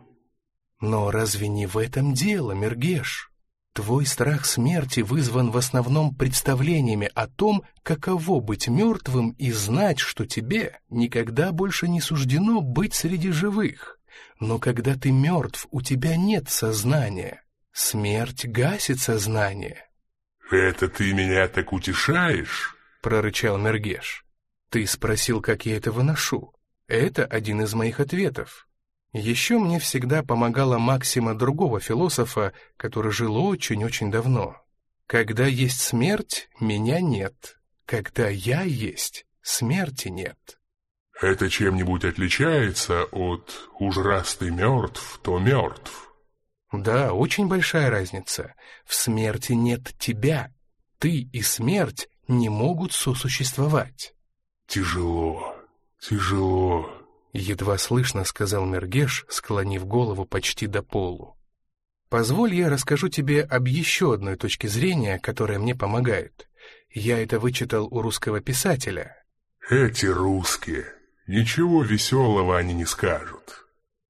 Но разве не в этом дело, Мергеш? Твой страх смерти вызван в основном представлениями о том, каково быть мертвым и знать, что тебе никогда больше не суждено быть среди живых. Но когда ты мертв, у тебя нет сознания. Смерть гасит сознание. «Это ты меня так утешаешь?» — прорычал Мергеш. «Ты спросил, как я это выношу. Это один из моих ответов. Еще мне всегда помогала максима другого философа, который жил очень-очень давно. Когда есть смерть, меня нет. Когда я есть, смерти нет». Это чем-нибудь отличается от «уж раз ты мертв, то мертв»? Да, очень большая разница. В смерти нет тебя. Ты и смерть не могут сосуществовать. Тяжело, тяжело. Едва слышно сказал Мергеш, склонив голову почти до полу. Позволь я расскажу тебе об еще одной точке зрения, которая мне помогает. Я это вычитал у русского писателя. Эти русские. Ничего веселого они не скажут.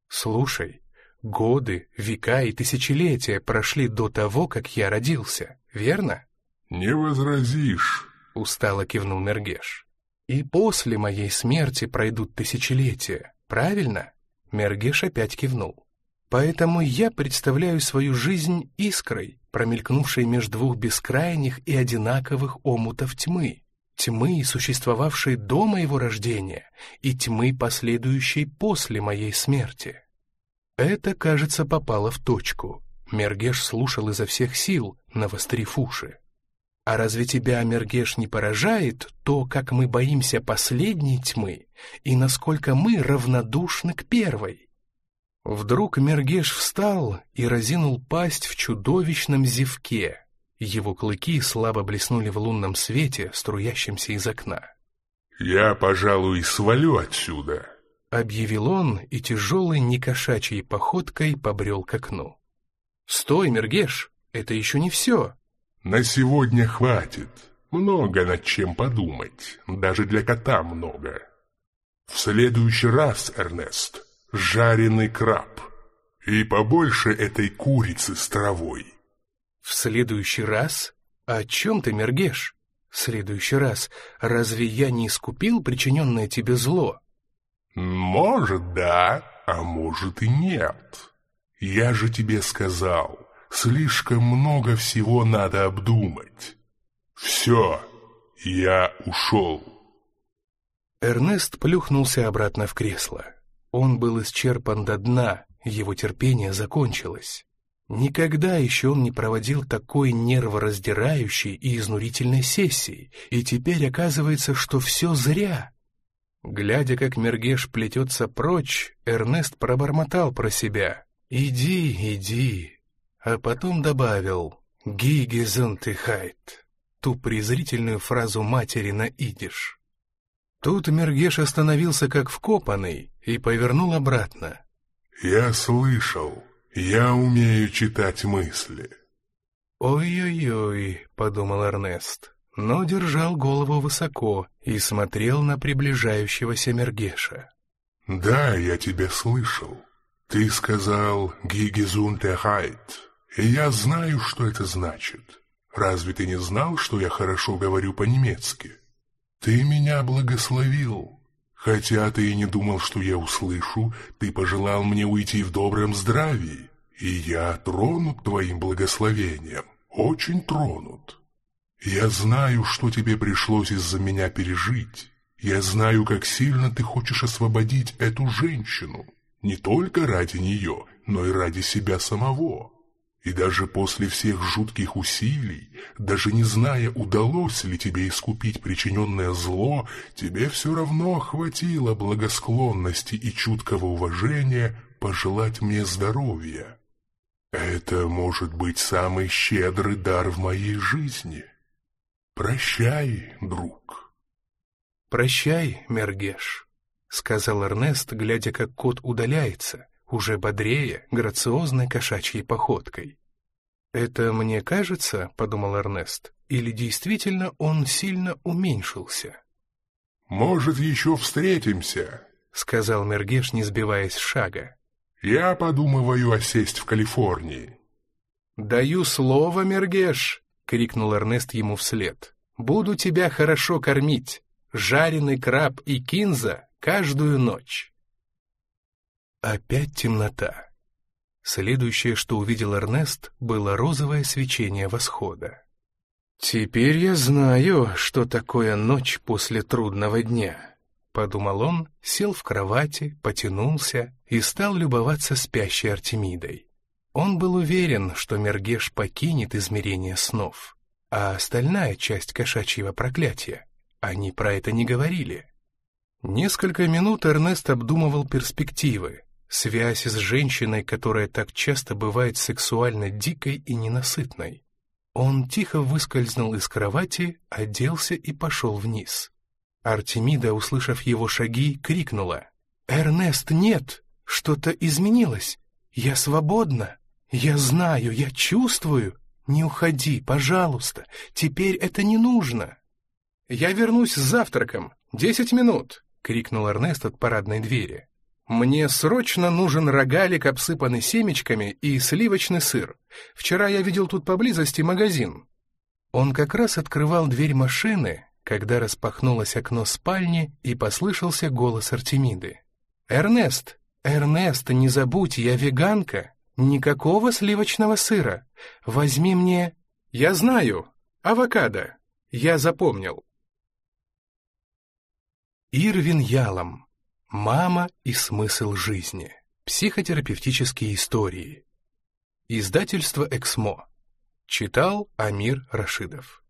Слушай, годы, века и тысячелетия прошли до того, как я родился, верно? Не возразишь, устало кивнул Мергеш. И после моей смерти пройдут тысячелетия, правильно? Мергеш опять кивнул. Поэтому я представляю свою жизнь искрой, промелькнувшей между двух бескрайних и одинаковых омутов тьмы. Тьмы, существовавшей до моего рождения, и тьмы, последующей после моей смерти. Это, кажется, попало в точку. Мергеш слушал изо всех сил, навострив уши. А разве тебя, Мергеш, не поражает то, как мы боимся последней тьмы и насколько мы равнодушны к первой? Вдруг Мергеш встал и разинул пасть в чудовищном зевке. Его клыки слабо блеснули в лунном свете, струящемся из окна. «Я, пожалуй, свалю отсюда», — объявил он и тяжелой некошачьей походкой побрел к окну. «Стой, Мергеш, это еще не все». «На сегодня хватит. Много над чем подумать, даже для кота много. В следующий раз, Эрнест, жареный краб. И побольше этой курицы с травой. В следующий раз? О чем ты, Мергеш? В следующий раз разве я не искупил причиненное тебе зло? Может, да, а может и нет. Я же тебе сказал, слишком много всего надо обдумать. Все, я ушел. Эрнест плюхнулся обратно в кресло. Он был исчерпан до дна, его терпение закончилось. Никогда еще он не проводил такой нервораздирающей и изнурительной сессии, и теперь оказывается, что все зря. Глядя, как Мергеш плетется прочь, Эрнест пробормотал про себя. «Иди, иди», а потом добавил «Гигезентыхайт», ту презрительную фразу матери на идиш. Тут Мергеш остановился как вкопанный и повернул обратно. «Я слышал. Я умею читать мысли». «Ой-ой-ой», — подумал Эрнест, но держал голову высоко и смотрел на приближающегося Мергеша. «Да, я тебя слышал. Ты сказал «гигезунтехайт», и я знаю, что это значит. Разве ты не знал, что я хорошо говорю по-немецки?» «Ты меня благословил. Хотя ты и не думал, что я услышу, ты пожелал мне уйти в добром здравии, и я тронут твоим благословением, очень тронут. Я знаю, что тебе пришлось из-за меня пережить. Я знаю, как сильно ты хочешь освободить эту женщину, не только ради нее, но и ради себя самого». И даже после всех жутких усилий, даже не зная, удалось ли тебе искупить причиненное зло, тебе все равно хватило благосклонности и чуткого уважения пожелать мне здоровья. Это может быть самый щедрый дар в моей жизни. Прощай, друг. Прощай, Мергеш, — сказал Эрнест, глядя, как кот удаляется, уже бодрее, грациозной кошачьей походкой. «Это мне кажется, — подумал Эрнест, — или действительно он сильно уменьшился?» «Может, еще встретимся», — сказал Мергеш, не сбиваясь с шага. «Я подумываю осесть в Калифорнии». «Даю слово, Мергеш!» — крикнул Эрнест ему вслед. «Буду тебя хорошо кормить. Жареный краб и кинза каждую ночь». Опять темнота. Следующее, что увидел Эрнест, было розовое свечение восхода. «Теперь я знаю, что такое ночь после трудного дня», — подумал он, сел в кровати, потянулся и стал любоваться спящей Артемидой. Он был уверен, что Мергеш покинет измерение снов, а остальная часть кошачьего проклятия, они про это не говорили. Несколько минут Эрнест обдумывал перспективы, связь с женщиной, которая так часто бывает сексуально дикой и ненасытной. Он тихо выскользнул из кровати, оделся и пошел вниз. Артемида, услышав его шаги, крикнула. «Эрнест, нет! Что-то изменилось! Я свободна! Я знаю, я чувствую! Не уходи, пожалуйста! Теперь это не нужно!» «Я вернусь с завтраком! Десять минут!» — крикнул Эрнест от парадной двери. «Мне срочно нужен рогалик, обсыпанный семечками, и сливочный сыр. Вчера я видел тут поблизости магазин». Он как раз открывал дверь машины, когда распахнулось окно спальни и послышался голос Артемиды. «Эрнест! Эрнест, не забудь, я веганка! Никакого сливочного сыра! Возьми мне...» «Я знаю! Авокадо! Я запомнил!» Ирвин Ялом. Мама и смысл жизни. Психотерапевтические истории. Издательство «Эксмо». Читал Амир Рашидов.